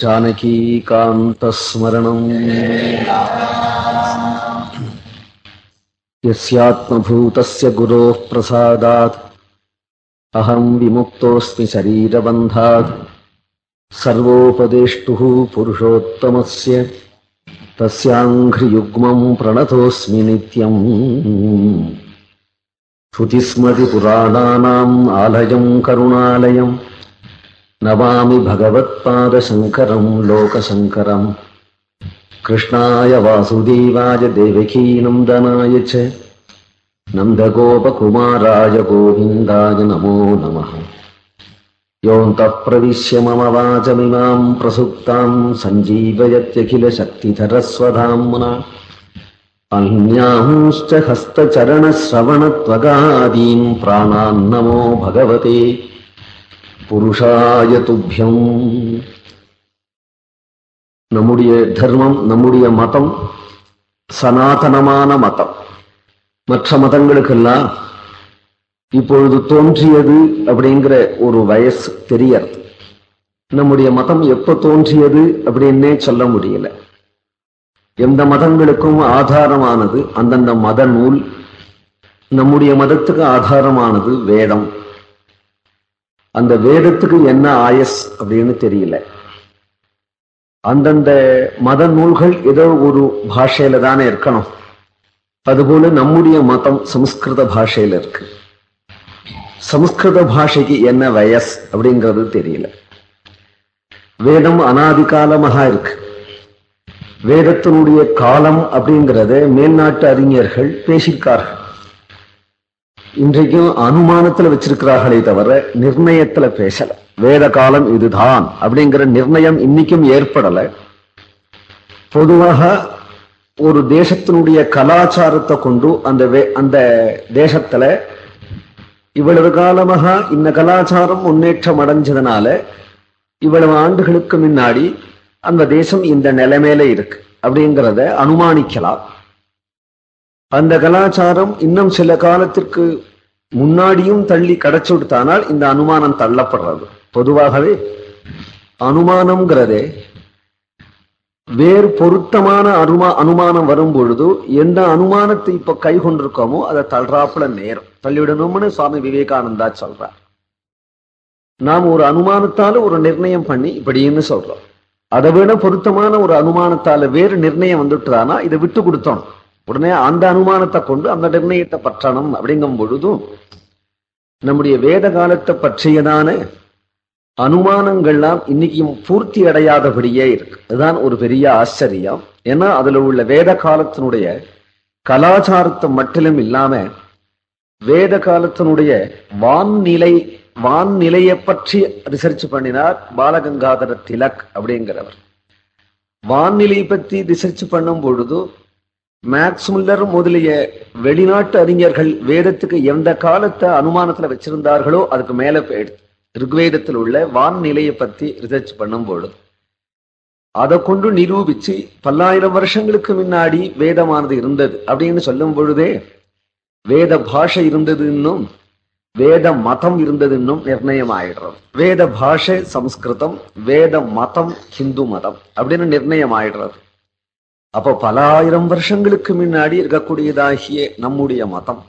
जानकीकान्तस्मरणम्। यस्यात्मभूतस्य गुरोः प्रसादात् अहम् विमुक्तोऽस्मि शरीरबन्धात्। सर्वोपदेष्टुः पुरुषोत्तमस्य तस्याङ्घ्रियुग्मम् प्रणतोऽस्मि नित्यम्। श्रुतिस्मृतिपुराणानाम् आलयम्, करुणालयम्। నవామి భగవత్పాదశంకరం లోకశంకరం. కృష్ణాయ వాసుదేవాయ దేవకీ నందనాయ చ. నందగోపకుమారాయ గోవిందాయ నమో నమ. యోంత ప్రవిశ్య మమ వాచమిమాం ప్రసుప్తాం సంజీవయత్యఖిల శక్తిధరస్వధామ్నా అన్యాంశ్చ ప్రాణాన్నమో భగవతే புருஷாய துப்பியம் நம்முடைய தர்மம் நம்முடைய மதம் சனாதனமான மதம். மற்ற மதங்களுக்கெல்லாம் இப்பொழுது தோன்றியது அப்படிங்கிற ஒரு வயசு தெரியறது. நம்முடைய மதம் எப்ப தோன்றியது அப்படின்னே சொல்ல முடியல. எந்த மதங்களுக்கும் ஆதாரமானது அந்தந்த மத நூல் நம்முடைய மதத்துக்கு ஆதாரமானது வேதம். அந்த வேதத்துக்கு என்ன ஆயஸ் அப்படின்னு தெரியல. அந்தந்த மத நூல்கள் ஏதோ ஒரு பாஷையில தானே இருக்கணும். அதுபோல நம்முடைய மதம் சமஸ்கிருத பாஷையில இருக்கு. சமஸ்கிருத பாஷைக்கு என்ன வயஸ் அப்படிங்கிறது தெரியல. வேதம் அனாதி காலமாக இருக்கு. வேதத்தினுடைய காலம் அப்படிங்கிறத மேல்நாட்டு அறிஞர்கள் பேசியிருக்கார்கள். இன்றைக்கும் அனுமானத்துல வச்சிருக்கிறார்களே தவிர நிர்ணயத்துல பேசல. வேத காலம் இதுதான் அப்படிங்கிற நிர்ணயம் இன்னைக்கும் ஏற்படல. பொதுவாக ஒரு தேசத்தினுடைய கலாச்சாரத்தை கொண்டு அந்த அந்த தேசத்துல இவ்வளவு காலமாக இந்த கலாச்சாரம் முன்னேற்றம் அடைஞ்சதுனால இவ்வளவு ஆண்டுகளுக்கு முன்னாடி அந்த தேசம் இந்த நிலைமையில இருக்கு அப்படிங்கிறத அனுமானிக்கலாம். அந்த கலாச்சாரம் இன்னும் சில காலத்திற்கு முன்னாடியும் தள்ளி கிடைச்சு விடுத்தானால் இந்த அனுமானம் தள்ளப்படுறது. பொதுவாகவே அனுமானம்ங்கிறதே வேறு பொருத்தமான அனுமா அனுமானம் வரும் பொழுது எந்த அனுமானத்தை இப்ப கை கொண்டிருக்கோமோ அதை தள்ளுறாப்புல நேரம். தள்ளிவிடணும்னு சுவாமி விவேகானந்தா சொல்றார். நாம் ஒரு அனுமானத்தால ஒரு நிர்ணயம் பண்ணி இப்படின்னு சொல்றோம். அதை விட பொருத்தமான ஒரு அனுமானத்தால வேறு நிர்ணயம் வந்துட்டுதானா? இதை விட்டு கொடுத்தோம். உடனே அந்த அனுமானத்தை கொண்டு அந்த நிர்ணயத்தை பற்றணும் அப்படிங்கும் பொழுதும் நம்முடைய வேத காலத்தை பற்றியதான அனுமானங்கள்லாம் இன்னைக்கும் பூர்த்தி அடையாதபடியே இருக்கு. அதுதான் ஒரு பெரிய ஆச்சரியம். ஏன்னா அதுல உள்ள வேத காலத்தினுடைய கலாச்சாரத்தை மட்டிலும் இல்லாம வேத காலத்தினுடைய வான்நிலை வான்நிலையை பற்றி ரிசர்ச் பண்ணினார் பாலகங்காதர திலக் அப்படிங்கிறவர். வான்நிலை பத்தி ரிசர்ச் பண்ணும் பொழுது மேக்ஸ் முல்லர் முதலிய வெளிநாட்டு அறிஞர்கள் வேதத்துக்கு எந்த காலத்தை அனுமானத்துல வச்சிருந்தார்களோ அதுக்கு மேல போயிடுது ருக்வேதத்தில் உள்ள வான்நிலையை பத்தி ரிசர்ச் பண்ணும் பொழுது அதை கொண்டு நிரூபிச்சு பல்லாயிரம் வருஷங்களுக்கு முன்னாடி வேதமானது இருந்தது அப்படின்னு சொல்லும் பொழுதே வேத பாஷை இருந்தது இன்னும் வேத மதம் இருந்தது இன்னும் நிர்ணயம் ஆயிடுறோம் வேத பாஷை சம்ஸ்கிருதம் வேத மதம் ஹிந்து மதம் அப்படின்னு நிர்ணயம் ஆயிடுறது அப்போ பல ஆயிரம் வருஷங்களுக்கு முன்னாடி இருக்கக்கூடியதாகிய நம்முடைய மதம்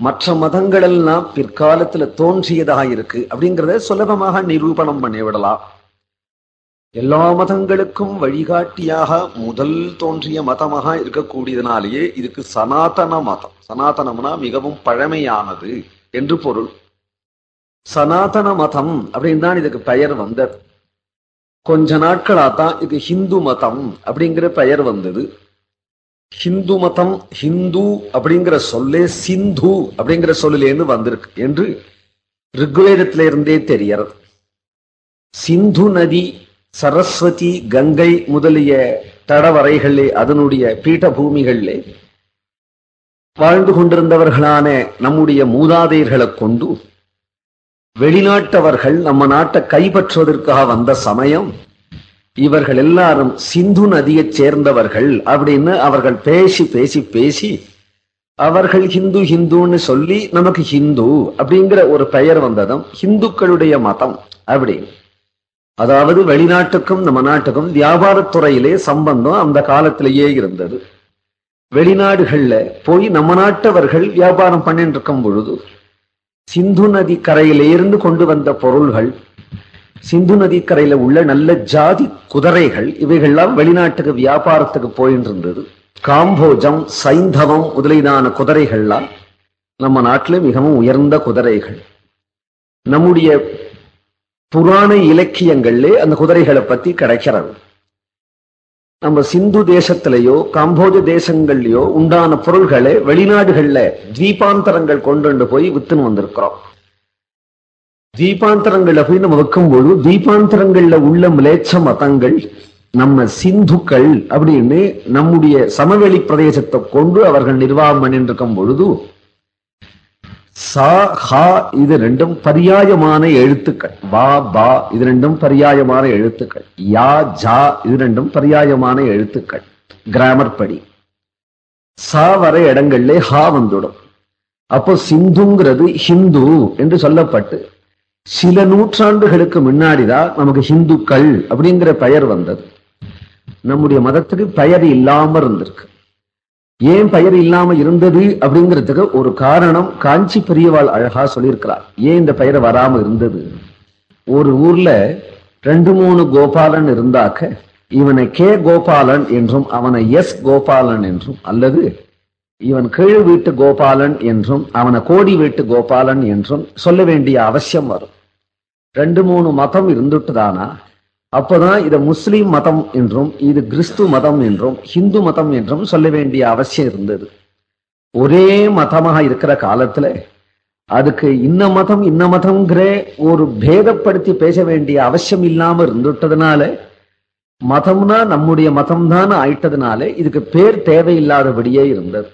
மற்ற மதங்கள் எல்லாம் பிற்காலத்துல தோன்றியதாக இருக்கு அப்படிங்கிறத சுலபமாக நிரூபணம் பண்ணிவிடலாம் எல்லா மதங்களுக்கும் வழிகாட்டியாக முதல் தோன்றிய மதமாக இருக்கக்கூடியதுனாலேயே இதுக்கு சனாதன மதம் சனாதனம்னா மிகவும் பழமையானது என்று பொருள். சனாதன மதம் அப்படின்னு தான் இதுக்கு பெயர் வந்தது. கொஞ்ச நாட்களா தான் இது ஹிந்து மதம் அப்படிங்கிற பெயர் வந்தது. ஹிந்து மதம் ஹிந்து அப்படிங்கிற சொல்லே சிந்து அப்படிங்கிற சொல்லிலேருந்து வந்திருக்கு என்று ரிக்வேதத்தில இருந்தே தெரியறது சிந்து நதி சரஸ்வதி கங்கை முதலிய தடவரைகளே அதனுடைய பீடபூமிகளிலே வாழ்ந்து கொண்டிருந்தவர்களான நம்முடைய மூதாதையர்களை கொண்டு வெளிநாட்டவர்கள் நம்ம நாட்டை கைப்பற்றுவதற்காக வந்த சமயம் இவர்கள் எல்லாரும் சிந்து நதியை சேர்ந்தவர்கள் அப்படின்னு அவர்கள் பேசி பேசி பேசி அவர்கள் ஹிந்து ஹிந்துன்னு சொல்லி நமக்கு ஹிந்து அப்படிங்கிற ஒரு பெயர் வந்ததும் ஹிந்துக்களுடைய மதம் அப்படி அதாவது வெளிநாட்டுக்கும் நம்ம நாட்டுக்கும் வியாபாரத்துறையிலே சம்பந்தம் அந்த காலத்திலேயே இருந்தது. வெளிநாடுகள்ல போய் நம்ம நாட்டவர்கள் வியாபாரம் பண்ணிட்டு இருக்கும் பொழுது சிந்து நதி கரையிலிருந்து கொண்டு வந்த பொருள்கள் சிந்து நதி கரையில உள்ள நல்ல ஜாதி குதிரைகள் இவைகள்லாம் வெளிநாட்டுக்கு வியாபாரத்துக்கு போயிட்டு இருந்தது காம்போஜம் சைந்தவம் முதலீதான குதிரைகள்லாம் நம்ம நாட்டில மிகவும் உயர்ந்த குதிரைகள். நம்முடைய புராண இலக்கியங்கள்லே அந்த குதிரைகளை பத்தி கிடைக்கிறது. நம்ம சிந்து தேசத்திலேயோ காம்போஜ தேசங்கள்லயோ உண்டான பொருள்களை வெளிநாடுகள்ல தீபாந்தரங்கள் கொண்டு போய் வித்துன்னு வந்திருக்கிறோம். தீபாந்தரங்கள்ல போய் நம்ம வைக்கும்போது தீபாந்தரங்கள்ல உள்ள மிலேச்ச மதங்கள் நம்ம சிந்துக்கள் அப்படின்னு நம்முடைய சமவெளி பிரதேசத்தை கொண்டு அவர்கள் நிர்வாகம் பண்ணிட்டு இருக்கும் பொழுது சா ஹா இது ரெண்டும் பரியாயமான எழுத்துக்கள். வா பா இது ரெண்டும் பரியாயமான எழுத்துக்கள். யா ஜா இது ரெண்டும் பரியாயமான எழுத்துக்கள். கிராமர் படி. சா வர இடங்கள்ல ஹா வந்துடும். அப்போ சிந்துங்கிறது ஹிந்து என்று சொல்லப்பட்டு சில நூற்றாண்டுகளுக்கு முன்னாடிதான் நமக்கு ஹிந்துக்கள் அப்படிங்கிற பெயர் வந்தது. நம்முடைய மதத்துக்கு பெயர் இல்லாம இருந்திருக்கு. ஏன் பெயர் இல்லாம இருந்தது அப்படிங்கிறதுக்கு ஒரு காரணம் காஞ்சி பெரியவாள் அழகா சொல்லியிருக்கிறார். ஏன் இந்த பெயர் வராம இருந்தது? ஒரு ஊர்ல ரெண்டு மூணு கோபாலன் இருந்தாக்க இவனை கே கோபாலன் என்றும் அவனை எஸ் கோபாலன் என்றும் அல்லது இவன் கீழ் வீட்டு கோபாலன் என்றும் அவனை கோடி வீட்டு கோபாலன் என்றும் சொல்ல வேண்டிய அவசியம் வரும். ரெண்டு மூணு மதம் இருந்துட்டுதானா? அப்பதான் இது முஸ்லீம் மதம் என்றும் இது கிறிஸ்து மதம் என்றும் ஹிந்து மதம் என்றும் சொல்ல வேண்டிய அவசியம் இருந்தது. ஒரே மதமாக இருக்கிற காலத்துல அதுக்கு இன்ன மதம் இன்ன மதம்ங்கிற ஒரு பேதப்படுத்தி பேச வேண்டிய அவசியம் இல்லாம இருந்துட்டதுனால மதம்னா நம்முடைய மதம்தான் ஆயிட்டதுனால இதுக்கு பேர் தேவையில்லாதபடியே இருந்தது.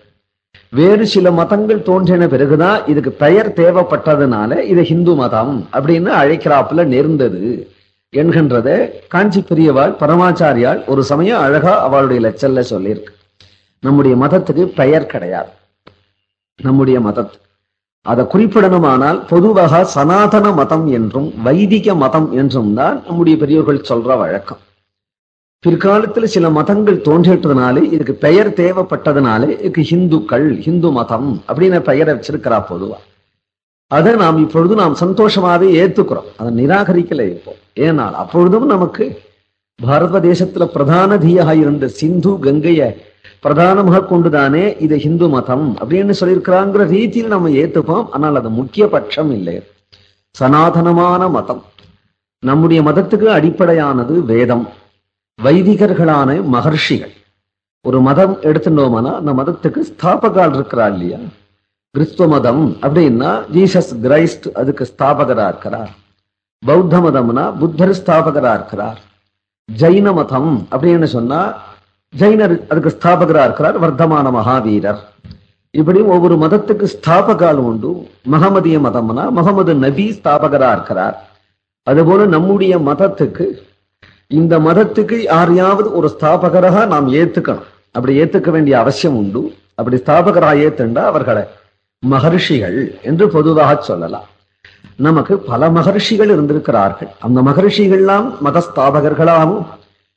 வேறு சில மதங்கள் தோன்றின பிறகுதான் இதுக்கு பெயர் தேவைப்பட்டதுனால இது ஹிந்து மதம் அப்படின்னு அழைக்கிறாப்புல நேர்ந்தது. என்கின்றத காஞ்சி பெரியவாள் பரமாச்சாரியால் ஒரு சமயம் அழகா அவளுடைய லட்சல்ல சொல்லியிருக்கு. நம்முடைய மதத்துக்கு பெயர் கிடையாது. நம்முடைய மதத்து அதை குறிப்பிடணுமானால் பொதுவாக சனாதன மதம் என்றும் வைதிக மதம் என்றும் தான் நம்முடைய பெரியோர்கள் சொல்ற வழக்கம். பிற்காலத்துல சில மதங்கள் தோன்றிட்டதுனாலே இதுக்கு பெயர் தேவைப்பட்டதுனாலே இதுக்கு ஹிந்துக்கள் ஹிந்து மதம் அப்படின்னு பெயரை வச்சிருக்கிறா பொதுவா. அதை நாம் இப்பொழுது நாம் சந்தோஷமாவே ஏத்துக்கிறோம். அதை நிராகரிக்கல இப்போ. ஏனால் அப்பொழுதும் நமக்கு பாரத தேசத்துல பிரதான தீயாக இருந்த சிந்து கங்கைய பிரதானமாக கொண்டுதானே இது ஹிந்து மதம் அப்படின்னு சொல்லியிருக்கிறாங்கிற ரீதியில் நம்ம ஏத்துப்போம். ஆனால் அது முக்கிய பட்சம் இல்லை. சனாதனமான மதம். நம்முடைய மதத்துக்கு அடிப்படையானது வேதம். வைதிகர்களான மகர்ஷிகள். ஒரு மதம் எடுத்துட்டோம்னா அந்த மதத்துக்கு ஸ்தாபகால் இருக்கிறா இல்லையா? கிறிஸ்துவ மதம் அப்படின்னா ஜீசஸ் கிரைஸ்ட் அதுக்கு ஸ்தாபகரா இருக்கிறார் பௌத்த மதம்னா புத்தர் ஸ்தாபகரா இருக்கிறார் ஜைன மதம் அப்படின்னு சொன்னா ஜைனர் அதுக்கு ஸ்தாபகரா இருக்கிறார் வர்த்தமான மகாவீரர். இப்படி ஒவ்வொரு மதத்துக்கு ஸ்தாபகால் உண்டு. மகமதிய மதம்னா முகமது நபி ஸ்தாபகரா இருக்கிறார் அதுபோல நம்முடைய மதத்துக்கு இந்த மதத்துக்கு யாரையாவது ஒரு ஸ்தாபகராக நாம் ஏத்துக்கணும். அப்படி ஏத்துக்க வேண்டிய அவசியம் உண்டு. அப்படி ஸ்தாபகராக ஏத்துண்டா அவர்களை மகர்ஷிகள் என்று பொதுவாக சொல்லலாம். நமக்கு பல மகர்ஷிகள் இருந்திருக்கிறார்கள். அந்த மகர்ஷிகள்லாம் மத ஸ்தாபகர்களாகவும்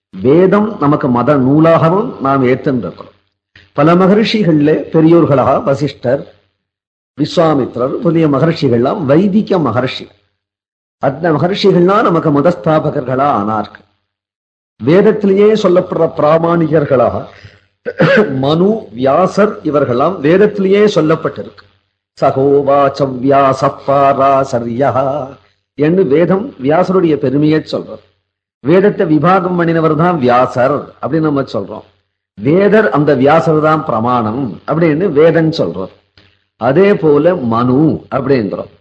வேதம் நமக்கு மத நூலாகவும் நாம் ஏற்றிருக்கிறோம் பல மகர்ஷிகள்ல பெரியோர்களாக வசிஷ்டர் விஸ்வாமித்ரர் புதிய மகர்ஷிகள்லாம் வைதிக மகர்ஷி அந்த மகர்ஷிகள்லாம் நமக்கு மதஸ்தாபகர்களா ஆனார்கள். வேதத்திலேயே சொல்லப்படுற பிராமணிகர்களாக மனு வியாசர் இவர்களாம் வேதத்திலேயே சொல்லப்பட்டிருக்கு. சகோவாச்சம் வியாச சரியா என்று வேதம் வியாசருடைய பெருமையை சொல்றது. வேதத்தை விபாகம் பண்ணினவர் தான் வியாசர் அப்படின்னு நம்ம சொல்றோம். வேதர் அந்த வியாசர் தான் பிரமாணம் அப்படின்னு வேதன் சொல்றோம் அதே போல மனு அப்படின்றோம்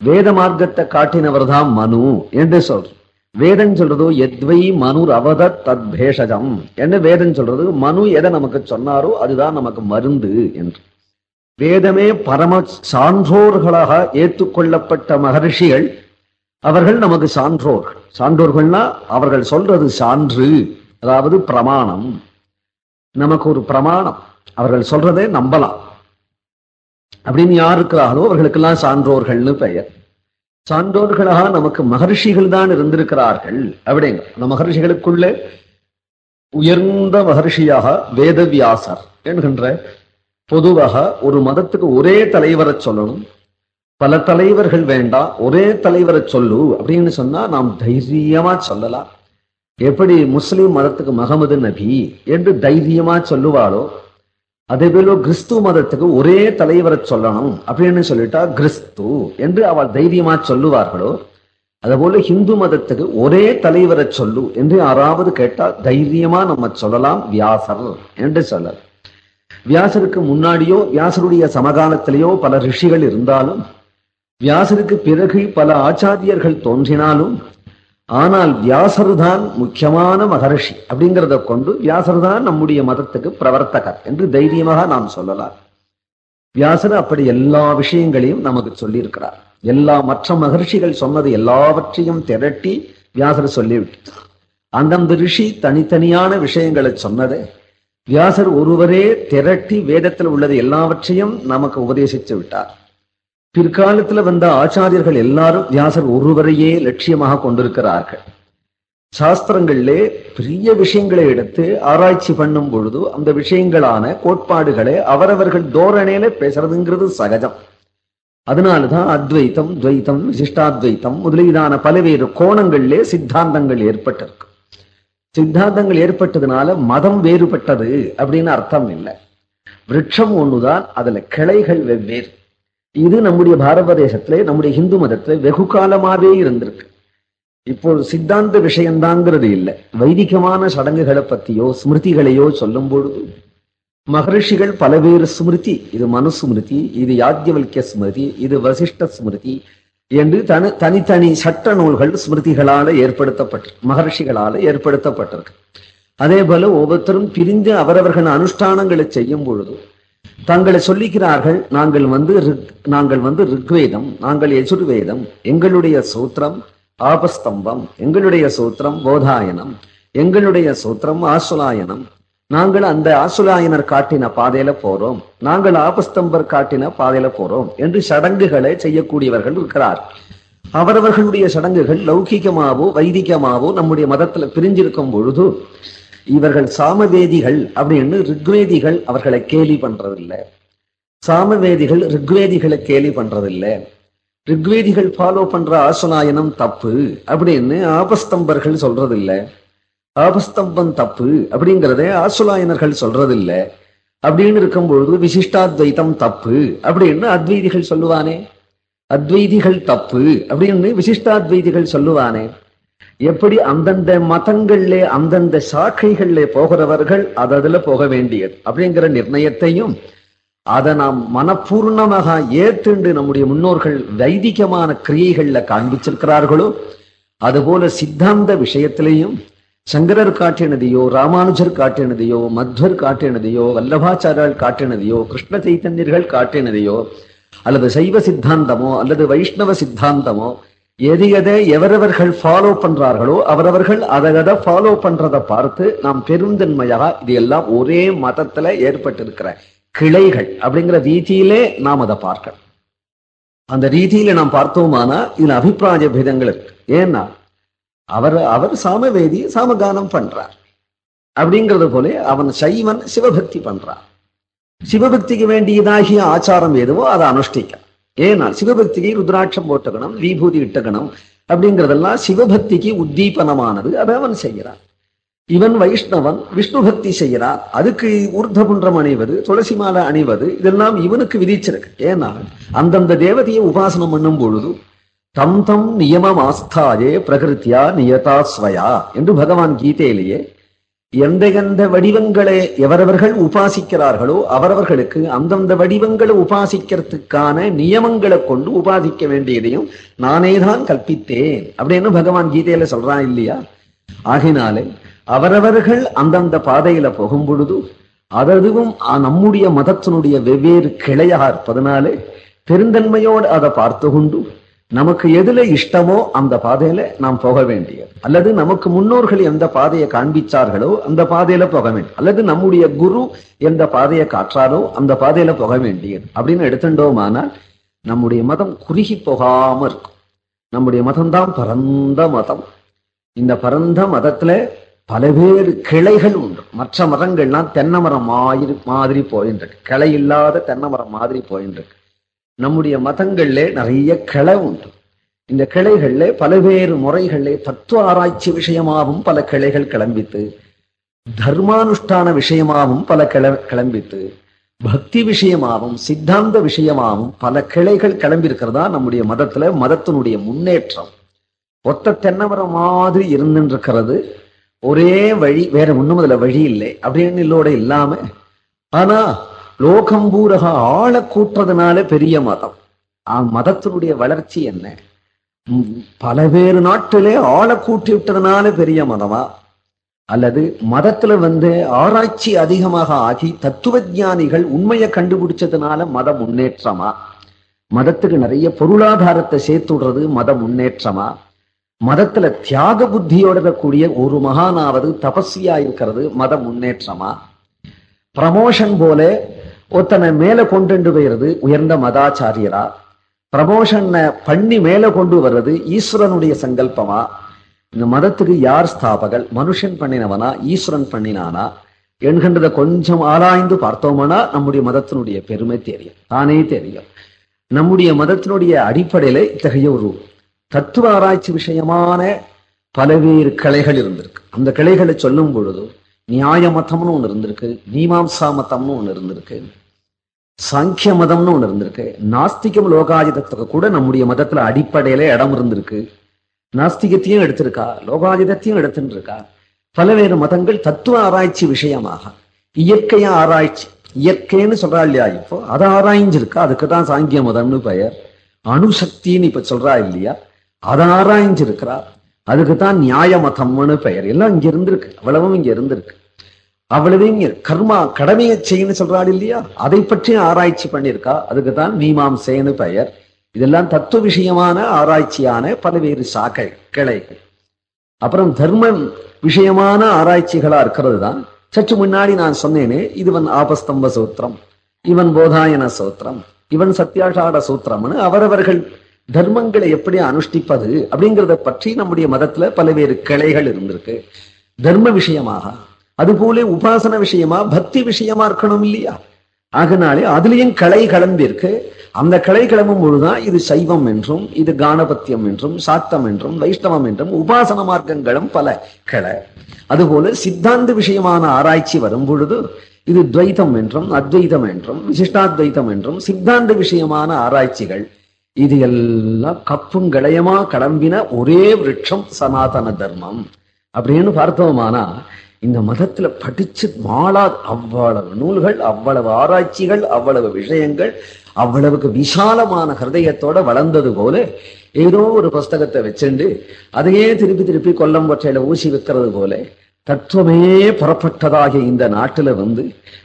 வேத மார்க்கத்தை காட்டினவர் தான் மனு என்று சொல்றோம். வேதம் சொல்றதோ எத்வை மனு அவத தத் பேஷஜம் என்று வேதம் சொல்றது. மனு எதை நமக்கு சொன்னாரோ அதுதான் நமக்கு மருந்து என்று. வேதமே பரம சான்றோர்களாக ஏற்றுக்கொள்ளப்பட்ட மகர்ஷிகள் அவர்கள் நமக்கு சான்றோர்கள் சான்றோர்கள்னா அவர்கள் சொல்றது சான்று அதாவது பிரமாணம். நமக்கு ஒரு பிரமாணம். அவர்கள் சொல்றதை நம்பலாம். அப்படின்னு யார் இருக்கிறார்களோ அவர்களுக்கெல்லாம் சான்றோர்கள்னு பெயர். சான்றோர்களாக நமக்கு மகர்ஷிகள் தான் இருந்திருக்கிறார்கள். அப்படிங்க. அந்த மகர்ஷிகளுக்குள்ள உயர்ந்த மகர்ஷியாக வேதவியாசர் என்கின்ற பொதுவாக ஒரு மதத்துக்கு ஒரே தலைவரை சொல்லணும். பல தலைவர்கள் வேண்டாம் ஒரே தலைவரை சொல்லு அப்படின்னு சொன்னா நாம் தைரியமா சொல்லலாம். எப்படி முஸ்லிம் மதத்துக்கு மகமது நபி என்று தைரியமா சொல்லுவாளோ அதே போல கிறிஸ்து மதத்துக்கு ஒரே தலைவரை சொல்லணும் அப்படின்னு சொல்லிட்டா கிறிஸ்து என்று அவள் தைரியமா சொல்லுவார்களோ அதுபோல ஹிந்து மதத்துக்கு ஒரே தலைவரை சொல்லு என்று யாராவது கேட்டால் தைரியமா நம்ம சொல்லலாம் வியாசர் என்று சொல்லலாம். வியாசருக்கு முன்னாடியோ வியாசருடைய சமகாலத்திலேயோ பல ரிஷிகள் இருந்தாலும் வியாசருக்கு பிறகு பல ஆச்சாரியர்கள் தோன்றினாலும் ஆனால் வியாசர் தான் முக்கியமான மகரிஷி அப்படிங்கிறத கொண்டு வியாசர் தான் நம்முடைய மதத்துக்கு பிரவர்த்தகர் என்று தைரியமாக நாம் சொல்லலாம். வியாசர் அப்படி எல்லா விஷயங்களையும் நமக்கு சொல்லியிருக்கிறார். எல்லா மற்ற மகர்ஷிகள் சொன்னது எல்லாவற்றையும் திரட்டி வியாசர் சொல்லிவிட்டார். அந்தந்த ரிஷி தனித்தனியான விஷயங்களை சொன்னதை வியாசர் ஒருவரே திரட்டி வேதத்தில் உள்ளது எல்லாவற்றையும் நமக்கு உபதேசித்து விட்டார். பிற்காலத்துல வந்த ஆச்சாரியர்கள் எல்லாரும் வியாசர் ஒருவரையே லட்சியமாக கொண்டிருக்கிறார்கள். சாஸ்திரங்களிலே பெரிய விஷயங்களை எடுத்து ஆராய்ச்சி பண்ணும் பொழுது அந்த விஷயங்களான கோட்பாடுகளை அவரவர்கள் தோரணையில பேசுறதுங்கிறது சகஜம். அதனாலதான் அத்வைத்தம் துவைத்தம் விசிஷ்டாத்வைத்தம் முதலீதான பல்வேறு கோணங்களிலே சித்தாந்தங்கள் ஏற்பட்டிருக்கு. சித்தாந்தங்கள் ஏற்பட்டதுனால மதம் வேறுபட்டது அப்படின்னு அர்த்தம் இல்லை. விரட்சம் ஒண்ணுதான் அதுல கிளைகள் வெவ்வேறு. இது நம்முடைய பாரத தேசத்திலே நம்முடைய இந்து மதத்துல வெகு காலமாவே இருந்திருக்கு. இப்போ சித்தாந்த விஷயம்தாங்கிறது இல்லை. வைதிகமான சடங்குகளை பத்தியோ ஸ்மிருதிகளையோ சொல்லும் பொழுது மகர்ஷிகள் பலவேறு ஸ்மிருதி இது மனுஸ்மிருதி இது யாத்தியவல்ய ஸ்மிருதி இது வசிஷ்ட ஸ்மிருதி என்று தனி தனித்தனி சட்ட நூல்கள் ஸ்மிருதிகளால ஏற்படுத்தப்பட்டு மகர்ஷிகளால ஏற்படுத்தப்பட்டிருக்கு அதே போல ஒவ்வொருத்தரும் பிரிந்து அவரவர்கள் அனுஷ்டானங்களை செய்யும் பொழுது தங்களை சொல்லிக்கிறார்கள் நாங்கள் வந்து நாங்கள் வந்து ரிக்வேதம் நாங்கள் எஜுர்வேதம் எங்களுடைய சூத்திரம் ஆபஸ்தம்பம் எங்களுடைய சூத்திரம் போதாயனம் எங்களுடைய சூத்திரம் ஆசுலாயனம் நாங்கள் அந்த ஆசுலாயனர் காட்டின பாதையில போறோம். நாங்கள் ஆபஸ்தம்பர் காட்டின பாதையில போறோம் என்று சடங்குகளை செய்யக்கூடியவர்கள் இருக்கிறார். அவரவர்களுடைய சடங்குகள் லௌகிகமாவோ வைதிகமாவோ நம்முடைய மதத்துல பிரிஞ்சிருக்கும் பொழுது இவர்கள் சாமவேதிகள் அப்படின்னு ரிக்வேதிகள் அவர்களை கேலி பண்றதில்லை. சாமவேதிகள் ரிக்வேதிகளை கேலி பண்றதில்லை. ரிக்வேதிகள் ஃபாலோ பண்ற ஆசுனாயனம் தப்பு அப்படின்னு ஆபஸ்தம்பர்கள் சொல்றதில்லை. ஆபஸ்தம்பம் தப்பு அப்படிங்கிறத ஆசுலாயனர்கள் சொல்றதில்ல. அப்படின்னு இருக்கும் பொழுது விசிஷ்டாத்வைத்தம் தப்பு அப்படின்னு அத்வைதிகள் சொல்லுவானே. அத்வைதிகள் தப்பு அப்படின்னு விசிஷ்டாத்வைதிகள் சொல்லுவானே. எப்படி அந்தந்த மதங்கள்ல அந்தந்த சாக்கைகள்ல போகிறவர்கள் அததுல போக வேண்டியது அப்படிங்கிற நிர்ணயத்தையும் அதை நாம் மனப்பூர்ணமாக ஏத்துண்டு நம்முடைய முன்னோர்கள் வைதிகமான கிரியைகள்ல காண்பிச்சிருக்கிறார்களோ அதுபோல சித்தாந்த விஷயத்திலையும் சங்கரர் காட்டினதையோ ராமானுஜர் காட்டினதையோ மத்வர் காட்டினதையோ வல்லபாச்சாரியால் காட்டினதையோ கிருஷ்ண சைத்தன்யர்கள் காட்டினதையோ அல்லது சைவ சித்தாந்தமோ அல்லது வைஷ்ணவ சித்தாந்தமோ எது எதை எவரவர்கள் ஃபாலோ பண்றார்களோ அவரவர்கள் அதை அதை ஃபாலோ பண்றதை பார்த்து நாம் பெருந்தன்மையாக இது எல்லாம் ஒரே மதத்துல ஏற்பட்டிருக்கிற கிளைகள் அப்படிங்கிற ரீதியிலே நாம் அதை பார்க்கணும். அந்த ரீதியில நாம் பார்த்தோமானா இதுல அபிப்பிராய பேதங்கள் இருக்கு. ஏன்னா அவர் அவர் சாமவேதி சாமகானம் பண்றார். அப்படிங்கிறது போல அவன் சைவன் சிவபக்தி பண்றான். சிவபக்திக்கு வேண்டியதாகிய ஆச்சாரம் எதுவோ அதை அனுஷ்டிக்க ஏன்னா சிவபக்திக்கு ருத்ராட்சம் போட்டுக்கணும் விபூதி இட்டுக்கணும் அப்படிங்கிறதெல்லாம் சிவபக்திக்கு உத்தீபனமானது அதை அவன் செய்கிறான். இவன் வைஷ்ணவன் விஷ்ணு பக்தி செய்கிறான். அதுக்கு ஊர்தபுன்றம் அணிவது துளசி மாலை அணிவது இதெல்லாம் இவனுக்கு விதிச்சிருக்கு. ஏன்னா அந்தந்த தேவதையை உபாசனம் பண்ணும் பொழுது தம் தம் நியமம் ஆஸ்தாயே பிரகிருத்தியா நியதா ஸ்வயா என்று பகவான் கீதையிலேயே எந்த எந்த வடிவங்களை எவரவர்கள் உபாசிக்கிறார்களோ அவரவர்களுக்கு அந்தந்த வடிவங்களை உபாசிக்கிறதுக்கான நியமங்களை கொண்டு உபாசிக்க வேண்டியதையும் நானே தான் கற்பித்தேன் அப்படின்னு பகவான் கீதையில சொல்றான் இல்லையா? ஆகினாலே அவரவர்கள் அந்தந்த பாதையில போகும் பொழுது அததுவும் நம்முடைய மதத்தினுடைய வெவ்வேறு கிளையாக இருப்பதனாலே பெருந்தன்மையோடு அதை பார்த்து கொண்டு நமக்கு எதுல இஷ்டமோ அந்த பாதையில நாம் போக வேண்டியது. அல்லது நமக்கு முன்னோர்கள் எந்த பாதையை காண்பிச்சார்களோ அந்த பாதையில போக வேண்டும் அல்லது நம்முடைய குரு எந்த பாதையை காற்றாரோ அந்த பாதையில போக வேண்டியது. அப்படின்னு எடுத்துட்டோமானால் நம்முடைய மதம் குறுகி போகாம இருக்கும். நம்முடைய மதம்தான் பரந்த மதம். இந்த பரந்த மதத்துல பலவேறு கிளைகள் உண்டு. மற்ற மதங்கள்லாம் தென்னை மரம் மாதிரி மாதிரி போயின்னு இருக்கு கிளை இல்லாத தென்னை மரம் மாதிரி போயின்னு இருக்கு நம்முடைய மதங்கள்ல நிறைய கிளை உண்டு. இந்த கிளைகள்ல பல்வேறு முறைகள்ல தத்துவ ஆராய்ச்சி விஷயமாகவும் பல கிளைகள் கிளம்பித்து தர்மானுஷ்டான விஷயமாகவும் பல கிள கிளம்பித்து பக்தி விஷயமாகவும் சித்தாந்த விஷயமாகவும் பல கிளைகள் கிளம்பியிருக்கிறதா நம்முடைய மதத்துல மதத்தினுடைய முன்னேற்றம். ஒத்த தென்னமரம் மாதிரி இருந்துருக்கிறது ஒரே வழி வேற ஒண்ணும் அதுல வழி இல்லை. அப்படின்னு இல்லோட இல்லாம ஆனா லோகம் பூரக ஆள கூட்டுறதுனால பெரிய மதம். ஆ மதத்தினுடைய வளர்ச்சி என்ன? பல வேறு நாட்டிலே ஆள கூட்டி விட்டதுனால பெரிய மதமா? அல்லது மதத்துல வந்து ஆராய்ச்சி அதிகமாக ஆகி தத்துவ ஞானிகள் உண்மையை கண்டுபிடிச்சதுனால மத முன்னேற்றமா? மதத்துக்கு நிறைய பொருளாதாரத்தை சேர்த்து விடுறது மத முன்னேற்றமா? மதத்துல தியாக புத்தியோட இருக்கக்கூடிய ஒரு மகானாவது தபஸ்வியா இருக்கிறது மத முன்னேற்றமா? ப்ரமோஷன் போல ஒருத்தனை மேல கொண்டு போயிறது உயர்ந்த மதாச்சாரியரா? ப்ரமோஷனை பண்ணி மேல கொண்டு வர்றது ஈஸ்வரனுடைய சங்கல்பமா? இந்த மதத்துக்கு யார் ஸ்தாபகல் மனுஷன் பண்ணினவனா? ஈஸ்வரன் பண்ணினானா? என்கின்றத கொஞ்சம் ஆராய்ந்து பார்த்தோம்னா நம்முடைய மதத்தினுடைய பெருமை தெரியும். தானே தெரியும். நம்முடைய மதத்தினுடைய அடிப்படையில இத்தகைய ஒரு தத்துவ ஆராய்ச்சி விஷயமான பலவேறு கிளைகள் இருந்திருக்கு. அந்த கிளைகளை சொல்லும் பொழுது நியாய மதம்னு ஒன்று இருந்திருக்கு மீமாம்சா மதம்னு ஒன்று இருந்திருக்கு சாங்கிய மதம்னு ஒன்று இருந்திருக்கு. நாஸ்திகம் லோகாயுதத்துக்கு கூட நம்முடைய மதத்துல அடிப்படையில இடம் இருந்திருக்கு. நாஸ்திகத்தையும் எடுத்திருக்கா லோகாயுதத்தையும் எடுத்துட்டு இருக்கா பலவேறு மதங்கள் தத்துவ ஆராய்ச்சி விஷயமாக இயற்கையா ஆராய்ச்சி இயற்கைன்னு சொல்றா இல்லையா இப்போ? அதை ஆராய்ஞ்சிருக்கா அதுக்கு தான் சாங்கிய மதம்னு பெயர். அணுசக்தின்னு இப்ப சொல்றா இல்லையா? அதை ஆராய்ஞ்சிருக்கிறா. அதுக்குத்தான் நியாய மதம்னு பெயர். எல்லாம் இங்க இருந்திருக்கு. அவ்வளவும் இங்க இருந்திருக்கு. அவ்வளவு இங்க கர்மா கடமையை செய்யன்னு சொல்றாள் இல்லையா? அதை பற்றி ஆராய்ச்சி பண்ணியிருக்கா? அதுக்கு தான் மீமாம்சேன்னு பெயர். இதெல்லாம் தத்துவ விஷயமான ஆராய்ச்சியான பல்வேறு சாக்கை கிளைகள் அப்புறம் தர்மம் விஷயமான ஆராய்ச்சிகளா இருக்கிறது தான் சற்று முன்னாடி நான் சொன்னேனே இதுவன் ஆபஸ்தம்ப சூத்திரம் இவன் போதாயன சூத்திரம் இவன் சத்யாஷாட சூத்திரம்னு அவரவர்கள் தர்மங்களை எப்படி அனுஷ்டிப்பது அப்படிங்கிறத பற்றி நம்முடைய மதத்துல பல்வேறு கிளைகள் இருந்திருக்கு. தர்ம விஷயமாக. அதுபோல உபாசன விஷயமா பக்தி விஷயமா இருக்கணும் இல்லையா? ஆகனாலே அதுலயும் கலை கிளம்பி இருக்கு அந்த கலை கிளம்பும் பொழுதுதான் இது சைவம் என்றும் இது கானபத்தியம் என்றும் சாத்தம் என்றும் வைஷ்ணவம் என்றும் உபாசன மார்க்கங்களும் பல கிளை. அதுபோல சித்தாந்த விஷயமான ஆராய்ச்சி வரும் பொழுது இது துவைதம் என்றும் அத்வைதம் என்றும் விசிஷ்டாத்வைதம் என்றும் சித்தாந்த விஷயமான ஆராய்ச்சிகள் இது எல்லாம் கப்பும் களையமா கடம்பின ஒரே விரட்சம் சனாதன தர்மம். அப்படின்னு பார்த்தோமானா இந்த மதத்துல படிச்சு மாளா அவ்வளவு நூல்கள் அவ்வளவு ஆராய்ச்சிகள் அவ்வளவு விஷயங்கள் அவ்வளவுக்கு விசாலமான ஹிருதயத்தோட வளர்ந்தது போல ஏதோ ஒரு புஸ்தகத்தை வச்சுண்டு அதையே திருப்பி திருப்பி கொல்லம் கொற்றையில ஊசி வைக்கிறது போல தத்துவமே புறப்பட்டதாகிய இந்த நாட்டுல வந்து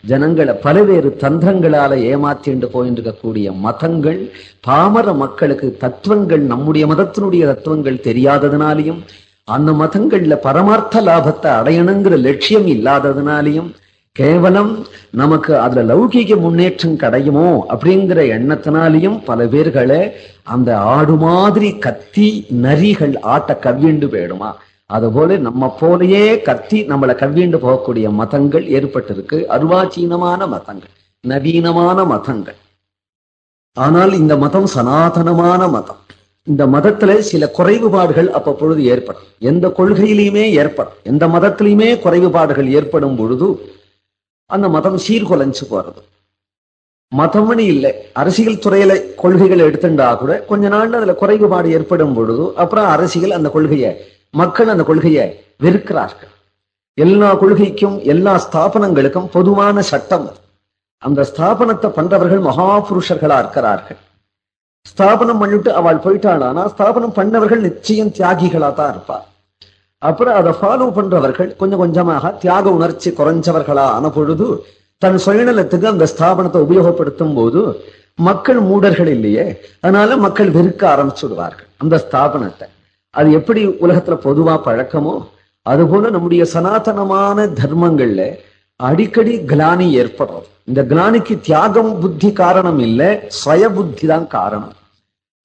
ஜனங்களை பல்வேறு தந்திரங்களால ஏமாத்திண்டு போயின்றிருக்கக்கூடிய மதங்கள் பாமர மக்களுக்கு தத்துவங்கள் நம்முடைய மதத்தினுடைய தத்துவங்கள் தெரியாததுனாலையும் அந்த மதங்கள்ல பரமார்த்த லாபத்தை அடையணுங்கிற லட்சியம் இல்லாததுனாலையும் கேவலம் நமக்கு அதுல லௌகீக முன்னேற்றம் கிடையுமோ அப்படிங்கிற எண்ணத்தினாலையும் பல பேர்களை அந்த ஆடு மாதிரி கத்தி நரிகள் ஆட்ட கவ்விண்டு போயிடுமா? அதுபோல நம்ம போலயே கத்தி நம்மளை கவ்விண்டு போகக்கூடிய மதங்கள் ஏற்பட்டிருக்கு. அருவாச்சீனமான மதங்கள் நவீனமான மதங்கள். ஆனால் இந்த மதம் சனாதனமான மதம். இந்த மதத்துல சில குறைவுபாடுகள் அப்பப்பொழுது ஏற்படும். எந்த கொள்கையிலையுமே ஏற்படும். எந்த மதத்திலையுமே குறைவுபாடுகள் ஏற்படும் பொழுது அந்த மதம் சீர்குலைஞ்சு போறது. மதம்னு இல்லை அரசியல் துறையில கொள்கைகள் எடுத்துட்டா கூட கொஞ்ச நாள் அதுல குறைவுபாடு ஏற்படும் பொழுது அப்புறம் அரசியல் அந்த கொள்கையை மக்கள் அந்த கொள்கையை வெறுக்கிறார்கள். எல்லா கொள்கைக்கும் எல்லா ஸ்தாபனங்களுக்கும் பொதுவான சட்டம் அந்த ஸ்தாபனத்தை பண்றவர்கள் மகாபுருஷர்களா இருக்கிறார்கள். ஸ்தாபனம் பண்ணிட்டு அவள் போயிட்டாளானா ஸ்தாபனம் பண்ணவர்கள் நிச்சயம் தியாகிகளா தான் இருப்பார். அப்புறம் அதை ஃபாலோ பண்றவர்கள் கொஞ்சம் கொஞ்சமாக தியாக உணர்ச்சி குறைஞ்சவர்களா ஆன பொழுது தன் சுயநலத்துக்கு அந்த ஸ்தாபனத்தை உபயோகப்படுத்தும் போது மக்கள் மூடர்கள் இல்லையே அதனால மக்கள் வெறுக்க ஆரம்பிச்சுடுவார்கள் அந்த ஸ்தாபனத்தை. அது எப்படி உலகத்துல பொதுவா பழக்கமோ அதுபோல நம்முடைய சனாதனமான தர்மங்கள்ல அடிக்கடி கிளானி ஏற்படுறது. இந்த கிளானிக்கு தியாகம் புத்தி காரணம் இல்லை சுய புத்தி தான் காரணம்.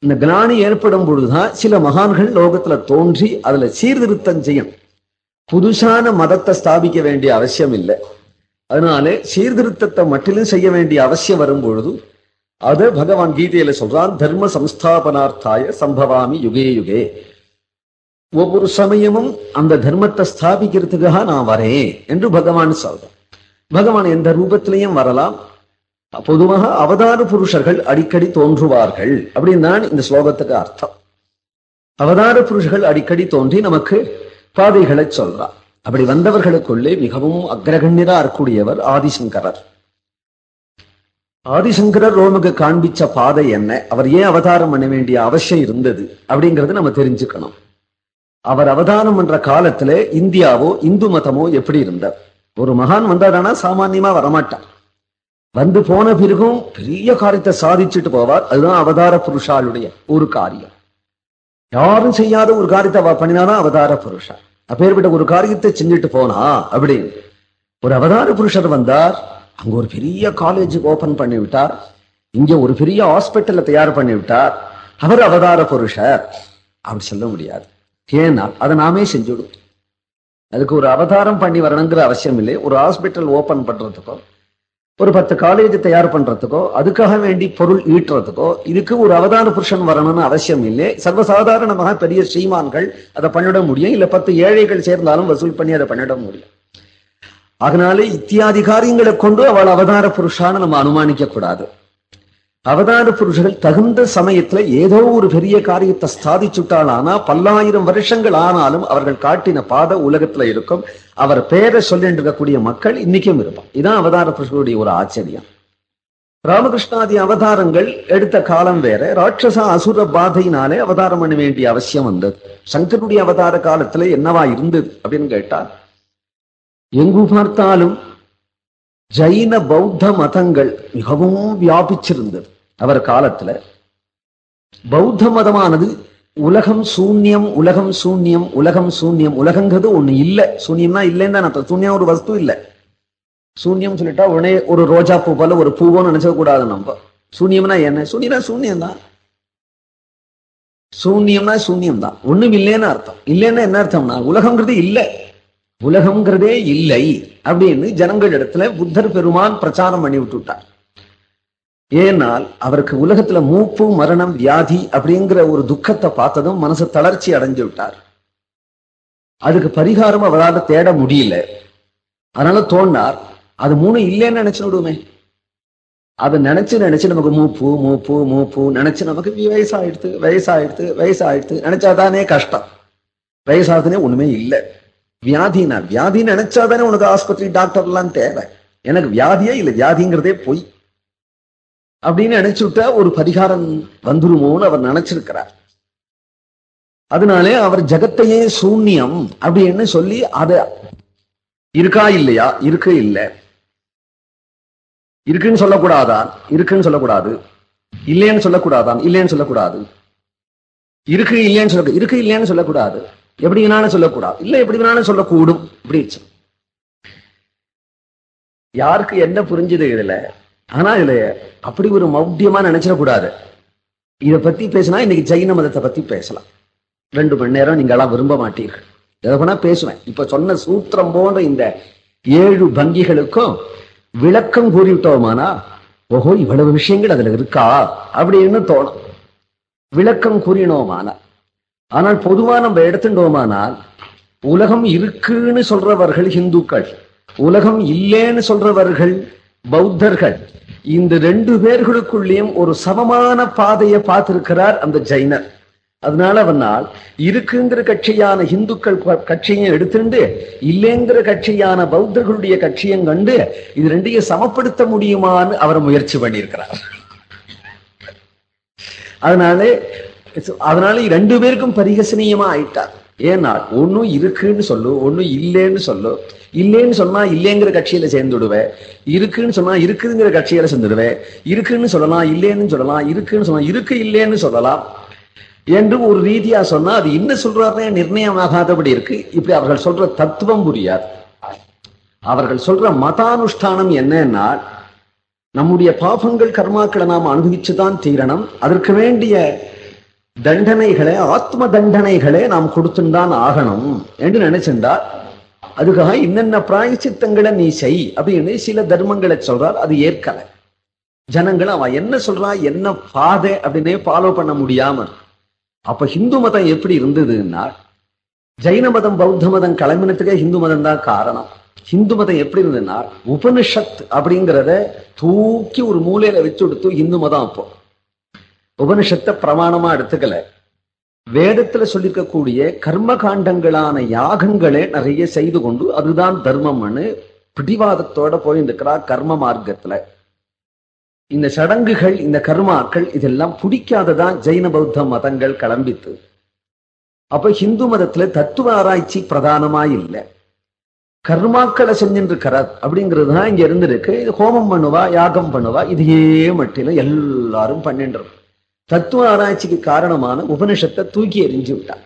இந்த கிளானி ஏற்படும் பொழுதுதான் சில மகான்கள் லோகத்துல தோன்றி அதுல சீர்திருத்தம் செய்யும் புதுசான மதத்தை ஸ்தாபிக்க வேண்டிய அவசியம் இல்லை. அதனால சீர்திருத்தத்தை மட்டிலும் செய்ய வேண்டிய அவசியம் வரும் பொழுது அது பகவான் கீதையில சொல்றான் தர்ம சம்ஸ்தாபனார்த்தாய சம்பவாமி யுகே யுகே. ஒவ்வொரு சமயமும் அந்த தர்மத்தை ஸ்தாபிக்கிறதுக்காக நான் வரேன் என்று பகவான் சொல்றான் பகவான் எந்த ரூபத்திலையும் வரலாம். பொதுவாக அவதார புருஷர்கள் அடிக்கடி தோன்றுவார்கள் அப்படின்னு தான் இந்த ஸ்லோகத்துக்கு அர்த்தம். அவதார புருஷர்கள் அடிக்கடி தோன்றி நமக்கு பாதைகளை சொல்றான் அப்படி வந்தவர்களுக்குள்ளே மிகவும் அக்ரகண்யரா இருக்கக்கூடியவர் ஆதிசங்கரர். ஆதிசங்கரர் ரோமுக்கு காண்பிச்ச பாதை என்ன? அவர் ஏன் அவதாரம் பண்ண வேண்டிய அவசியம் இருந்தது? அப்படிங்கறது நம்ம தெரிஞ்சுக்கணும். அவர் அவதானம் பண்ற காலத்துல இந்தியாவோ இந்து மதமோ எப்படி இருந்தார் ஒரு மகான் வந்தாதானா? சாமான்யமா வரமாட்டார் வந்து போன பிறகும் பெரிய காரியத்தை சாதிச்சுட்டு போவார். அதுதான் அவதார புருஷாளுடைய ஒரு காரியம். யாரும் செய்யாத ஒரு காரியத்தை அவ பண்ணினானா? அவதார புருஷா. அப்பேற்பட்ட ஒரு காரியத்தை செஞ்சுட்டு போனா அப்படின்னு. ஒரு அவதார புருஷர் வந்தார். அங்க ஒரு பெரிய காலேஜ் ஓபன் பண்ணி விட்டார். இங்க ஒரு பெரிய ஹாஸ்பிட்டல்ல தயார் பண்ணி விட்டார். அவர் அவதார புருஷர். அப்படி சொல்ல முடியாது. ஏன்னா அதை நாமே செஞ்சுடும் அதுக்கு ஒரு அவதாரம் பண்ணி வரணுங்கிற அவசியம் இல்லை. ஒரு ஹாஸ்பிட்டல் ஓபன் பண்றதுக்கோ ஒரு பத்து காலேஜ் தயார் பண்றதுக்கோ அதுக்காக வேண்டி பொருள் ஈட்டுறதுக்கோ இதுக்கு ஒரு அவதார புருஷன் வரணும்னு அவசியம் இல்லை. சர்வசாதாரணமாக பெரிய ஸ்ரீமான்கள் அதை பண்ணிட முடியும். இல்ல பத்து ஏழைகள் சேர்ந்தாலும் வசூல் பண்ணி அதை பண்ணிட முடியும். அதனால இத்தியாதி காரியங்களை கொண்டு அவள் அவதார புருஷான்னு நம்ம அனுமானிக்க கூடாது. அவதார புருஷர்கள் தகுந்த சமயத்துல ஏதோ ஒரு பெரிய காரியத்தை ஸ்தாபிச்சுட்டால் ஆனா பல்லாயிரம் வருஷங்கள் ஆனாலும் அவர்கள் காட்டின பாதை உலகத்துல இருக்கும். அவர் பேரை சொல்லிட்டு இருக்கக்கூடிய மக்கள் இன்னைக்கும் இருப்பான் இதான் அவதார புருஷர்களுடைய ஒரு ஆச்சரியம். ராமகிருஷ்ணாதி அவதாரங்கள் எடுத்த காலம் வேற. ராட்சச அசுர பாதையினாலே அவதாரம் பண்ண வேண்டிய அவசியம் வந்தது சங்கருடைய அவதார காலத்துல என்னவா இருந்தது அப்படின்னு கேட்டா எங்கு பார்த்தாலும் ஜைன பௌத்த மதங்கள் மிகவும் வியாபிச்சிருந்தது. அவர் காலத்துல பௌத்த மதமானது உலகம் சூன்யம் உலகம் சூன்யம் உலகம் சூன்யம் உலகங்கிறது ஒண்ணு இல்ல. சூன்யம்னா இல்லைன்னு தான் சூன்யம் ஒரு வஸ்து இல்ல. சூன்யம் சொல்லிட்டா உடனே ஒரு ரோஜா பூ போல ஒரு பூவோன்னு நினைச்ச கூடாது நம்ம. சூன்யம்னா என்ன? சூன்யம்னா சூன்யம் தான். சூன்யம்னா சூன்யம் தான். ஒண்ணும் இல்லைன்னு அர்த்தம். இல்லைன்னா என்ன அர்த்தம்னா உலகங்கிறது இல்லை. உலகம்ங்கிறதே இல்லை அப்படின்னு ஜனங்கள் இடத்துல புத்தர் பெருமான் பிரச்சாரம் பண்ணி விட்டுட்டார். ஏனால் அவருக்கு உலகத்துல மூப்பு மரணம் வியாதி அப்படிங்கிற ஒரு துக்கத்தை பார்த்ததும் மனசு தளர்ச்சி அடைஞ்சு விட்டார். அதுக்கு பரிகாரம் அவரால் தேட முடியல. அதனால தோண்டார் அது மூணு இல்லைன்னு நினைச்சு விடுமே அதை நினைச்சு நினைச்சு நமக்கு மூப்பு மூப்பு மூப்பு நினைச்சு நமக்கு வயசாயிடுத்து வயசாயிடுத்து வயசாயிடுத்து நினைச்சாதானே கஷ்டம். வயசாகுதுனே ஒண்ணுமே இல்லை. வியாதினா வியாதி நினைச்சாதானே உனக்கு ஆஸ்பத்திரி டாக்டர்லாம் தேவை. எனக்கு வியாதியே இல்லை வியாதிங்கிறதே போய். அப்படின்னு நினைச்சு விட்டா ஒரு பரிகாரம் வந்துருமோன்னு அவர் நினைச்சிருக்கிறார். அதனாலே அவர் ஜகத்தையே சூன்யம் அப்படின்னு சொல்லி அத இருக்கா இல்லையா? இருக்கு இல்ல. இருக்குன்னு சொல்லக்கூடாதான் இருக்குன்னு சொல்லக்கூடாது. இல்லைன்னு சொல்லக்கூடாதான்? இல்லைன்னு சொல்லக்கூடாது. இருக்கு இல்லைன்னு சொல்ல இருக்கு இல்லைன்னு சொல்லக்கூடாது. எப்படி வேணாலும் சொல்லக்கூடாது. இல்ல எப்படி வேணாலும் சொல்லக்கூடும். அப்படி யாருக்கு என்ன புரிஞ்சுது இதுல? ஆனா இதுல அப்படி ஒரு மௌட்டியமா நினைச்சிடக்கூடாது. இதை பத்தி பேசினா இன்னைக்கு ஜெயின மதத்தை பத்தி பேசலாம். ரெண்டு மணி நேரம் நீங்க எல்லாம் விரும்ப மாட்டீர்கள். எதை வேணா பேசுவேன். இப்ப சொன்ன சூத்திரம் போன்ற இந்த ஏழு பங்கிகளுக்கும் விளக்கம் கூறிவிட்டோமானா ஓஹோ இவ்வளவு விஷயங்கள் அதுல இருக்கா அப்படின்னு தோணும். விளக்கம் கூறினோமானா. ஆனால் பொதுவா நம்ம எடுத்துட்டோமானால் உலகம் இருக்குன்னு சொல்றவர்கள் இந்துக்கள் உலகம் இல்லேன்னு சொல்றவர்கள் பௌத்தர்கள். இந்த ரெண்டு பேர்களுக்குள்ளேயும் ஒரு சமமான பாதையை பார்த்திருக்கிறார் அந்த ஜைனர். அதனால அவனால் இருக்குங்கிற கட்சியான இந்துக்கள் கட்சியும் எடுத்துண்டு இல்லைங்கிற கட்சியான பௌத்தர்களுடைய கட்சியும் கண்டு இது ரெண்டையும் சமப்படுத்த முடியுமான்னு அவர் முயற்சி பண்ணியிருக்கிறார். அதனாலே அதனால ரெண்டு பேருக்கும் பரிகசனீயமா ஆயிட்டார். ஏன்னா ஒன்னும் இருக்குன்னு சொல்லு ஒன்னும் இல்லைன்னு சொல்லு. இல்லைன்னு சொன்னா இல்லைங்கிற கட்சியில சேர்ந்துடுவேன் இருக்குன்னு சொன்னா இருக்குங்கிற கட்சியில சேர்ந்துடுவேன் இருக்குன்னு சொல்லலாம் இல்லைன்னு சொல்லலாம் இருக்குன்னு சொன்னா இருக்கு இல்லைன்னு சொல்லலாம் என்று ஒரு ரீதியா சொன்னா அது என்ன சொல்றாருன்னே நிர்ணயமாகாதபடி இருக்கு. இப்படி அவர்கள் சொல்ற தத்துவம் புரியாது. அவர்கள் சொல்ற மதானுஷ்டானம் என்னன்னா நம்முடைய பாபங்கள் கர்மாக்களை நாம் அனுபவிச்சுதான் தீரணும். அதற்கு வேண்டிய தண்டனைகளை ஆத்ம தண்டனைகளை நாம் கொடுத்துதான் ஆகணும். என்று நினைச்சிருந்தா அதுக்காக என்னென்ன பிராயச்சித்தங்களை நீ செய் அப்படின்னு சில தர்மங்களை சொல்றார். அது ஏற்கல. ஜனங்கள் அவன் என்ன சொல்றா என்ன பாதை அப்படின்னே ஃபாலோ பண்ண முடியாம. அப்ப ஹிந்து மதம் எப்படி இருந்ததுன்னா ஜைன மதம் பௌத்த மதம் கிளம்பினத்துக்கே ஹிந்து மதம் தான் காரணம். ஹிந்து மதம் எப்படி இருந்ததுன்னா உபனிஷத் அப்படிங்கிறத தூக்கி ஒரு மூலையில வச்சு கொடுத்து ஹிந்து மதம் அப்போ. உபனிஷத்தை பிரமாணமா எடுத்துக்கல. வேதத்துல சொல்லிருக்கக்கூடிய கர்ம காண்டங்களான யாகங்களே நிறைய செய்து கொண்டு அதுதான் தர்மம்னு பிடிவாதத்தோட போயிருந்துக்கிறார் கர்ம மார்க்கத்துல. இந்த சடங்குகள் இந்த கர்மாக்கள் இதெல்லாம் பிடிக்காததான் ஜெயின பௌத்த மதங்கள் கிளம்பித்து. அப்ப ஹிந்து மதத்துல தத்துவ ஆராய்ச்சி பிரதானமா இல்லை. கர்மாக்களை செஞ்சுருக்கிறார் அப்படிங்கிறது தான் இங்க இருந்திருக்கு. இது ஹோமம் பண்ணுவா யாகம் பண்ணுவா இதையே மட்டும் எல்லாரும் பண்ணிட்டு தத்துவ ஆராய்ச்சிக்கு காரணமான உபனிஷத்தை தூக்கி எறிஞ்சு விட்டான்.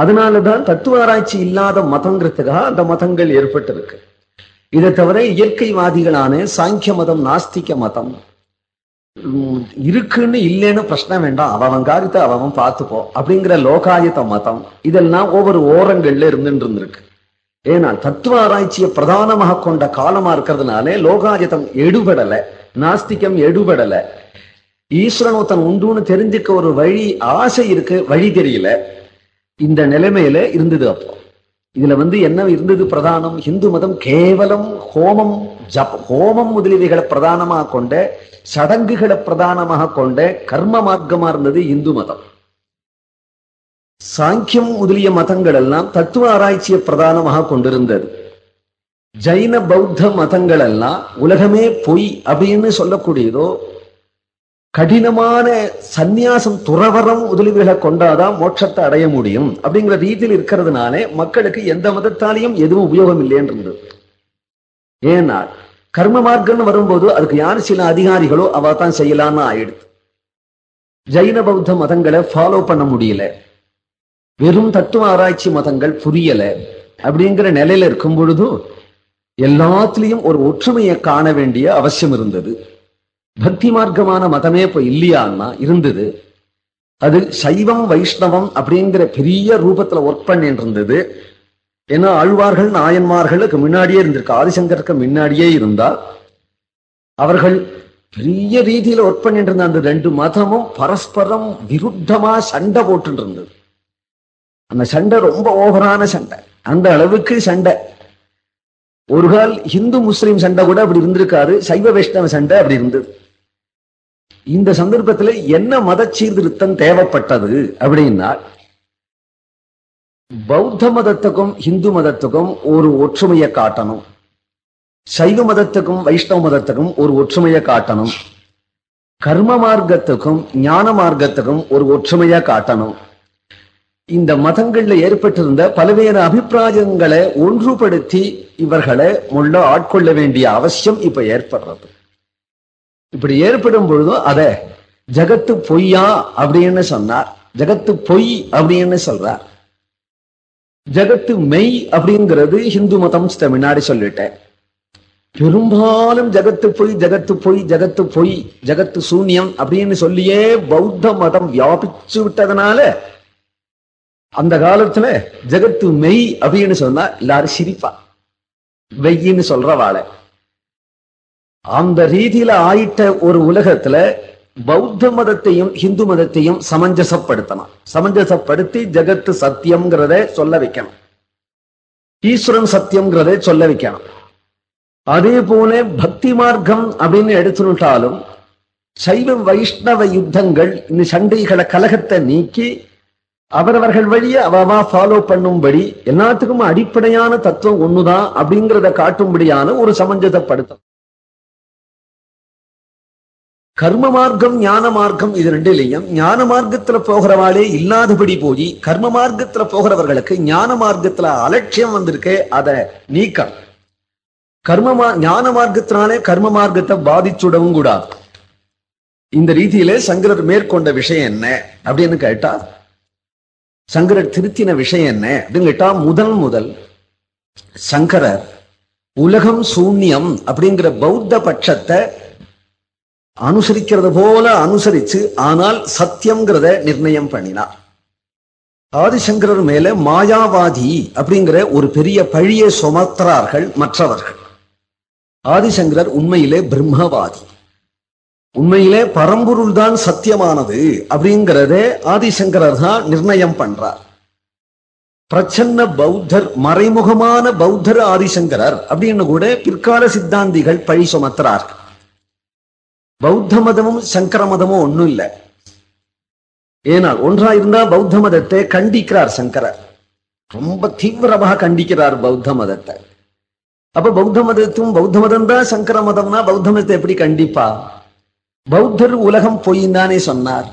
அதனாலதான் தத்துவ ஆராய்ச்சி இல்லாத மதங்கிறதுக்காக அந்த மதங்கள் ஏற்பட்டிருக்கு. இதை தவிர இயற்கைவாதிகளான சாங்கிய மதம் நாஸ்திக மதம் உம், இருக்குன்னு இல்லைன்னு பிரச்சனை வேண்டாம். அவன் காரியத்தை அவன் பார்த்துப்போம் அப்படிங்கிற லோகாயத்த மதம் இதெல்லாம் ஒவ்வொரு ஓரங்கள்ல இருந்துட்டு இருந்திருக்கு. ஏன்னா தத்துவ ஆராய்ச்சியை பிரதானமாக கொண்ட காலமா இருக்கிறதுனாலே லோகாயத்தம் எடுபடலை நாஸ்திகம் எடுபடலை. ஈஸ்வரன் உண்டுன்னு தெரிஞ்சுக்க ஒரு வழி ஆசை இருக்கு. வழி தெரியல. இந்த நிலைமையில இருந்தது அப்போ. இதுல வந்து என்ன இருந்தது பிரதானம்? இந்து மதம் கேவலம் ஹோமம் ஜப் ஹோமம் முதலியவைகளை பிரதானமாக கொண்ட சடங்குகளை பிரதானமாக கொண்ட கர்ம மார்க்கமா இருந்தது இந்து மதம். சாங்கியம் முதலிய மதங்கள் எல்லாம் தத்துவ ஆராய்ச்சியை பிரதானமாக கொண்டிருந்தது. ஜைன பௌத்த மதங்கள் எல்லாம் உலகமே பொய் அப்படின்னு சொல்லக்கூடியதோ கடினமான சந்நியாசம் துறவரம் முதலீடுகளை கொண்டாதான் மோட்சத்தை அடைய முடியும். அப்படிங்கிற ரீதியில் இருக்கிறதுனாலே மக்களுக்கு எந்த மதத்தாலையும் எதுவும் உபயோகம் இல்லைன்றது ஏன்னா கர்ம மார்க்கம்னு வரும்போது அதுக்கு யார் சில அதிகாரிகளோ அவ தான் செய்யலாம்னு ஆயிடுது. ஜைன பௌத்த மதங்களை ஃபாலோ பண்ண முடியல. வெறும் தத்துவ ஆராய்ச்சி மதங்கள் புரியல. அப்படிங்கிற நிலையில இருக்கும் பொழுதும் எல்லாத்துலயும் ஒரு ஒற்றுமையை காண வேண்டிய அவசியம் இருந்தது. பக்தி மார்க்கமான மதமே இப்ப இல்லையான்னா இருந்தது. அது சைவம் வைஷ்ணவம் அப்படிங்கிற பெரிய ரூபத்துல ஒர்க் பண்ணிட்டு இருந்தது. ஏன்னா ஆழ்வார்கள் நாயன்மார்களுக்கு முன்னாடியே இருந்திருக்கு. ஆதிசங்கருக்கு முன்னாடியே இருந்தா அவர்கள் பெரிய ரீதியில ஒர்க் பண்ணிட்டு இருந்த அந்த ரெண்டு மதமும் பரஸ்பரம் விருத்தமா சண்டை போட்டு இருந்தது. அந்த சண்டை ரொம்ப ஓவரான சண்டை. அந்த அளவுக்கு சண்டை. ஒரு கால் இந்து முஸ்லீம் சண்டை கூட அப்படி இருந்திருக்காரு சைவ வைஷ்ணவ சண்டை அப்படி இருந்தது. இந்த சந்தர்ப்பத்தில் என்ன மத சீர்திருத்தம் தேவைப்பட்டது அப்படின்னா பௌத்த மதத்துக்கும் இந்து மதத்துக்கும் ஒரு ஒற்றுமையை காட்டணும். சைவ மதத்துக்கும் வைஷ்ணவ மதத்துக்கும் ஒரு ஒற்றுமையை காட்டணும். கர்ம மார்க்கத்துக்கும் ஞான மார்க்கத்துக்கும் ஒரு ஒற்றுமையை காட்டணும். இந்த மதங்கள்ல ஏற்பட்டிருந்த பல்வேறு அபிப்பிராயங்களை ஒன்றுபடுத்தி இவர்களை முள்ள ஆட்கொள்ள வேண்டிய அவசியம் இப்ப ஏற்படுறது. இப்படி ஏற்படும் பொழுதும் அத ஜகத்து பொய்யா அப்படின்னு சொன்னார். ஜகத்து பொய் அப்படின்னு சொல்றார். ஜகத்து மெய் அப்படிங்கிறது ஹிந்து மதம் முன்னாடி சொல்லிட்டேன் பெரும்பாலும் ஜகத்து பொய் ஜகத்து பொய் ஜகத்து பொய் ஜகத்து சூன்யம் அப்படின்னு சொல்லியே பௌத்த மதம் வியாபிச்சு விட்டதுனால அந்த காலத்துல ஜகத்து மெய் அப்படின்னு சொன்னா எல்லாரும் சிரிப்பா. வெய்யின்னு சொல்றவாளை அந்த ரீதியில ஆயிட்ட ஒரு உலகத்துல பௌத்த மதத்தையும் இந்து மதத்தையும் சமஞ்சசப்படுத்தணும். சமஞ்சசப்படுத்தி ஜெகத்து சத்தியம்ங்கிறத சொல்ல வைக்கணும். ஈஸ்வரன் சத்தியம்ங்கிறத சொல்ல வைக்கணும். அதே போல பக்தி மார்க்கம் அப்படின்னு எடுத்துட்டாலும் சைவ வைஷ்ணவ யுத்தங்கள் இந்த சண்டைகளை கலகத்தை நீக்கி அவரவர்கள் வழியை அவவா ஃபாலோ பண்ணும்படி எல்லாத்துக்கும் அடிப்படையான தத்துவம் ஒண்ணுதான் அப்படிங்கிறத காட்டும்படியான ஒரு சமஞ்சசப்படுத்தம் கர்ம மார்க்கம் ஞான மார்க்கம் இது ரெண்டிலையும் ஞான மார்க்கத்துல போகிறவாளே இல்லாதபடி போய் கர்ம மார்க்கத்துல போகிறவர்களுக்கு ஞான மார்க்கத்துல அலட்சியம் வந்திருக்கு அதை நீக்கம். கர்ம ஞான மார்க்கத்தினாலே கர்ம மார்க்கத்தை பாதிச்சுடவும் கூடாது. இந்த ரீதியிலே சங்கரர் மேற்கொண்ட விஷயம் என்ன அப்படின்னு கேட்டா சங்கரர் திருத்தின விஷயம் என்ன அப்படின்னு கேட்டா முதல் முதல் சங்கரர் உலகம் சூன்யம் அப்படிங்கிற பௌத்த பட்சத்தை அனுசரிக்கிறது போல அனுசரிச்சு ஆனால் சத்தியம்ங்கிறத நிர்ணயம் பண்ணினார். ஆதிசங்கரர் மேல மாயாவாதி அப்படிங்கிற ஒரு பெரிய பழியை சுமத்துறார்கள் மற்றவர்கள். ஆதிசங்கரர் உண்மையிலே பிரம்மவாதி. உண்மையிலே பரம்பொருள் தான் சத்தியமானது அப்படிங்கிறத ஆதிசங்கரர் தான் நிர்ணயம் பண்றார். பிரச்சன்ன பௌத்தர் மறைமுகமான பௌத்தர் ஆதிசங்கரர் அப்படின்னு கூட பிற்கால சித்தாந்திகள் பழி சுமத்துறார்கள். பௌத்த மதமும் சங்கர மதமும் ஒன்றும் இல்லை ஏனால் ஒன்றா இருந்தா பௌத்த மதத்தை கண்டிக்கிறார் சங்கரர். ரொம்ப தீவிரமாக கண்டிக்கிறார் பௌத்த மதத்தை அப்ப பௌத்த மதத்தும் பௌத்த மதம் தான் சங்கர மதம்னா பௌத்த மதத்தை எப்படி கண்டிப்பா? பௌத்தர் உலகம் பொய்ந்தானே சொன்னார்.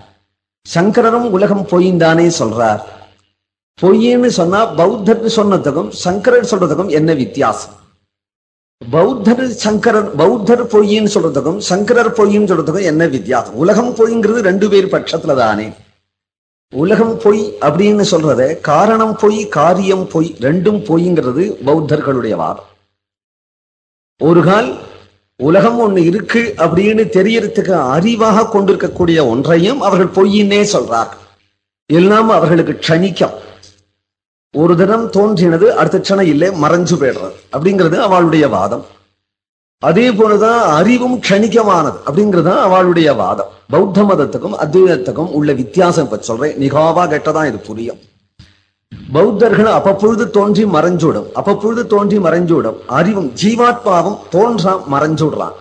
சங்கரரும் உலகம் பொய்ந்தானே சொல்றார். பொய்ன்னு சொன்னா பௌத்தர்னு சொன்னதுக்கும் சங்கரர் சொல்றதுக்கும் என்ன வித்தியாசம்? பௌத்தர் சங்கரர் பௌத்தர் பொய்ன்னு சொல்றதுக்கும் சங்கரர் பொய்ன்னு சொல்றதுக்கும் என்ன வித்தியாசம்? உலகம் பொய்ங்கிறது ரெண்டு பேர் பட்சத்துல தானே உலகம் பொய் அப்படின்னு சொல்றத காரணம் பொய் காரியம் பொய் ரெண்டும் பொய்ங்கிறது பௌத்தர்களுடைய வாதம். ஒரு கால் உலகம் ஒண்ணு இருக்கு அப்படின்னு தெரியறதுக்கு அறிவாக கொண்டிருக்கக்கூடிய ஒன்றையும் அவர்கள் பொய்யின்னே சொல்றார்கள். எல்லாம் அவர்களுக்கு க்ஷணிக்கம். ஒரு தினம் தோன்றினது அடுத்த க்ஷணம் இல்லை மறைஞ்சு போயிடுறது. அப்படிங்கிறது அவளுடைய வாதம். அதே போலதான் அறிவும் க்ஷணிக்கமானது அப்படிங்கிறது அவளுடைய வாதம். பௌத்த மதத்துக்கும் அத்வைதத்துக்கும் உள்ள வித்தியாசம் இப்ப சொல்றேன். நிகாவா கெட்டதான் இது புரியும். பௌத்தர்கள் அப்பப்பொழுது தோன்றி மறைஞ்சுவிடும். அப்பப்பொழுது தோன்றி மறைஞ்சுவிடும். அறிவும் ஜீவாத்மாவும் தோன்றான் மறைஞ்சுடுறான்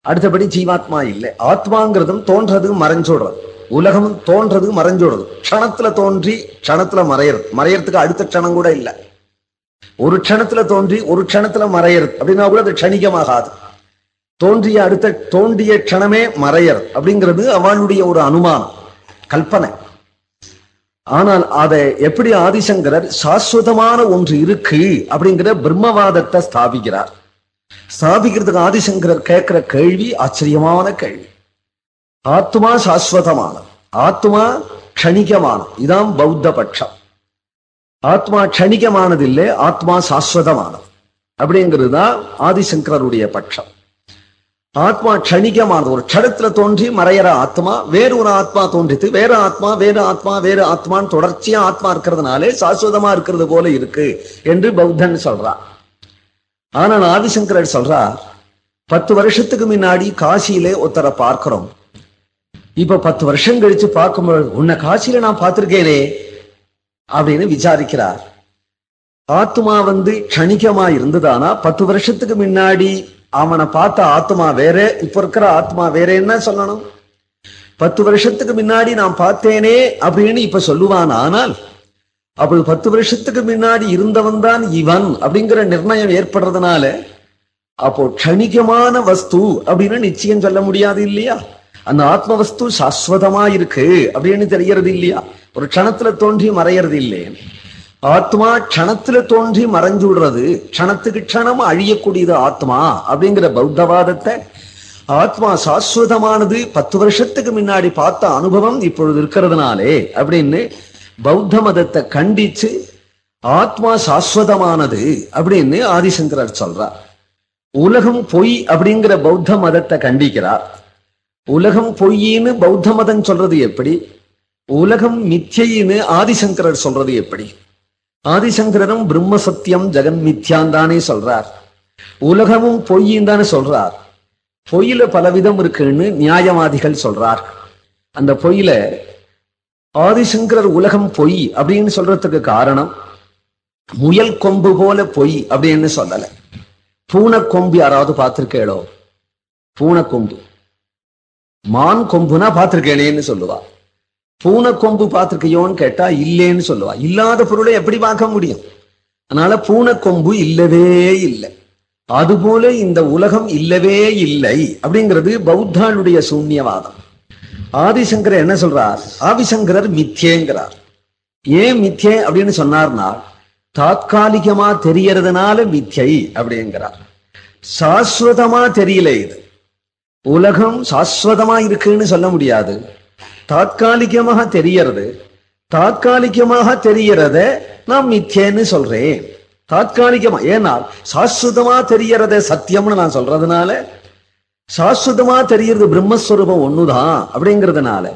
அடுத்தபடி ஜீவாத்மா இல்லை. ஆத்மாங்கிறதும் தோன்றது மறைஞ்சுடுறது உலகம் தோன்றது மறைஞ்சோடுது. க்ஷணத்துல தோன்றி க்ஷணத்துல மறையிறது. மறையறதுக்கு அடுத்த க்ஷணம் கூட இல்லை. ஒரு க்ஷணத்துல தோன்றி ஒரு க்ஷணத்துல மறையிறது. அப்படின்னா கூட அது க்ஷணிகமாகாது. தோன்றிய அடுத்த தோன்றிய க்ஷணமே மறையறது. அப்படிங்கிறது அவளுடைய ஒரு அனுமானம் கல்பனை. ஆனால் அதை எப்படி ஆதிசங்கரர் சாஸ்வதமான ஒன்று இருக்கு அப்படிங்கிற பிரம்மவாதத்தை ஸ்தாபிக்கிறார். ஸ்தாபிக்கிறதுக்கு ஆதிசங்கரர் கேட்கிற கேள்வி ஆச்சரியமான கேள்வி. ஆத்மா சாஸ்வதமானது ஆத்மா க்ஷணிகமானது இதான் பௌத்த பட்சம் ஆத்மா க்ஷணிகமானது இல்லை ஆத்மா சாஸ்வதமானது அப்படிங்கிறது தான் ஆதிசங்கரருடைய பட்சம். ஆத்மா க்ஷணிகமானது ஒரு க்ஷணத்துல தோன்றி மறையிற ஆத்மா வேறு ஒரு ஆத்மா தோன்றித்து வேற ஆத்மா வேறு ஆத்மா வேறு ஆத்மான்னு தொடர்ச்சியா ஆத்மா இருக்கிறதுனாலே சாஸ்வதமா இருக்கிறது போல இருக்கு என்று பௌத்தன் சொல்றார் ஆனால் ஆதிசங்கரர் சொல்றார் பத்து வருஷத்துக்கு முன்னாடி காசியிலே ஒருத்தரை பார்க்கிறோம். இப்ப பத்து வருஷம் கழிச்சு பார்க்கும்போது உன்னை காட்சியில நான் பார்த்திருக்கேனே அப்படின்னு விசாரிக்கிறார். ஆத்மா வந்து க்ஷணிகமா இருந்ததானா? பத்து வருஷத்துக்கு முன்னாடி அவனை பார்த்த ஆத்மா வேற இப்ப இருக்கிற ஆத்மா வேற என்ன சொல்லணும்? பத்து வருஷத்துக்கு முன்னாடி நான் பார்த்தேனே அப்படின்னு இப்ப சொல்லுவான்? ஆனால் அப்படி பத்து வருஷத்துக்கு முன்னாடி இருந்தவன் தான் இவன் அப்படிங்கிற நிர்ணயம் ஏற்படுறதுனால அப்போ க்ஷணிகமான வஸ்து அப்படின்னு நிச்சயம் சொல்ல முடியாது இல்லையா? அந்த ஆத்ம வஸ்து சாஸ்வதமா இருக்கு அப்படின்னு தெரியறது இல்லையா? ஒரு க்ஷணத்துல தோன்றி மறையறது இல்லையே ஆத்மா க்ஷணத்துல தோன்றி மறைஞ்சு விடுறது க்ஷணத்துக்கு க்ஷணம் அழியக்கூடியது ஆத்மா அப்படிங்கிற பௌத்தவாதத்தை ஆத்மா சாஸ்வதமானது பத்து வருஷத்துக்கு முன்னாடி பார்த்த அனுபவம் இப்பொழுது இருக்கிறதுனாலே அப்படின்னு பௌத்த மதத்தை கண்டிச்சு ஆத்மா சாஸ்வதமானது அப்படின்னு ஆதிசங்கரர் சொல்றார். உலகம் பொய் அப்படிங்கிற பௌத்த மதத்தை கண்டிக்கிறார். உலகம் பொய்யின்னு பௌத்த மதம் சொல்றது எப்படி? உலகம் மித்யின்னு ஆதிசங்கரர் சொல்றது எப்படி? ஆதிசங்கரரும் பிரம்ம சத்தியம் ஜெகன் மித்யான் தானே சொல்றார். உலகமும் பொய்யின் தானே சொல்றார். பொய்யில பலவிதம் இருக்குன்னு நியாயவாதிகள் சொல்றார். அந்த பொய்யில ஆதிசங்கரர் உலகம் பொய் அப்படின்னு சொல்றதுக்கு காரணம் முயல் கொம்பு போல பொய் அப்படின்னு சொல்லல. பூனை கொம்பு யாராவது பார்த்திருக்கேளோ பூனை கொம்பு. மான் கொம்புனா பார்த்திருக்கேனேன்னு சொல்லுவா. பூனை கொம்பு பார்த்திருக்கையோன்னு கேட்டா இல்லேன்னு சொல்லுவா. இல்லாத பொருளை எப்படி பார்க்க முடியும்? அதனால பூனை கொம்பு இல்லவே இல்லை. அதுபோல இந்த உலகம் இல்லவே இல்லை அப்படிங்கிறது பௌத்தாளுடைய சூன்யவாதம். ஆதிசங்கரர் என்ன சொல்றார்? ஆதிசங்கரர் மித்தியேங்கிறார். ஏன் மித்யே அப்படின்னு சொன்னார்னா தாத்காலிகமா தெரியறதுனால மித்தியை அப்படிங்கிறார். சாஸ்வதமா தெரியல இது. உலகம் சாஸ்வதமா இருக்குன்னு சொல்ல முடியாது. தாத்காலிகமாக தெரியறது தாத்காலிகமாக தெரியறத நான் மித்தியன்னு சொல்றேன். தாத்காலிகமா ஏன்னா சாஸ்வதமா தெரியறத சத்தியம்னு நான் சொல்றதுனால சாஸ்வதமா தெரியறது பிரம்மஸ்வரூபம் ஒண்ணுதான் அப்படிங்கிறதுனால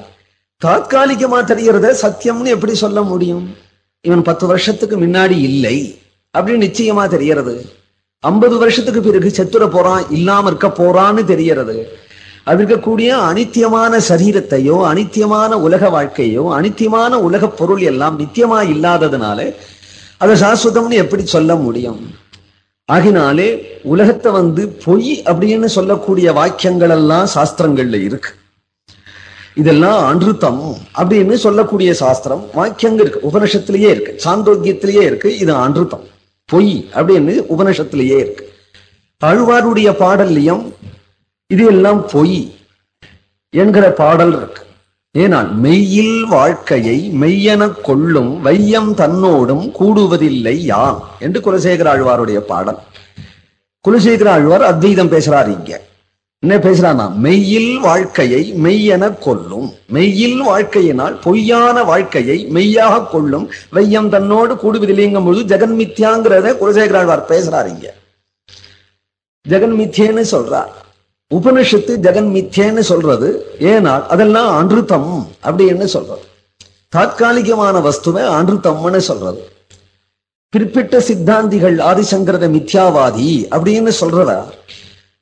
தாத்காலிகமா தெரியறத சத்தியம்னு எப்படி சொல்ல முடியும்? இவன் பத்து வருஷத்துக்கு முன்னாடி இல்லை. அப்படின்னு நிச்சயமா தெரியறது ஐம்பது வருஷத்துக்கு பிறகு செத்துற போறான் இல்லாம இருக்க போறான்னு தெரியறது அது இருக்கக்கூடிய அனித்தியமான சரீரத்தையோ அனித்தியமான உலக வாழ்க்கையோ அனித்தியமான உலக பொருள் எல்லாம் நித்தியமா இல்லாததுனால அதை சாஸ்வதம்னு எப்படி சொல்ல முடியும்? ஆகினாலே உலகத்தை வந்து பொய் அப்படின்னு சொல்லக்கூடிய வாக்கியங்கள் எல்லாம் சாஸ்திரங்கள்ல இருக்கு. இதெல்லாம் அன்றுத்தம் அப்படின்னு சொல்லக்கூடிய சாஸ்திரம் வாக்கியங்க இருக்கு. உபனிஷத்திலேயே இருக்கு. சாந்தோக்கியத்திலேயே இருக்கு. இது அன்றுத்தம் பொய் அப்படின்னு உபனிஷத்திலேயே இருக்கு. அழுவாருடைய பாடல்லையும் இது எல்லாம் பொய் என்கிற பாடல் இருக்கு. ஏனால் மெய்யில் வாழ்க்கையை மெய்யென கொள்ளும் வையம் தன்னோடும் கூடுவதில்லை யான் என்று குலசேகர ஆழ்வாருடைய பாடல். குலசேகர ஆழ்வார் அத்வைதம் பேசுறாரு இங்க. என்ன பேசுறானா மெய்யில் வாழ்க்கையை மெய்யென கொள்ளும் மெய்யில் வாழ்க்கையினால் பொய்யான வாழ்க்கையை மெய்யாக கொள்ளும். வெய்யம் தன்னோடு கூடுவதில்லைங்கும் பொழுது ஜெகன்மித்யாங்கிறத குலசேகர ஆழ்வார் பேசுறாரு இங்க. ஜெகன்மித்யேன்னு சொல்றார் உபனிஷத்து ஜெகன் மித்யேன்னு சொல்றது. ஏனால் அதெல்லாம் அன்றுத்தம் அப்படின்னு சொல்றது. தாத்காலிகமான வஸ்துவை அன்றுத்தம்னு சொல்றது. குறிப்பிட்ட சித்தாந்திகள் ஆதிசங்கரத மித்யாவாதி அப்படின்னு சொல்றதா?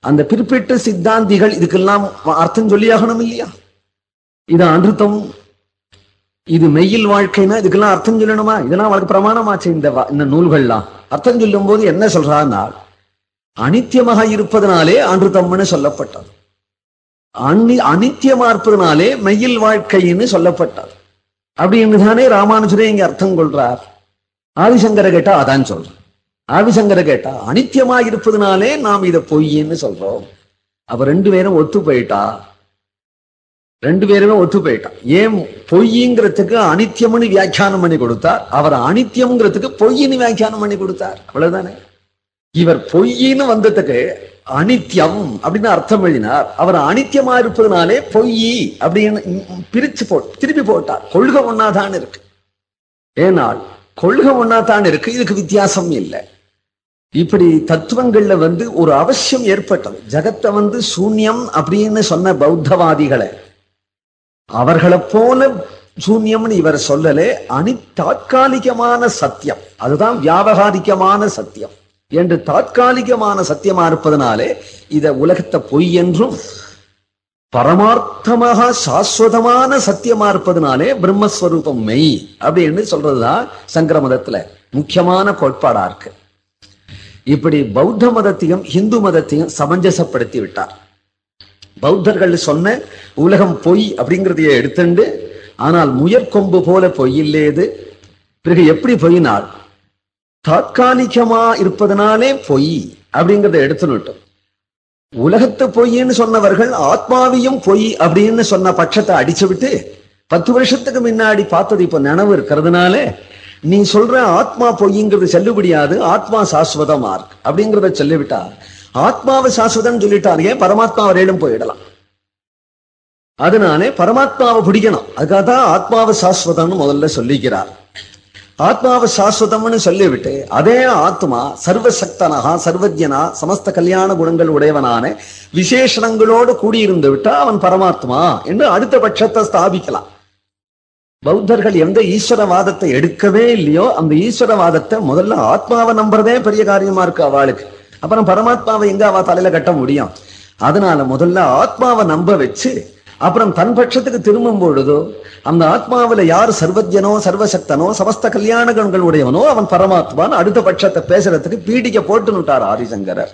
அந்த குறிப்பிட்ட சித்தாந்திகள் இதுக்கெல்லாம் அர்த்தம் சொல்லியாகணும் இல்லையா? இது அனுத்தம் இது மெய்யில் வாழ்க்கைனா இதுக்கெல்லாம் அர்த்தம் சொல்லணுமா? இதெல்லாம் அவளுக்கு பிரமாணமாச்சு இந்த இந்த நூல்கள்லாம். அர்த்தம் சொல்லும் போது என்ன சொல்றான்னா அனித்தியமாக இருப்பதனாலே அன்றுத்தம்னு சொல்லப்பட்டது. அனி அனித்தியமா இருப்பதனாலே மெய்யில் வாழ்க்கைன்னு சொல்லப்பட்டது. அப்படின்னு தானே ராமானுஜரே இங்க அர்த்தம் கொள்றார். ஆதிசங்கர கேட்டா அதான் சொல்றேன் ஆவிசங்கர கேட்டா அனித்தியமா இருப்பதுனாலே நாம் இதை பொய்ன்னு சொல்றோம். அப்ப ரெண்டு பேரும் ஒத்து போயிட்டா? ரெண்டு பேருமே ஒத்து போயிட்டான் ஏன் பொய்ங்கிறதுக்கு அனித்தியம்னு வியாக்கியானம் பண்ணி கொடுத்தார்? அவர் அனித்தியம்ங்கிறதுக்கு பொய்ன்னு வியாக்கியானம் பண்ணி கொடுத்தார். அவ்வளவுதானே? இவர் பொய்ன்னு வந்ததுக்கு அனித்யம் அப்படின்னு அர்த்தம் எழுதினார். அவர் அனித்தியமா இருப்பதுனாலே பொய் அப்படின்னு ம், பிரிச்சு போ திருப்பி போட்டார். கொள்கை ஒன்னாதான் இருக்கு. ஏனால் கொள்கை ஒன்னாதான் இருக்கு. இதுக்கு வித்தியாசம் இல்லை. இப்படி தத்துவங்கள்ல வந்து ஒரு அவசியம் ஏற்பட்டது. ஜகத்தை வந்து சூன்யம் அப்படின்னு சொன்ன பௌத்தவாதிகளை அவர்களை போல சூன்யம்னு இவர் சொல்லலே அனி தாக்காலிகமான சத்தியம். அதுதான் வியாபகாரிகமான சத்தியம். என்று தாக்காலிகமான சத்தியமா இருப்பதனாலே இத உலகத்தை பொய் என்றும் பரமார்த்தமாக சாஸ்வதமான சத்தியமா இருப்பதனாலே பிரம்மஸ்வரூபம் மெய் அப்படின்னு சொல்றதுதான் சங்கர மதத்துல முக்கியமான கோட்பாடா இருக்கு. இப்படி பௌத்த மதத்தையும் இந்து மதத்தையும் சமஞ்சசப்படுத்தி விட்டார். பௌத்தர்கள் சொன்ன உலகம் பொய் அப்படிங்கிறதையே எடுத்துண்டு ஆனால் முயற்கொம்பு போல பொய் இல்லேது பிறகு எப்படி பொய்னால் தற்காலிகமா இருப்பதனாலே பொய் அப்படிங்கிறத எடுத்துனுட்டோம் உலகத்தை பொய்ன்னு சொன்னவர்கள் ஆத்மாவையும் பொய் அப்படின்னு சொன்ன பட்சத்தை அடிச்சு விட்டு பத்து வருஷத்துக்கு முன்னாடி பார்த்தது இப்ப நினைவு இருக்கிறதுனால நீ சொல்ற ஆத்மா பொய்ங்கிறது செல்லுபடியாது ஆத்மா சாஸ்வதமா இருக்கு அப்படிங்கிறத சொல்லிவிட்டா. ஆத்மாவை சாஸ்வதம் சொல்லிட்டாரு. ஏன்? பரமாத்மா வரையிலும் போயிடலாம். அதனாலே பரமாத்மாவை பிடிக்கணும். அதுக்காக தான் ஆத்மாவை சாஸ்வதம்னு முதல்ல சொல்லிக்கிறார். ஆத்மாவை சாஸ்வதம்னு சொல்லிவிட்டு அதே ஆத்மா சர்வசக்தனகா சர்வஜனா சமஸ்த கல்யாண குணங்கள் உடையவனான விசேஷணங்களோடு கூடியிருந்து விட்டா அவன் பரமாத்மா என்று அடுத்த பட்சத்தை ஸ்தாபிக்கலாம். பௌத்தர்கள் எந்த ஈஸ்வரவாதத்தை எடுக்கவே இல்லையோ அந்த ஈஸ்வரவாதத்தை முதல்ல ஆத்மாவை நம்புறதே பெரிய காரியமா இருக்கு அவளுக்கு. அப்புறம் பரமாத்மாவை எங்க அவ தலையில கட்ட முடியும்? அதனால முதல்ல ஆத்மாவை நம்ப வச்சு அப்புறம் தன் பட்சத்துக்கு திரும்பும் பொழுதோ அந்த ஆத்மாவில யார் சர்வஜனோ சர்வசக்தனோ சமஸ்த கல்யாண கண்கள் உடையவனோ அவன் பரமாத்மான்னு அடுத்த பட்சத்தை பேசுறதுக்கு பீடிக்க போட்டுனுட்டார் ஆதிசங்கரர்.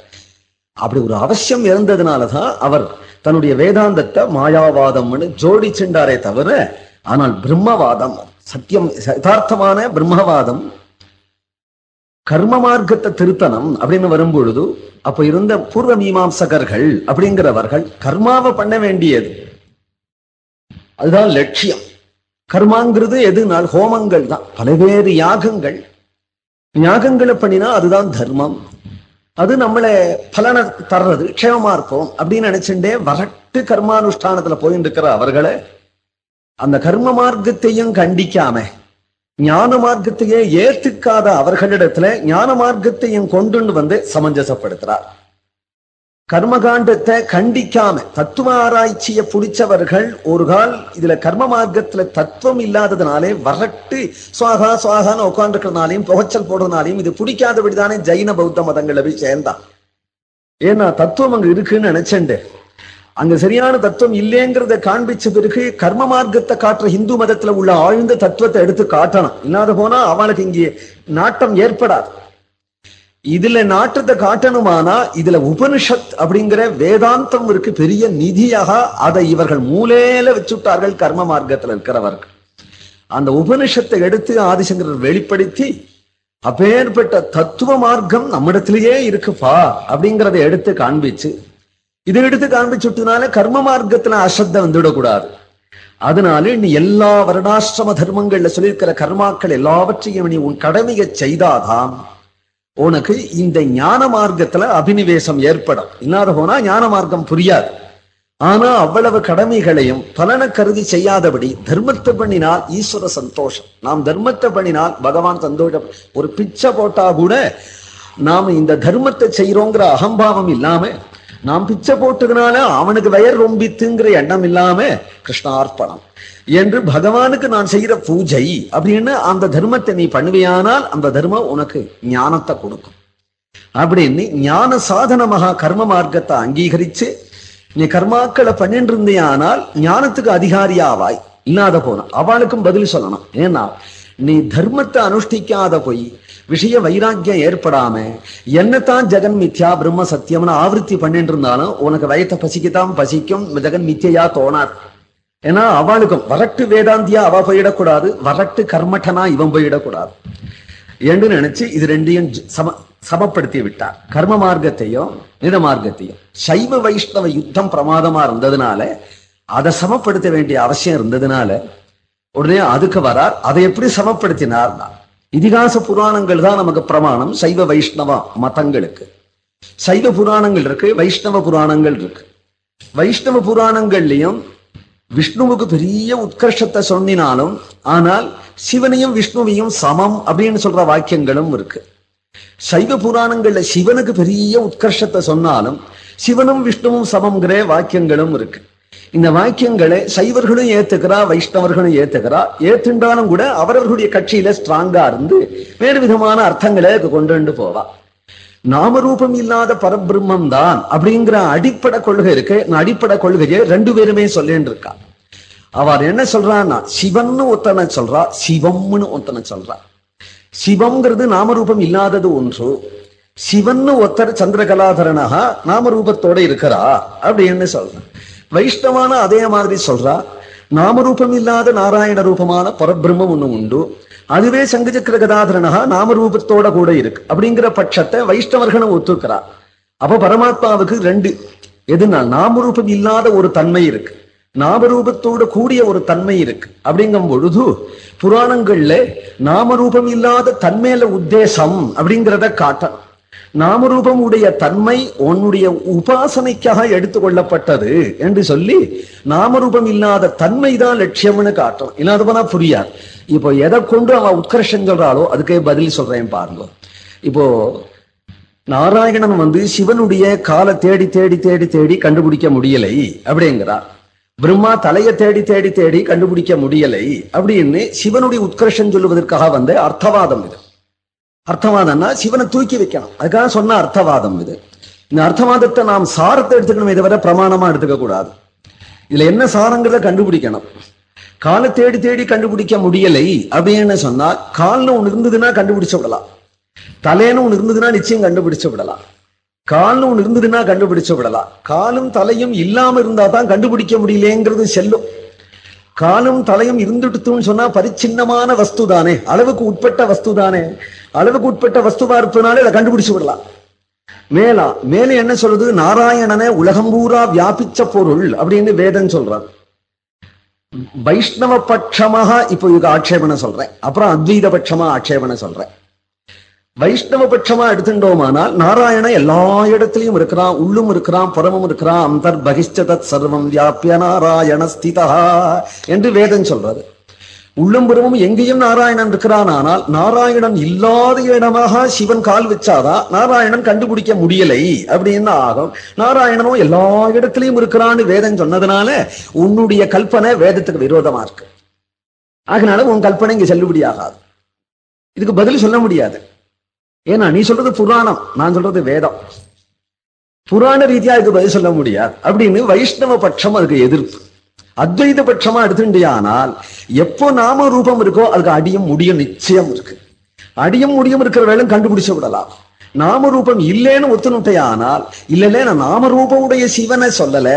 அப்படி ஒரு அவசியம் இருந்ததுனாலதான் அவர் தன்னுடைய வேதாந்தத்தை மாயாவாதம்னு ஜோடிச்சுண்டாரே தவிர ஆனால் பிரம்மவாதம் சத்தியம் யதார்த்தமான பிரம்மவாதம் கர்ம மார்க்கத்தை திருத்தனம் அப்படின்னு வரும்பொழுது அப்ப இருந்த பூர்வ மீமாம்சகர்கள் அப்படிங்கிறவர்கள் கர்மாவை பண்ண வேண்டியது. அதுதான் லட்சியம். கர்மாங்கிறது எதுனால் ஹோமங்கள் தான். பலவேறு யாகங்கள். யாகங்களை பண்ணினா அதுதான் தர்மம். அது நம்மளை பலனை தர்றது க்ஷேமமா இருப்போம் அப்படின்னு நினைச்சுட்டே வரட்டு கர்மானுஷ்டானத்துல போயிட்டு இருக்கிற அவர்களை அந்த கர்ம மார்க்கத்தையும் கண்டிக்காம ஞான மார்க்கத்தையே ஏத்துக்காத அவர்களிடத்துல ஞான மார்க்கத்தையும் கொண்டு வந்து சமஞ்சசப்படுத்துறார். கர்மகாண்டத்தை கண்டிக்காம தத்துவ ஆராய்ச்சியை பிடிச்சவர்கள் ஒரு கால் இதுல கர்ம மார்க்கத்துல தத்துவம் இல்லாததுனாலே வரட்டு சுவாகா சுவாகான்னு உட்காந்துருக்கிறதுனாலையும் புகைச்சல் போடுறதுனாலையும் இது பிடிக்காதபடிதானே ஜைன பௌத்த மதங்களை போய் சேர்ந்தான் ஏன்னா தத்துவம் அங்க இருக்குன்னு நினைச்சேன் அங்க சரியான தத்துவம் இல்லைங்கிறத காண்பிச்ச பிறகு கர்ம மார்க்கத்தை காட்டுற இந்து மதத்துல உள்ள ஆழ்ந்த தத்துவத்தை எடுத்து காட்டணும். இல்லாத போனா அவனுக்கு இங்கே நாட்டம் ஏற்படாது. இதுல நாட்டத்தை காட்டணுமானா இதுல உபனிஷத் அப்படிங்கிற வேதாந்தம் இருக்கு பெரிய நிதியாக அதை இவர்கள் மூலையில வச்சுட்டார்கள் கர்ம மார்க்கத்துல இருக்கிறவர்கள். அந்த உபனிஷத்தை எடுத்து ஆதிசங்கரர் வெளிப்படுத்தி அப்பேற்பட்ட தத்துவ மார்க்கம் நம்மிடத்திலேயே இருக்குப்பா அப்படிங்கிறத எடுத்து காண்பிச்சு இதை எடுத்து காண்பிச்சுட்டனால கர்ம மார்க்கத்துல அசத்தம் வந்துவிடக்கூடாது அதனால நீ எல்லா வருடாசிரம தர்மங்கள்ல சொல்லியிருக்கிற கர்மாக்கள் எல்லாவற்றையும் நீ உன் கடமையை செய்தாதான் உனக்கு இந்த ஞான மார்க்கத்துல அபினிவேசம் ஏற்படும். இல்லாத போனா ஞான மார்க்கம் புரியாது. ஆனா அவ்வளவு கடமைகளையும் பலனை கருதி செய்யாதபடி தர்மத்தை பண்ணினால் ஈஸ்வர சந்தோஷம். நாம் தர்மத்தை பண்ணினால் பகவான் சந்தோஷம். ஒரு பிச்சை போட்டா கூட நாம இந்த தர்மத்தை செய்யறோங்கிற அகம்பாவம் இல்லாம நாம் பிச்சை போட்டதுனால அவனுக்கு வயர் ரொம்பித்துங்கிற எண்ணம் இல்லாம கிருஷ்ணார்ப்பணம். என்று பகவானுக்கு நான் செய்யற பூஜை அப்படின்னு அந்த தர்மத்தை நீ பண்ணுவையானால் அந்த தர்மம் உனக்கு ஞானத்தை கொடுக்கும். அப்படின்னு ஞான சாதனமாக கர்ம மார்க்கத்தை அங்கீகரிச்சு நீ கர்மாக்களை பண்ணிட்டு இருந்தியானால் ஞானத்துக்கு அதிகாரியாவாய். இல்லாத போன அவளுக்கும் பதில் சொல்லணும். ஏன்னா நீ தர்மத்தை அனுஷ்டிக்காத போய் விஷய வைராக்கியம் ஏற்படாம என்னத்தான் ஜெகன் மித்யா பிரம்ம சத்தியம்னு ஆவருத்தி பண்ணிட்டு இருந்தாலும் உனக்கு வயத்தை பசிக்கத்தான் பசிக்கும் ஜெகன் மித்தியா தோணாது ஏன்னா அவளுக்கும் வரட்டு வேதாந்தியா அவ போயிடக்கூடாது வரட்டு கர்மட்டனா இவன் போயிடக்கூடாது. என்று நினைச்சு இது ரெண்டையும் சம சமப்படுத்தி விட்டார். கர்ம மார்க்கத்தையும் நித மார்க்கத்தையும். சைவ வைஷ்ணவ யுத்தம் பிரமாதமா இருந்ததுனால அதை சமப்படுத்த வேண்டிய அவசியம் இருந்ததுனால உடனே அதுக்கு வரார். அதை எப்படி சமப்படுத்தினார் நான் இதிகாச புராணங்கள் தான் நமக்கு பிரமாணம். சைவ வைஷ்ணவ மதங்களுக்கு. சைவ புராணங்கள் இருக்கு வைஷ்ணவ புராணங்கள் இருக்கு. வைஷ்ணவ புராணங்கள்லயும் விஷ்ணுவுக்கு பெரிய உத்கர்ஷத்தை சொன்னினாலும் ஆனால் சிவனையும் விஷ்ணுவையும் சமம் அப்படின்னு சொல்ற வாக்கியங்களும் இருக்கு. சைவ புராணங்கள்ல சிவனுக்கு பெரிய உத்கர்ஷத்தை சொன்னாலும் சிவனும் விஷ்ணுவும் சமம்ங்கிற வாக்கியங்களும் இருக்கு. இந்த வாக்கியங்களை சைவர்களும் ஏத்துக்கிறா வைஷ்ணவர்களும் ஏத்துக்கிறா. ஏத்துண்டாலும் கூட அவரவர்களுடைய கட்சியில ஸ்ட்ராங்கா இருந்து வேறு விதமான அர்த்தங்களை கொண்டு போவா. நாமரூபம் இல்லாத பரபிரம்மம் தான் அப்படிங்கிற அடிப்படை கொள்கை இருக்கு. அடிப்படை கொள்கையை ரெண்டு பேருமே சொல்லிட்டு இருக்கா. அவர் என்ன சொல்றான்னா சிவன்னு ஒத்தனை சொல்றா சிவம்னு ஒத்தனை சொல்றா. சிவம்ங்கிறது நாமரூபம் இல்லாதது ஒன்று. சிவன்னு ஒத்தர் சந்திரகலாதரனாக நாமரூபத்தோட இருக்கிறா அப்படின்னு சொல்றான். வைஷ்ணவான அதே மாதிரி சொல்றா நாமரூபம் இல்லாத நாராயண ரூபமான பரபிரம்மம் ஒண்ணு உண்டு. அதுவே சங்கச்சக்கர கதாதரனாக நாமரூபத்தோட கூட இருக்கு. அப்படிங்கிற பட்சத்தை வைஷ்ணவர்களும் ஒத்துக்கிறா. அப்ப பரமாத்மாவுக்கு ரெண்டு. எதுனா நாமரூபம் இல்லாத ஒரு தன்மை இருக்கு. நாமரூபத்தோட கூடிய ஒரு தன்மை இருக்கு. அப்படிங்கும் பொழுது புராணங்கள்ல நாமரூபம் இல்லாத தன்மையில உத்தேசம் அப்படிங்கிறத காட்டணும். நாமரூபம் உடைய தன்மை உன்னுடைய உபாசனைக்காக எடுத்துக்கொள்ளப்பட்டது என்று சொல்லி நாமரூபம் இல்லாத தன்மை தான் லட்சியம்னு காட்டும். இல்லாத போனா புரியாது. இப்போ எதை கொண்டு அவன் உத்கர்ஷம் சொல்றாளோ அதுக்கே பதில் சொல்றேன் பாருங்க. இப்போ நாராயணன் வந்து சிவனுடைய காலை தேடி தேடி தேடி தேடி கண்டுபிடிக்க முடியலை அப்படிங்கிறார். பிரம்மா தலையை தேடி தேடி தேடி கண்டுபிடிக்க முடியலை அப்படின்னு சிவனுடைய உத்கர்ஷம் சொல்லுவதற்காக வந்த அர்த்தவாதம் இது. அர்த்தவாதம்னா சிவனை தூக்கி வைக்கணும். அதுக்காக சொன்ன அர்த்தவாதம் இது. இந்த அர்த்தவாதத்தை நாம் சாரத்தை எடுத்துக்கணும் இதை வர பிரமாணமா எடுத்துக்க கூடாது. இதுல என்ன சாரங்கிறத கண்டுபிடிக்கணும். காலை தேடி தேடி கண்டுபிடிக்க முடியலை அப்படின்னு சொன்னா கால்னு ஒண்ணு இருந்ததுன்னா கண்டுபிடிச்சு விடலாம். தலைன்னு ஒண்ணு இருந்ததுன்னா நிச்சயம் கண்டுபிடிச்சு விடலாம். கால்னு ஒண்ணு இருந்ததுன்னா கண்டுபிடிச்சு விடலாம். காலும் தலையும் இல்லாம இருந்தா தான் கண்டுபிடிக்க முடியலேங்கிறது செல்லும். காலும் தலையும் இருந்துட்டுன்னு சொன்னா பரிச்சின்னமான வஸ்து தானே அளவுக்கு உட்பட்ட வஸ்து தானே அளவுக்கு உட்பட்ட வஸ்துவா இருப்பதனால இதை கண்டுபிடிச்சு விடலாம். மேலா மேலே என்ன சொல்றது? நாராயணனை உலகம் பூரா வியாபிச்ச பொருள் அப்படின்னு வேதம் சொல்றார் வைஷ்ணவ பட்சமாக இப்போ இதுக்கு ஆட்சேபனை சொல்றேன். அப்புறம் அத்வைத பட்சமா ஆட்சேபனை சொல்றேன். வைஷ்ணவ பட்சமா எடுத்துட்டோமானால் நாராயணன் எல்லா இடத்துலயும் இருக்கிறான் உள்ளும் இருக்கிறான் புறமும் இருக்கிறான். அந்தர் பகிஷ்ட தத் சர்வம் வியாபிய நாராயண ஸ்திதா என்று வேதம் சொல்றது உள்ளம்புறமும் எங்கேயும் நாராயணன் இருக்கிறான். ஆனால் நாராயணன் இல்லாத இடமாக சிவன் கால் வச்சாதான் நாராயணன் கண்டுபிடிக்க முடியலை. அப்படின்னு ஆகும். நாராயணனும் எல்லா இடத்துலயும் இருக்கிறான்னு வேதம் சொன்னதுனால உன்னுடைய கல்பனை வேதத்துக்கு விரோதமா இருக்கு. அதனால உன் கல்பனை இங்க செல்லுபடியாகாது இதுக்கு பதில் சொல்ல முடியாது. ஏன்னா நீ சொல்றது புராணம் நான் சொல்றது வேதம். புராண ரீதியா இதுக்கு பதில் சொல்ல முடியாது. அப்படின்னு வைஷ்ணவ பட்சம் அதுக்கு எதிர்ப்பு. அத்வைத பட்சமா எடுத்துட்டியானால் எப்போ நாம ரூபம் இருக்கோ அதுக்கு அடியும் முடியும் நிச்சயம் இருக்கு. அடியும் முடியும் இருக்கிற வேலை கண்டுபிடிச்சு விடலாம். நாம ரூபம் இல்லைன்னு ஒத்துனுட்டையானால் இல்லைல்ல நான் நாம ரூபமுடைய சிவனை சொல்லல.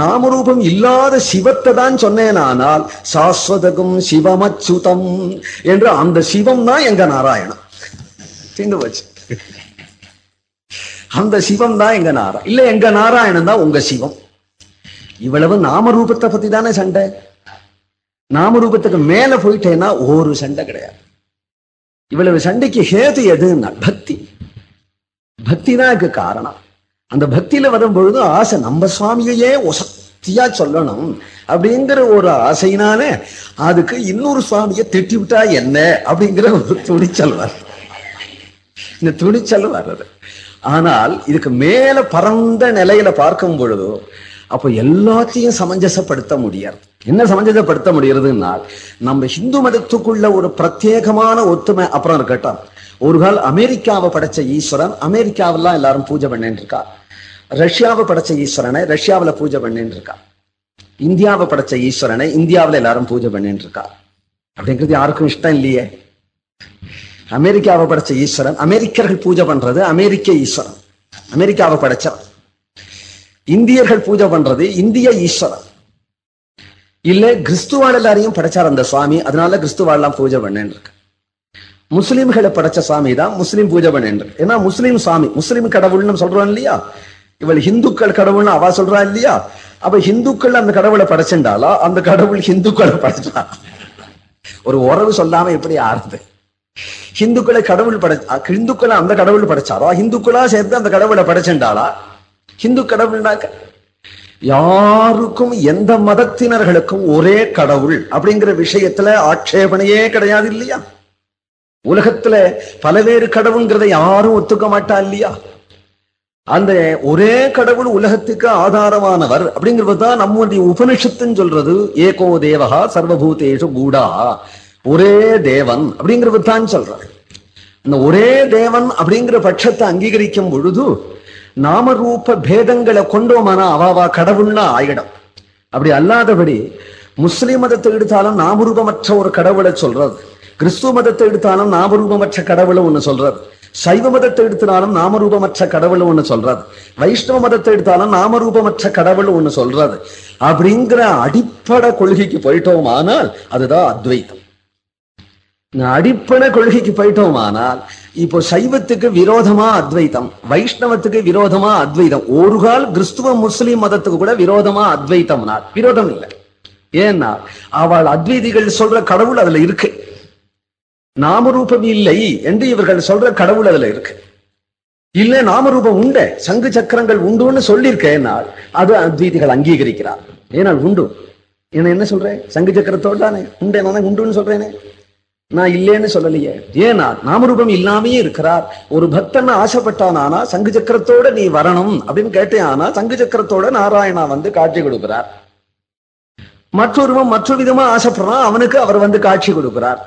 நாம ரூபம் இல்லாத சிவத்தை தான் சொன்னேனானால் சாஸ்வதகும் சிவமச்சுதம் என்று அந்த சிவம் தான் எங்க நாராயணம் தீர்ந்து போச்சு. அந்த சிவம் தான் எங்க நாராயணம் இல்ல எங்க நாராயணன் தான் உங்க சிவம். இவ்வளவு நாமரூபத்தை பத்தி தானே சண்டை? நாமரூபத்துக்கு மேல போயிட்டேன்னா ஒரு சண்டை கிடையாது. இவ்வளவு சண்டைக்கு ஹேது எதுன்னா பக்தி. பக்தி தான் இதுக்கு காரணம். அந்த பக்தியில வரும்பொழுது ஆசை நம்ம சுவாமியையே ஒசத்தியா சொல்லணும் அப்படிங்கிற ஒரு ஆசையினாலே அதுக்கு இன்னொரு சுவாமியை திட்டி விட்டா என்ன அப்படிங்கிற ஒரு துணிச்சல் வர்றது. இந்த துணிச்சல் வர்றது. ஆனால் இதுக்கு மேல பரந்த நிலையில பார்க்கும் பொழுதோ அப்போ எல்லாத்தையும் சமஞ்சசப்படுத்த முடியாது. என்ன சமஞ்சசப்படுத்த முடியறதுன்னா நம்ம ஹிந்து மதத்துக்குள்ள ஒரு பிரத்யேகமான ஒத்துமை அப்புறம் இருக்கட்டும். ஒரு கால் அமெரிக்காவை படைச்ச ஈஸ்வரன் அமெரிக்காவெல்லாம் எல்லாரும் பூஜை பண்ணிட்டு இருக்கா ரஷ்யாவை படைச்ச ஈஸ்வரனை ரஷ்யாவில் பூஜை பண்ணிட்டு இருக்கா இந்தியாவை படைச்ச ஈஸ்வரனை இந்தியாவில் எல்லாரும் பூஜை பண்ணிட்டு இருக்கா அப்படிங்கிறது யாருக்கும் இஷ்டம் இல்லையே. அமெரிக்காவை படைச்ச ஈஸ்வரன் அமெரிக்கர்கள் பூஜை பண்றது அமெரிக்க ஈஸ்வரன் அமெரிக்காவை படைச்சவன். இந்தியர்கள் பூஜை பண்றது இந்திய ஈஸ்வரன் இல்ல கிறிஸ்துவாள் எல்லாரையும் படைச்சார் அந்த சுவாமி அதனால கிறிஸ்துவாள்லாம் பூஜை பண்ணேன்னு இருக்கு முஸ்லிம்களை படைச்ச சுவாமி தான் முஸ்லீம் பூஜை பண்ணேன் ஏன்னா முஸ்லீம் சுவாமி முஸ்லீம் கடவுள்னு சொல்றோம் இல்லையா? இவள் ஹிந்துக்கள் கடவுள்னு அவ சொல்றா இல்லையா? அப்ப ஹிந்துக்கள் அந்த கடவுளை படைச்சுண்டாலா அந்த கடவுள் ஹிந்துக்களை படைச்சா? ஒரு உறவு சொல்லாம எப்படி ஆறுது? ஹிந்துக்களை கடவுள் படை ஹிந்துக்களை அந்த கடவுள் படைச்சாரா? ஹிந்துக்களா சேர்ந்து அந்த கடவுளை படைச்சிருந்தாலா ஹிந்து கடவுள்னாக்க யாருக்கும் எந்த மதத்தினர்களுக்கும் ஒரே கடவுள் அப்படிங்கிற விஷயத்துல ஆட்சேபனையே கிடையாது இல்லையா? உலகத்துல பலவேறு கடவுள்ங்கிறத யாரும் ஒத்துக்க மாட்டா இல்லையா? அந்த ஒரே கடவுள் உலகத்துக்கு ஆதாரமானவர் அப்படிங்கிறது தான் நம்முடைய உபனிஷத்துன்னு சொல்றது. ஏகோ தேவகா சர்வபூதேஷு கூடா ஒரே தேவன் அப்படிங்கிறது தான் சொல்றாரு. இந்த ஒரே தேவன் அப்படிங்கிற பட்சத்தை அங்கீகரிக்கும் பொழுது நாமரூப பேதங்களை கொண்டோமானா? அவாவா கடவுள்னா ஆயிடும். அப்படி அல்லாதபடி முஸ்லிம் மதத்தை எடுத்தாலும் நாமரூபமற்ற ஒரு கடவுளை சொல்றது. கிறிஸ்துவ மதத்தை எடுத்தாலும் நாமரூபமற்ற கடவுளை ஒண்ணு சொல்றது. சைவ மதத்தை எடுத்தாலும் நாமரூபமற்ற கடவுள் ஒண்ணு சொல்றது. வைஷ்ணவ மதத்தை எடுத்தாலும் நாமரூபமற்ற கடவுள் ஒண்ணு சொல்றது. அப்படிங்கிற அடிப்படை கொள்கைக்கு போயிட்டோமானால் அதுதான் அத்வைத்தம். அடிப்படை கொள்கைக்கு போயிட்டோமானால் இப்போ சைவத்துக்கு விரோதமா அத்வைத்தம் வைஷ்ணவத்துக்கு விரோதமா அத்வைதம் ஒரு கால் கிறிஸ்துவ முஸ்லிம் மதத்துக்கு கூட விரோதமா அத்வைத்தம்னா விரோதம் இல்லை. ஏன்னா அவள் அத்வைதிகள் சொல்ற கடவுள் அதுல இருக்கு. நாமரூபம் இல்லை என்று இவர்கள் சொல்ற கடவுள் அதுல இருக்கு. இல்ல நாமரூபம் உண்டு சங்கு சக்கரங்கள் உண்டுன்னு சொல்லியிருக்கேனால் அது அத்வைதிகள் அங்கீகரிக்கிறார். ஏனால் உண்டு. என்ன என்ன சொல்றேன்? சங்கு சக்கரத்தோடு தானே. உண்டு நானே உண்டுன்னு சொல்றேனே. நான் இல்லேன்னு சொல்லலையே. ஏன்னா நாமரூபம் இல்லாமையே இருக்கிறார். ஒரு பக்தன் ஆசைப்பட்டானா சங்கு சக்கரத்தோட நீ வரணும் அப்படின்னு கேட்டேனா. சங்கு சக்கரத்தோட நாராயணா வந்து காட்சி கொடுக்கிறார். மற்றொருவன் மற்றொரு விதமா ஆசைப்படுறான் அவனுக்கு அவர் வந்து காட்சி கொடுக்கிறார்.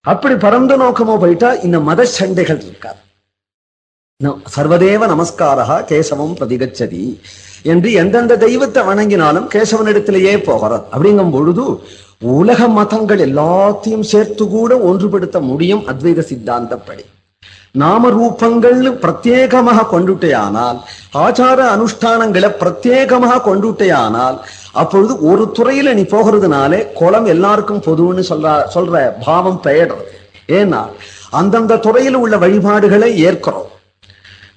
அப்படி பரந்த நோக்கமோ போயிட்டா இந்த மத சண்டைகள் இருக்கார் சர்வதேவ நமஸ்காரா கேசவம் பிரதிகச்சதி. என்று எந்தெந்த தெய்வத்தை வணங்கினாலும் கேசவனிடத்திலேயே போகிறார் அப்படிங்கும் பொழுது உலக மதங்கள் எல்லாத்தையும் சேர்த்து கூட ஒன்றுபடுத்த முடியும் அத்வைத சித்தாந்தப்படி. நாம ரூபங்கள் பிரத்யேகமாக கொண்டுட்டேயானால் ஆச்சார அனுஷ்டானங்களை பிரத்யேகமாக கொண்டுட்டேயானால் அப்பொழுது ஒரு துறையில நீ போகிறதுனாலே குளம் எல்லாருக்கும் பொதுன்னு சொல்ற சொல்ற பாவம் பெயர்றது ஏன்னா அந்தந்த துறையில் உள்ள வழிபாடுகளை ஏற்கிறோம்.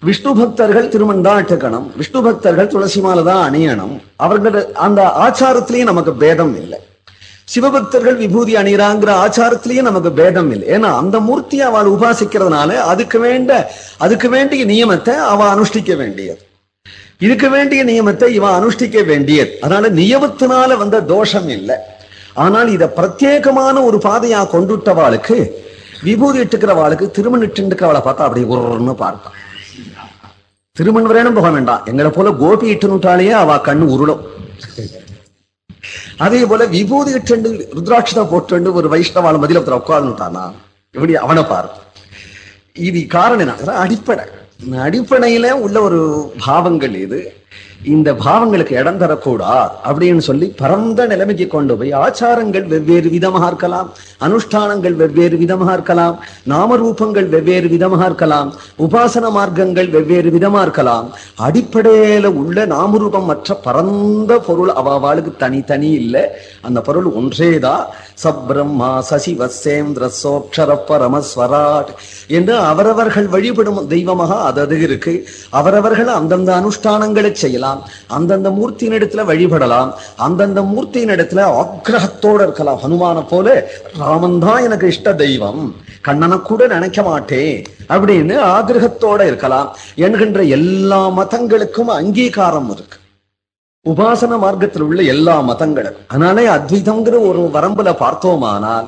விஷ்ணு பக்தர்கள் திருமண்டாட்டுக்கணும் விஷ்ணு பக்தர்கள் துளசி மாலை தான் அணியணும். அவர்கள் அந்த ஆச்சாரத்திலேயும் நமக்கு பேதம் இல்லை. சிவபக்தர்கள் விபூதி அணிகிறாங்கிற ஆச்சாரத்திலேயும் நமக்கு பேதம் இல்லை. ஏன்னா அந்த மூர்த்தியை அவள் உபாசிக்கிறதுனால அதுக்கு வேண்ட அதுக்கு வேண்டிய நியமத்தை அவ அனுஷ்டிக்க வேண்டியது. இதுக்கு வேண்டிய நியமத்தை இவன் அனுஷ்டிக்க வேண்டியது. அதனால நியமத்தினால வந்த தோஷம் இல்லை. ஆனால் இதை பிரத்யேகமான ஒரு பாதையா கொண்டுட்டவாளுக்கு விபூதி இட்டுக்கிறவாளுக்கு திருமணிட்டு இட்டுக்கிறவளை பார்த்தா அப்படி ஒருன்னு பார்ப்பான் திருமண் வரையும் போக வேண்டாம் எங்களை போல கோபி இட்டுனுட்டாலேயே அவ கண்ணு உருளும் அதே போல விபூதி இட்டு ருத்ராட்சதா போட்டு ஒரு வைஷ்ணவாள் மதியில ஒருத்தர் உட்கார்ந்துட்டானா இப்படி அவனை பாரு. இது காரணம் என்ன? அடிப்படை. அடிப்படையில உள்ள ஒரு பாவங்கள் இது. இந்த பாவங்களுக்கு இடம் தரக்கூடாது அப்படின்னு சொல்லி பரந்த நிலைமைக்கு கொண்டு போய் ஆச்சாரங்கள் வெவ்வேறு விதமாக இருக்கலாம் அனுஷ்டானங்கள் வெவ்வேறு விதமாக இருக்கலாம் நாமரூபங்கள் வெவ்வேறு விதமாக இருக்கலாம் உபாசன மார்க்கங்கள் வெவ்வேறு விதமா இருக்கலாம். அடிப்படையில உள்ள நாமரூபம் மற்ற பரந்த பொருள் அவாவாளுக்கு தனித்தனி இல்லை. அந்த பொருள் ஒன்றேதான் சப்ரம்மா சசிவசேந்திர சோக்ஷர பரமஸ்வராட் என்று அவரவர்கள் வழிபடும் தெய்வமாக அது இருக்கு. அவரவர்கள் அந்தந்த அனுஷ்டானங்களை செய்யலாம். அந்தந்த மூர்த்தியின் இடத்துல வழிபடலாம். அந்தந்த மூர்த்தியின் இடத்துல ஆக்கிரகத்தோட இருக்கலாம். ஹனுமான போல ராமன் தான் எனக்கு இஷ்ட தெய்வம். கண்ணனை கூட நினைக்க மாட்டேன். அப்படின்னு ஆக்கிரகத்தோட இருக்கலாம். என்கின்ற எல்லா மதங்களுக்கும் அங்கீகாரம் இருக்கு. உபாசன மார்க்கத்தில் உள்ள எல்லா மதங்களும் அதனாலே அத்வைதம்ங்கிற ஒரு வரம்புல பார்த்தோமானால்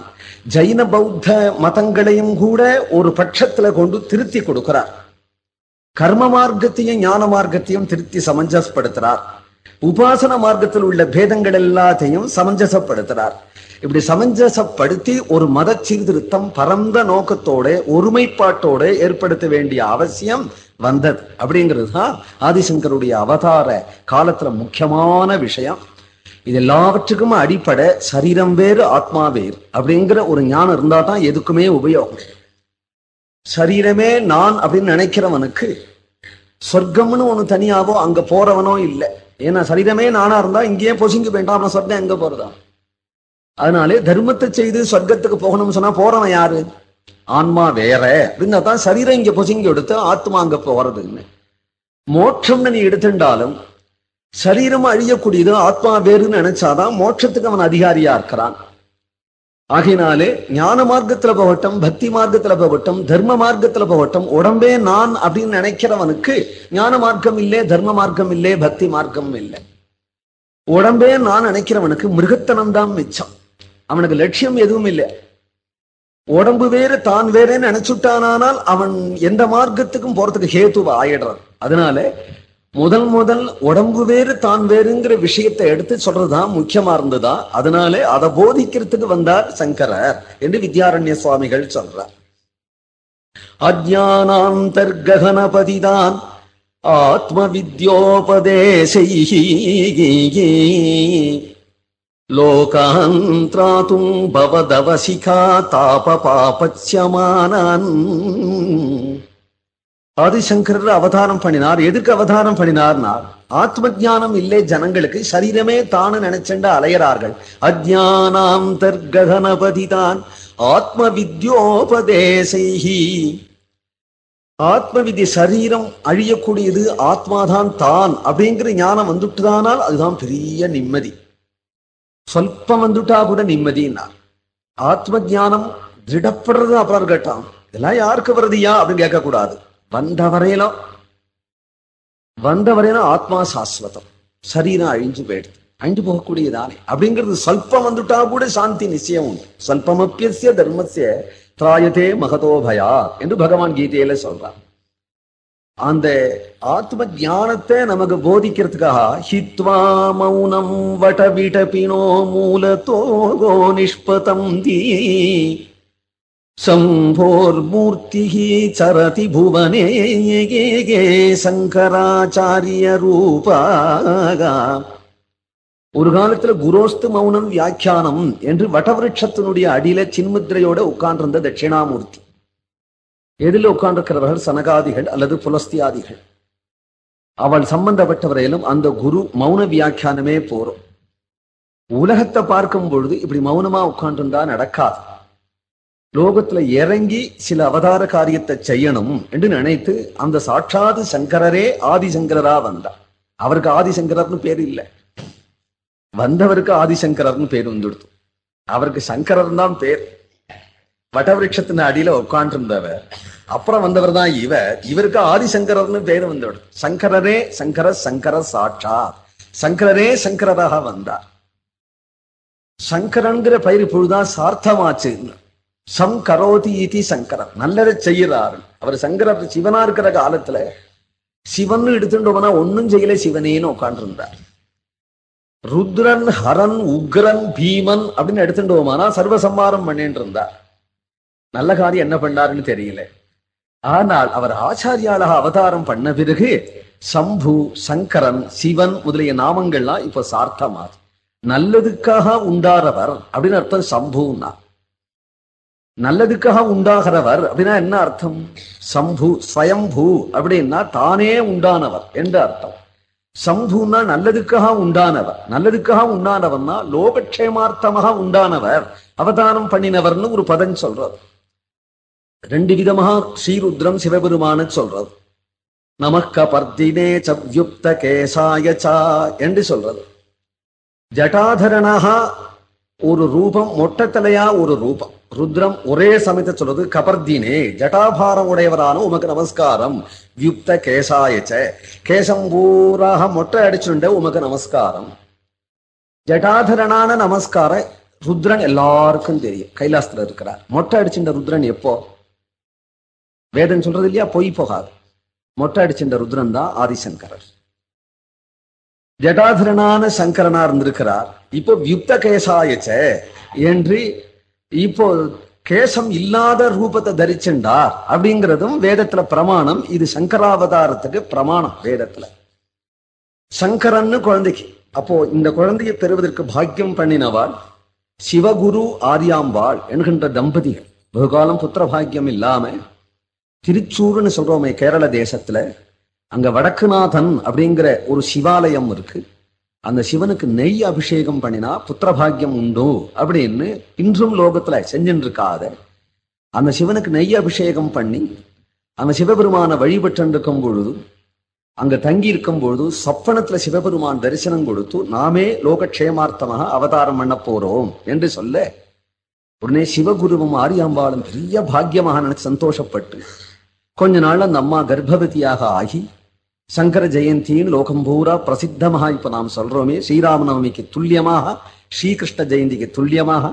ஜைன பௌத்த மதங்களையும் கூட ஒரு பட்சத்துல கொண்டு திருத்தி கொடுக்கிறார். கர்ம மார்க்கத்தையும் ஞான மார்க்கத்தையும் திருத்தி சமஞ்சசப்படுத்துறார் உபாசன மார்க்கத்தில் உள்ள பேதங்கள் எல்லாத்தையும் சமஞ்சசப்படுத்துறார். இப்படி சமஞ்சசப்படுத்தி ஒரு மத சீர்திருத்தம் பரந்த நோக்கத்தோட ஒருமைப்பாட்டோட ஏற்படுத்த வேண்டிய அவசியம் வந்தது. அப்படிங்கிறது தான் ஆதிசங்கருடைய அவதார காலத்துல முக்கியமான விஷயம். இது எல்லாவற்றுக்கும் அடிப்படை சரீரம் வேறு ஆத்மா வேறு. அப்படிங்கிற ஒரு ஞானம் இருந்தா தான் எதுக்குமே உபயோகம். சரீரமே நான் அப்படின்னு நினைக்கிறவனுக்கு சொர்க்கம்னு ஒன்று தனியாவோ அங்கே போறவனோ இல்லை. ஏன்னா சரீரமே நானா இருந்தா இங்கேயே பொசுங்கி வேண்டாம் அப்புறம் சொர்க்கம் எங்க போறதா? அதனாலே தர்மத்தை செய்து சொர்க்கத்துக்கு போகணும்னு சொன்னா போறவன் யாரு? ஆன்மா வேற. அப்படின்னா தான் சரீரம் இங்க பொசுங்கி எடுத்து ஆத்மா அங்க போறதுன்னு. மோட்சம்னு நீ எடுத்துட்டாலும் சரீரம் அழியக்கூடியது ஆத்மா வேறுன்னு நினைச்சாதான் மோட்சத்துக்கு அவன் அதிகாரியா இருக்கிறான். ஆகினாலே ஞான மார்க்கத்துல போகட்டும் பக்தி மார்க்கத்துல போகட்டும் தர்ம மார்க்கத்துல போகட்டும் உடம்பே நான் அப்படின்னு நினைக்கிறவனுக்கு ஞான மார்க்கம் இல்லை தர்ம மார்க்கம் இல்லை பக்தி மார்க்கம் இல்லை. உடம்பே நான் நினைக்கிறவனுக்கு மிருகத்தனம் தான் மிச்சம். அவனுக்கு லட்சியம் எதுவும் இல்லை. உடம்பு வேறு தான் வேறேன்னு நினைச்சுட்டானால் அவன் எந்த மார்க்கத்துக்கும் போறதுக்கு ஹேத்துவா ஆயிடுறான். அதனால முதல் முதல் உடம்பு வேறு தான் வேறுங்கிற விஷயத்தை எடுத்து சொல்றதுதான் முக்கியமா இருந்ததா? அதனாலே அதை போதிக்கிறதுக்கு வந்தார் சங்கரர் என்று வித்யாரண்ய சுவாமிகள் சொல்றார். அஜானாந்தர்ககனபதிதான் ஆத்ம வித்யோபதேசை லோகாந்திராத்தும் பவதவசிகா தாப பாபச்சமானான் ஆதிசங்கரர் அவதாரம் பண்ணினார் எதுக்கு அவதாரம் பண்ணினார்னார் ஆத்ம ஜானம் இல்லை ஜனங்களுக்கு சரீரமே தானு நினைச்சண்ட அலையறார்கள். அஜானாம் தர்ககனபதி தான் ஆத்ம வித்யோபதேசைஹி ஆத்ம விதி சரீரம் அழியக்கூடியது ஆத்மாதான் தான் அப்படிங்கிற ஞானம் வந்துட்டுதானால் அதுதான் பெரிய நிம்மதி. சொல்பம் வந்துட்டா கூட நிம்மதினார். ஆத்ம ஜானம் திருடப்படுறது அப்புறம் கேட்டான் இதெல்லாம் யாருக்கு வருதியா அப்படின்னு கேட்கக்கூடாது. வந்த வரையிலும் வந்த வரையிலும் ஆத்மா சாஸ்வதம் சரீரம் அழிஞ்சு போயிடுது. அழிஞ்சு போகக்கூடியதானே. அப்படிங்கிறது சொல்பம் வந்துட்டா கூட சாந்தி நிச்சயம் உண்டு. சொல்பமப்பிய தர்மசிய திராயதே மகதோ பயா என்று பகவான் கீதையில சொல்றார். அந்த ஆத்ம ஞானத்தை நமக்கு போதிக்கிறதுக்காக ஹித்வா மௌனம் வட விட விடபினோ மூலத்தோகோ நிஷ்பதம் தீ சம்போர்மூர்த்தி சரதி புவனே சங்கராச்சாரிய ரூபாகா ஒரு காலத்துல குரோஸ்து மௌனம் வியாக்கியானம் என்று வடவிருட்சத்தினுடைய அடியில சின்முத்திரையோட உட்கார்ந்திருந்த தட்சிணாமூர்த்தி. எதில் உட்கார்ந்திருக்கிறவர்கள் சனகாதிகள் அல்லது புலஸ்தியாதிகள். அவள் சம்பந்தப்பட்டவரையிலும் அந்த குரு மௌன வியாக்கியானமே போறோம் உலகத்தை பார்க்கும் பொழுது இப்படி மௌனமா உட்கார்ந்திருந்தா நடக்காது. லோகத்துல இறங்கி சில அவதார காரியத்தை செய்யணும் என்று நினைத்து அந்த சாட்சாது சங்கரரே ஆதிசங்கரா வந்தார். அவருக்கு ஆதிசங்கரர்னு பேர் இல்லை. வந்தவருக்கு ஆதிசங்கரர்னு பேர் வந்துடுத்து. அவருக்கு சங்கரர் தான் பேர். வடவிருட்சத்தின் அடியில உட்காண்டிருந்தவர் அப்புறம் வந்தவர் தான் இவர். இவருக்கு ஆதிசங்கரர்னு பேர் வந்துடுது சங்கரரே சங்கர சங்கர சாட்சா. சங்கரரே சங்கரராக வந்தார். சங்கரன்கிற பயிர் இப்பொழுதுதான் சார்த்தமாச்சு சம் கரோதி இதி நல்லதை செய்யறாரு அவர் சங்கரர் சிவனா இருக்கிற காலத்துல சிவன் எடுத்துட்டு போனா ஒன்னும் செய்யல சிவனேன்னு உட்காண்டிருந்தார் ருத்ரன் ஹரன் உக்ரன் பீமன் அப்படின்னு எடுத்துட்டு போமானா சர்வசம்மாரம் பண்ணிட்டு இருந்தார் நல்ல காரியம் என்ன பண்ணாருன்னு தெரியல. ஆனால் அவர் ஆச்சாரியாளாக அவதாரம் பண்ண பிறகு சம்பு சங்கரன் சிவன் முதலிய நாமங்கள்லாம் இப்ப சார்த்தமாது நல்லதுக்காக உண்டாரவர் அப்படின்னு அர்த்தம் சம்புன்னா. நல்லதுக்காக உண்டாகிறவர் அப்படின்னா என்ன அர்த்தம்? சம்பு ஸ்வயம்பூ அப்படின்னா தானே உண்டானவர் என்று அர்த்தம். சம்புனா நல்லதுக்காக உண்டானவர். நல்லதுக்காக உண்டானவர்னா லோகக்ஷேமார்த்தமாக உண்டானவர். அவதானம் பண்ணினவர்னு ஒரு பதம் சொல்றது. ரெண்டு விதமாக ஸ்ரீருத்ரம் சிவபெருமான சொல்றது. நமக்க பர்தினே சவ்யுக்த கேசாய சா என்று சொல்றது. ஜட்டாதரனாக ஒரு ரூபம் மொட்டத்தலையா ஒரு ரூபம். ருத்ரம் ஒரே சமயத்தை சொல்றது கபர்தீனே ஜட்டாபாரம் உடையவரான உமக்கு நமஸ்காரம். யுக்த கேசாயச்ச. கேசம் பூராக மொட்டை அடிச்சுண்ட உமக்கு நமஸ்காரம். ஜட்டாதரனான நமஸ்காரம் ருத்ரன் எல்லாருக்கும் தெரியும். கைலாசத்துல இருக்கிறார். மொட்டை அடிச்சுட்ட ருத்ரன் எப்போ? வேதம் சொல்றது இல்லையா பொய் போகாது. மொட்டை அடிச்சுட்ட ருத்ரன் தான் ஆதிசங்கரர். ஜடாதரனான சங்கரனா இருந்திருக்கிறார். இப்போ யுக்த கேசாயச்ச என்று இப்போ கேசம் இல்லாத ரூபத்தை தரிச்சுண்டார் அப்படிங்கிறதும் வேதத்துல பிரமாணம். இது சங்கராவதாரத்துக்கு பிரமாணம் வேதத்துல. சங்கரன்னு குழந்தைக்கு. அப்போ இந்த குழந்தையை பெறுவதற்கு பாக்கியம் பண்ணினவாள் சிவகுரு ஆரியாம்பாள் என்கின்ற தம்பதிகள். வெகுகாலம் புத்திர பாக்கியம் இல்லாம திருச்சூர்னு சொல்றோமே கேரள தேசத்துல. அங்க வடக்குநாதன் அப்படிங்கிற ஒரு சிவாலயம் இருக்கு. அந்த சிவனுக்கு நெய் அபிஷேகம் பண்ணினா புத்திரபாகியம் உண்டு அப்படின்னு இன்றும் லோகத்துல செஞ்சுட்டு இருக்காத அந்த சிவனுக்கு நெய் அபிஷேகம் பண்ணி அந்த சிவபெருமான வழிபட்டு இருக்கும் பொழுது அங்க தங்கி இருக்கும் பொழுது சொப்பனத்துல சிவபெருமான் தரிசனம் கொடுத்து நாமே லோகக்ஷேமார்த்தமாக அவதாரம் பண்ண போறோம் என்று சொல்ல உடனே சிவகுருவும் ஆரியாம்பாளும் பெரிய பாக்கியமாக நினைச்சு சந்தோஷப்பட்டு கொஞ்ச நாள் அந்த அம்மா கர்ப்பவதியாக ஆகி சங்கர ஜெயந்தின்னு லோகம் பூரா பிரசித்தமாக இப்ப நாம் சொல்றோமே. ஸ்ரீராமநவமிக்கு துல்லியமாக ஸ்ரீகிருஷ்ண ஜெயந்திக்கு துல்லியமாக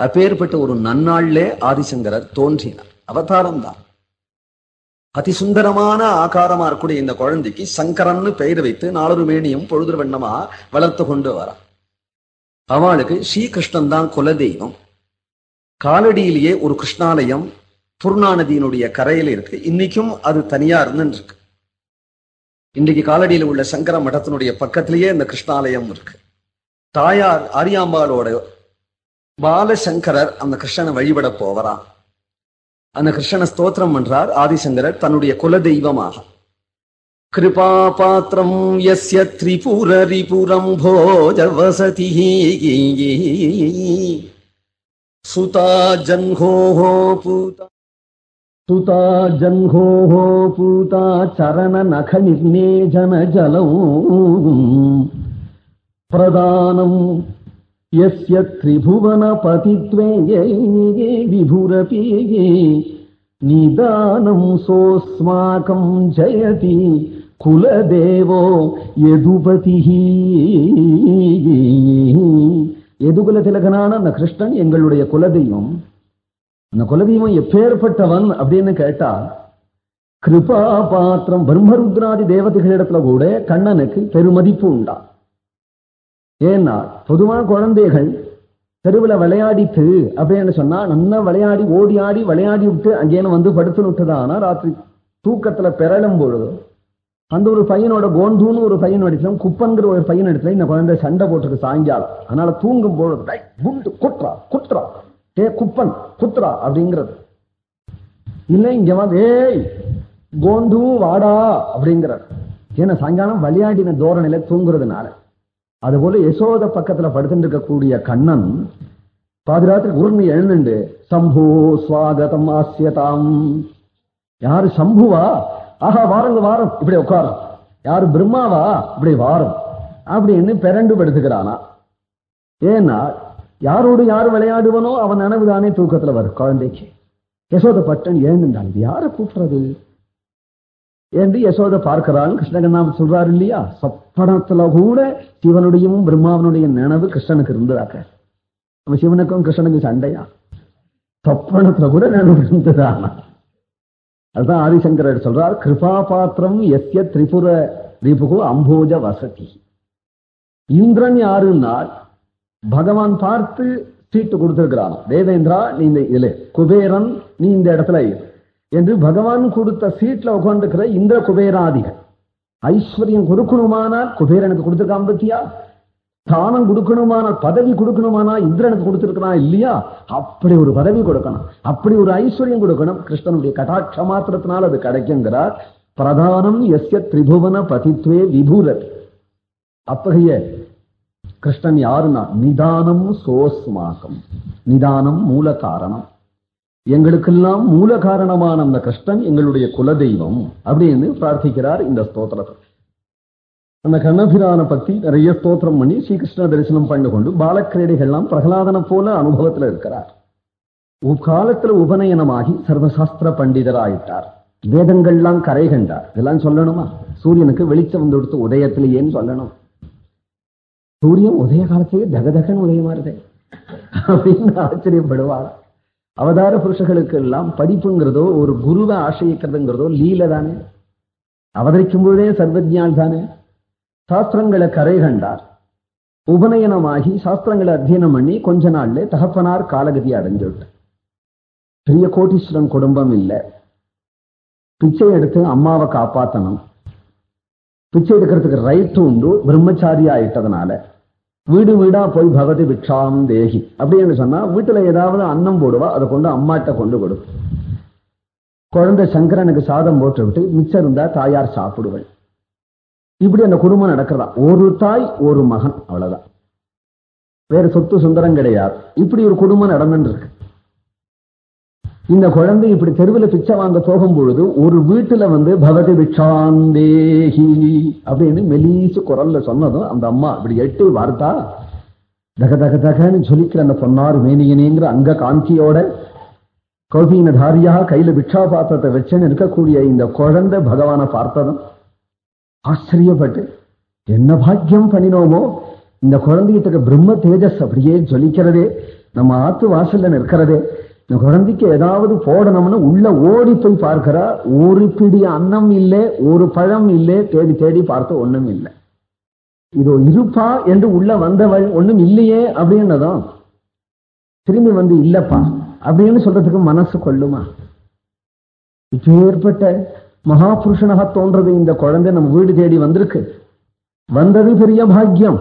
அப்பேற்பட்ட ஒரு நன்னாளிலே ஆதிசங்கரர் தோன்றினார். அவதாரம் தான் அதிசுந்தரமான ஆகாரமா இருக்கக்கூடிய இந்த குழந்தைக்கு சங்கரன்னு பெயர் வைத்து நாலொரு மேனியும் பொழுது வண்ணமா வளர்த்து கொண்டு வரா அவளுக்கு ஸ்ரீகிருஷ்ணன் தான் குலதெய்வம். காலடியிலேயே ஒரு கிருஷ்ணாலயம் புருணாநதியினுடைய கரையில இருக்கு. இன்னைக்கும் அது தனியா இருந்துட்டு இருக்கு. இன்றைக்கு காலடியில் உள்ள சங்கர மடத்தினுடைய பக்கத்திலேயே இந்த கிருஷ்ணாலயம் இருக்கு. தாயார் ஆரியாம்பாளோட பாலசங்கரர் அந்த கிருஷ்ணனை வழிபட போவரான் அந்த கிருஷ்ணனை ஸ்தோத்திரம் பண்றார் ஆதிசங்கரர் தன்னுடைய குல தெய்வமாக கிருபா பாத்திரம் யஸ்ய திரிபுர ரிபுரம் போஜ வசதி சுதா ஜன்ஹோ பூதா. స్తుతా జన్ఘోః పూతా చరణ నఖ నిర్నేజన జలం ప్రదానం యస్య త్రిభువన పతిత్వే విభురపి నిదానం సోస్మాకం జయతి కులదేవో యదుపతి எதுகுல திலகனான அந்த கிருஷ்ணன் எங்களுடைய குலதெய்வம் அந்த குலதெய்வம் எப்பேற்பட்டவன் அப்படின்னு கேட்டா கிருபா பாத்திரம் பிரம்மருத்ராதி தேவதைகளிடத்துல கூட கண்ணனுக்கு பெருமதிப்பு உண்டா? ஏன்னா பொதுவா குழந்தைகள் தெருவில் விளையாடிட்டு அப்படின்னு சொன்னா நல்லா விளையாடி ஓடி ஆடி விளையாடி விட்டு அங்கேன்னு வந்து படுத்து விட்டுதானா ராத்திரி? தூக்கத்துல பிறழும் பொழுது அந்த ஒரு பையனோட கோந்தூன்னு ஒரு பையன் அடிச்சா குப்பன்கிற ஒரு பையன் இடத்துல இந்த குழந்தை சண்டை போட்டுருக்கு சாயங்காலம். அதனால தூங்கும் பொழுது "டேய், குட்ரா ஏ குப்பன் குத்ரா அப்படிங்கிறது. இல்லை இங்க வந்து ஏய் கோந்து வாடா அப்படிங்கிறார். ஏன்னா சாயங்காலம் விளையாடின தோரணையில தூங்குறதுனால. அதுபோல யசோத பக்கத்துல படுத்துட்டு இருக்கக்கூடிய கண்ணன் பாதுராத்திரி உருண்டு எழுந்துண்டு சம்பு சுவாகதம் ஆசியதாம் யாரு சம்புவா? ஆஹா வாரங்க வாரம். இப்படி உட்காரும். யாரு பிரம்மாவா? இப்படி வாரம். அப்படின்னு பெரண்டு படுத்துக்கிறானா. ஏன்னா யாரோடு யார் விளையாடுவனோ அவன் நனவுதானே தூக்கத்துல வரும் குழந்தைக்கு. யசோத பட்டன் எழுந்துட்டான் இது யாரை கூப்பிடுறது? என்று யசோத பார்க்கிறான். கிருஷ்ணகண்ணாம சொல்றாரு இல்லையா? சொப்பனத்துல கூட சிவனுடையும் பிரம்மாவனுடைய நினைவு கிருஷ்ணனுக்கு இருந்ததாக்க நம்ம சிவனுக்கும் கிருஷ்ணனுக்கும் சண்டையா? சொப்பனத்துல கூட நடந்ததானா அதுதான் ஆதிசங்கரர் சொல்றார் கிருபா பாத்திரம் எஸ்ய திரிபுர ரிபுகு அம்போஜ வசதி. இந்திரன் யாருன்னால் பகவான் பார்த்து சீட்டு கொடுத்திருக்கிறான். தேவேந்திரா நீ இந்த இதுல குபேரன் நீ இந்த இடத்துல என்று பகவான் கொடுத்த சீட்ல உட்கார்ந்துக்கிற இந்திர குபேராதிகள். ஐஸ்வர்யம் கொடுக்கணுமானால் குபேரனுக்கு கொடுத்துருக்கான் பத்தியா? தானம் கொடுக்கணுமானால் பதவி கொடுக்கணுமானா இந்திரனுக்கு கொடுத்திருக்கிறான் இல்லையா? அப்படி ஒரு பதவி கொடுக்கணும். அப்படி ஒரு ஐஸ்வர்யம் கொடுக்கணும். கிருஷ்ணனுடைய கட்டாட்ச மாத்திரத்தினால் அது கிடைக்குங்கிறார். பிரதானம் எஸ்ய திரிபுவன பதித்வே விபூரத். அத்தகைய கிருஷ்ணன் யாருன்னா? நிதானம் சோஸ்மாக்கம் நிதானம் மூல காரணம். எங்களுக்கெல்லாம் மூல காரணமான அந்த கிருஷ்ணன் எங்களுடைய குலதெய்வம் அப்படின்னு பிரார்த்திக்கிறார் இந்த ஸ்தோத்திரத்தில். அந்த கண்ணபிரான பத்தி நிறைய ஸ்தோத்திரம் பண்ணி ஸ்ரீகிருஷ்ண தரிசனம் பண்ணி கொண்டு பாலக்கிரீடைகள்லாம் பிரகலாதனை போல அனுபவத்துல இருக்கிறார். காலத்துல உபநயனமாகி சர்வசாஸ்திர பண்டிதராயிட்டார். வேதங்கள்லாம் கரை கண்டார். இதெல்லாம் சொல்லணுமா? சூரியனுக்கு வெளிச்சம் வந்து கொடுத்து உதயத்திலேயேன்னு சொல்லணும். சூரியன் உதய காலத்திலேயே தகதகன் உதயமாறுதே அப்படின்னு ஆச்சரியப்படுவார் அவதார புருஷர்களுக்கு எல்லாம் படிப்புங்கிறதோ ஒரு குருவை ஆசிரியக்கிறதுங்கிறதோ லீல தானே. அவதரிக்கும் பொழுதே சர்வஜால் தானே. சாஸ்திரங்களை கரை கண்டார். உபநயனமாகி சாஸ்திரங்களை அத்தியனம் பண்ணி கொஞ்ச நாள்ல தகப்பனார் காலகதி அடைஞ்சுட்டு பெரிய கோட்டீஸ்வரன் குடும்பம் இல்லை. பிச்சை எடுத்து அம்மாவை காப்பாத்தணும். பிச்சை எடுக்கிறதுக்கு ரைட்டு உண்டு பிரம்மச்சாரி ஆயிட்டதுனால வீடு வீடா போய் பகவதி பிக்ஷாம் தேகி அப்படின்னு சொன்னா வீட்டுல ஏதாவது அன்னம் போடுவா அதை கொண்டு அம்மாட்ட கொண்டு கொடுக்கும் குழந்தை சங்கரனுக்கு சாதம் போட்டு விட்டு மிச்சம் இருந்தா தாயார் சாப்பிடுவள் இப்படி அந்த குடும்பம் நடக்கிறதா ஒரு தாய் ஒரு மகன் அவ்வளவுதான் வேற சொத்து சுந்தரம் கிடையாது இப்படி ஒரு குடும்பம் நடந்துட்டு இருக்கு இந்த குழந்தை இப்படி தெருவில் பிச்சை வாங்க போகும் பொழுது ஒரு வீட்டுல வந்து பகவதி பிக்ஷாந்தேகி அப்படின்னு மெலீசு குரல்ல சொன்னதும் அந்த அம்மா இப்படி எட்டு வார்த்தா தக தக தகன்னு சொல்லிக்கிற அந்த பொன்னார் மேனியனேங்கிற அங்க காந்தியோட கௌதீனதாரியா கையில பிக்ஷா பாத்திரத்தை வச்சுன்னு இருக்கக்கூடிய இந்த குழந்தை பகவானை பார்த்ததும் ஆச்சரியப்பட்டு என்ன பாக்கியம் பண்ணினோமோ? இந்த குழந்தைகிட்ட பிரம்ம தேஜஸ் அப்படியே ஜொலிக்கிறதே நம்ம ஆத்து வாசல்ல நிற்கிறதே குழந்தைக்கு ஏதாவது போடணும்னு உள்ள ஓடி போய் பார்க்கிறா ஒரு பிடி அன்னம் இல்லை ஒரு பழம் இல்லை தேடி தேடி பார்த்து ஒண்ணும் இல்லை. இதோ இருப்பா என்று உள்ள வந்தவள் ஒண்ணும் இல்லையே அப்படின்னதும் திரும்பி வந்து இல்லப்பா அப்படின்னு சொல்றதுக்கு மனசு கொள்ளுமா? இப்பேற்பட்ட மகாபுருஷனாக தோன்றது இந்த குழந்தை நம்ம வீடு தேடி வந்திருக்கு. வந்தது பெரிய பாக்கியம்.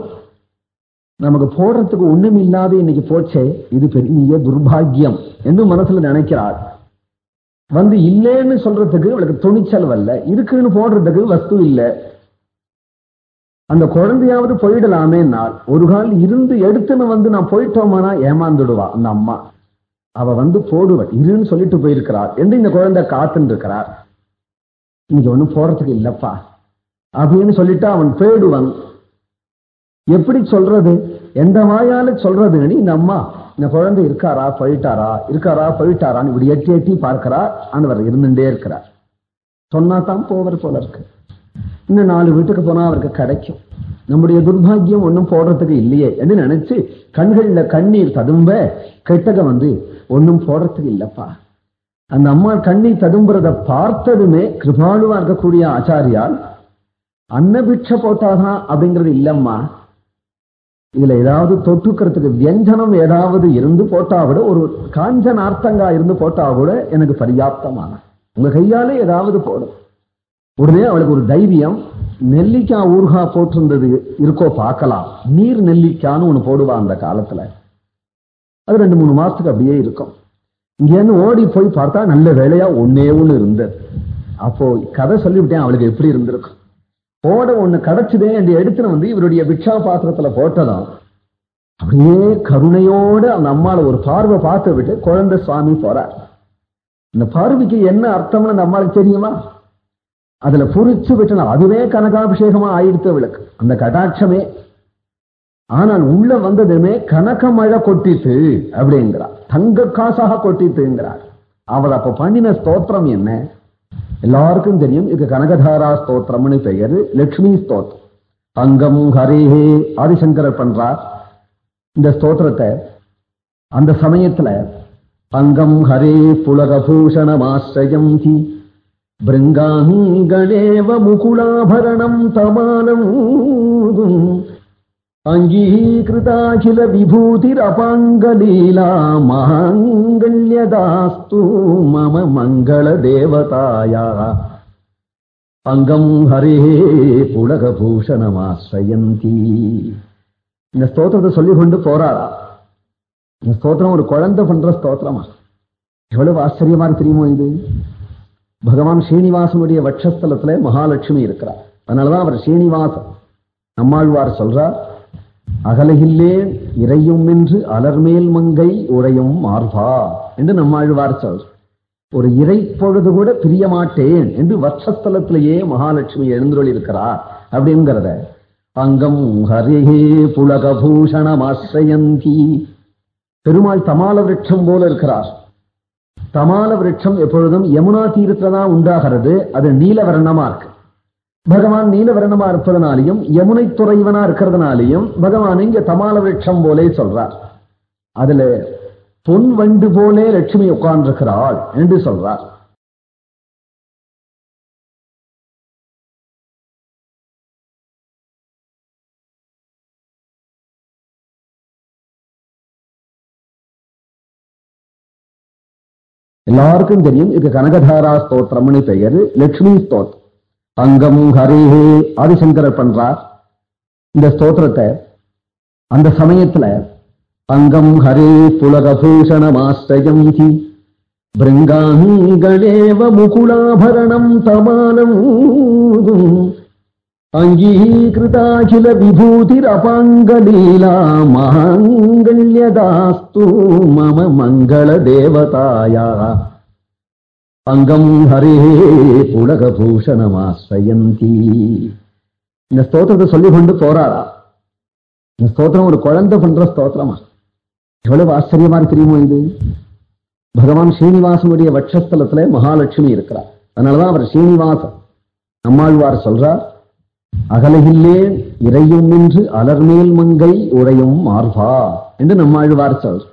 நமக்கு போடுறதுக்கு ஒண்ணும் இல்லாத இன்னைக்கு போச்சே இது பெரிய துர்பாகியம் என்று மனசுல நினைக்கிறாள். வந்து இல்லைன்னு சொல்றதுக்கு இவளுக்கு துணிச்சல் வரல இருக்குன்னு போடுறதுக்கு வஸ்து இல்லை. அந்த குழந்தையாவது போயிடலாமே நாள் ஒரு கால் இருந்து எடுத்துன்னு வந்து நான் போயிட்டோமானா ஏமாந்துடுவா அந்த அம்மா. அவ வந்து போடுவன் இருன்னு சொல்லிட்டு போயிருக்கிறார் என்று இந்த குழந்தை காத்துன்னு இருக்கிறார் இன்னைக்கு ஒண்ணும் போறதுக்கு இல்லப்பா அப்படின்னு சொல்லிட்டு அவன் போயிடுவான். எப்படி சொல்றது? எந்த வாயால சொல்றதுன்னு இந்த அம்மா இந்த குழந்தை இருக்காரா போயிட்டாரா இருக்காரா போயிட்டாரான்னு இப்படி எட்டி எட்டி பார்க்கிறா ஆனவர் இருந்துட்டே இருக்கிறார். சொன்னா தான் போவர் போல இருக்கு. இன்னும் நாலு வீட்டுக்கு போனா அவருக்கு கிடைக்கும். நம்முடைய துர்பாகியம் ஒன்றும் போடுறதுக்கு இல்லையே. என்று நினைச்சு கண்கள்ல கண்ணீர் ததும்ப கெட்டக வந்து ஒன்றும் போடுறதுக்கு இல்லப்பா. அந்த அம்மா கண்ணீர் ததும்புறத பார்த்ததுமே கிருபாலுவா இருக்கக்கூடிய ஆச்சாரியால் அன்னபிட்ச போட்டாதான் அப்படிங்கிறது இல்லம்மா. இதுல ஏதாவது தொட்டுக்கிறதுக்கு வியஞ்சனம் ஏதாவது இருந்து போட்டா கூட ஒரு காஞ்ச நார்த்தங்கா இருந்து போட்டா கூட எனக்கு பரியாப்தமான உங்க கையாலே ஏதாவது போடும். உடனே அவளுக்கு ஒரு தைரியம் நெல்லிக்காய் ஊர்கா போட்டிருந்தது இருக்கோ பார்க்கலாம். நீர் நெல்லிக்கான்னு ஒண்ணு போடுவா அந்த காலத்துல. அது ரெண்டு மூணு மாசத்துக்கு அப்படியே இருக்கும். இங்கேருந்து ஓடி போய் பார்த்தா நல்ல வேலையா ஒன்னே ஒண்ணு இருந்தது. அப்போ கதை சொல்லிவிட்டேன் அவளுக்கு எப்படி இருந்திருக்கும். போட ஒண்ணு கிடைச்சதே என்று எடுத்துன வந்து இவருடைய பிக்ஷா பாத்திரத்துல போட்டதும் அப்படியே கருணையோடு அந்த அம்மாவை ஒரு பார்வை பார்த்து விட்டு குழந்தை சுவாமி போறார். இந்த பார்வைக்கு என்ன அர்த்தம்னு அந்த அம்மாவுக்கு தெரியுமா? அதுல புரிச்சு விட்டன அதுவே கனகாபிஷேகமா ஆயிடுத்து அவளுக்கு அந்த கடாட்சமே. ஆனால் உள்ள வந்ததுமே கனக மழை கொட்டித்து அப்படிங்கிறார். தங்க காசாக கொட்டித்துங்கிறார். அவர் அப்ப பண்ணின ஸ்தோத்திரம் என்ன? எல்லாருக்கும் தெரியும் இது கனகதாரா ஸ்தோத்திரம்னு பெயர் லட்சுமி ஸ்தோத்திரம். அங்கம் ஹரேஹே ஆதிசங்கரர் பண்றார். இந்த ஸ்தோத்திரத்தை அந்த சமயத்துல அங்கம் ஹரே புலகபூஷணமாசிரயந்தி பிருங்காங்கணேவ முகுலாபரணம் தமானம் அங்கீகிருதாகில விபூதிரபாங்கலீலா மாங்கல்யதாஸ்து மம மங்கள தேவதாயா அங்கம் ஹரே புலகபூஷணமாசிரயந்தி இந்த ஸ்தோத்திரத்தை சொல்லிக் கொண்டு போறாரா இந்த ஸ்தோத்திரம் ஒரு குழந்தை பண்ற ஸ்தோத்திரமா எவ்வளவு ஆச்சரியமா தெரியுமோ இது பகவான் ஸ்ரீனிவாசனுடைய வட்சஸ்தலத்துல மகாலட்சுமி இருக்கிறார் அதனாலதான் அவர் ஸ்ரீனிவாசன் நம்மாழ்வார் சொல்றார் அகலகில்லேன் இறையும் என்று அலர்மேல் மங்கை உரையும் மார்பா என்று நம்மாழ்வார் சொல். ஒரு இறை பொழுது கூட பிரிய மாட்டேன் என்று வட்சஸ்தலத்திலேயே மகாலட்சுமி எழுந்துள்ள இருக்கிறார் அப்படிங்கிறத. அங்கம் ஹரிஹே புலகபூஷணமாசிரயந்தி. பெருமாள் தமால விரட்சம் போல இருக்கிறார். தமால விரட்சம் எப்பொழுதும் யமுனா தீரத்துல தான் உண்டாகிறது. அது நீலவர்ணமா இருக்கு பகவான் நீலவரணமா இருப்பதனாலையும் யமுனை துறைவனா இருக்கிறதுனாலையும் பகவான் இங்க தமால விரட்சம் போலே சொல்றார். அதுல பொன் வண்டு போலே லட்சுமி உட்கார்ந்திருக்கிறாள் என்று சொல்றார். எல்லாருக்கும் தெரியும் இது கனகதாரா ஸ்தோத்திரம்னு பெயர் லட்சுமி ஸ்தோத்திரம். அங்கம் ஹரிஹு ஆதிசங்கரர் பண்றார். இந்த ஸ்தோத்திரத்தை அந்த சமயத்துல அங்கம் ஹரே புலகபூஷணமாஸ்ரயந்தி பிருங்காங்கடேவ முகுலாபரணம் தமானம் அங்கீகிருதாகில விபூதிரபாங்கலீலா மாங்கல்யதாஸ்து மம மங்கள தேவதாயா. அங்கம் ஹரே புலகபூஷணமாஸ்ரயந்தி இந்த ஸ்தோத்திரத்தை சொல்லி கொண்டு போறாளா இந்த ஸ்தோத்திரம் ஒரு குழந்தை பண்ற ஸ்தோத்திரமா? எவ்வளவு ஆச்சரியமா தெரியுமோ இது? பகவான் ஸ்ரீனிவாசனுடைய வட்சஸ்தலத்துல மகாலட்சுமி இருக்கிறார். அதனாலதான் அவர் ஸ்ரீனிவாசன். நம்மாழ்வார் சொல்றார் அகலகில்லேன் இறையும் நின்று அலர்மேல் மங்கை உடையும் மார்பா என்று நம்மாழ்வார் சொல்றார்.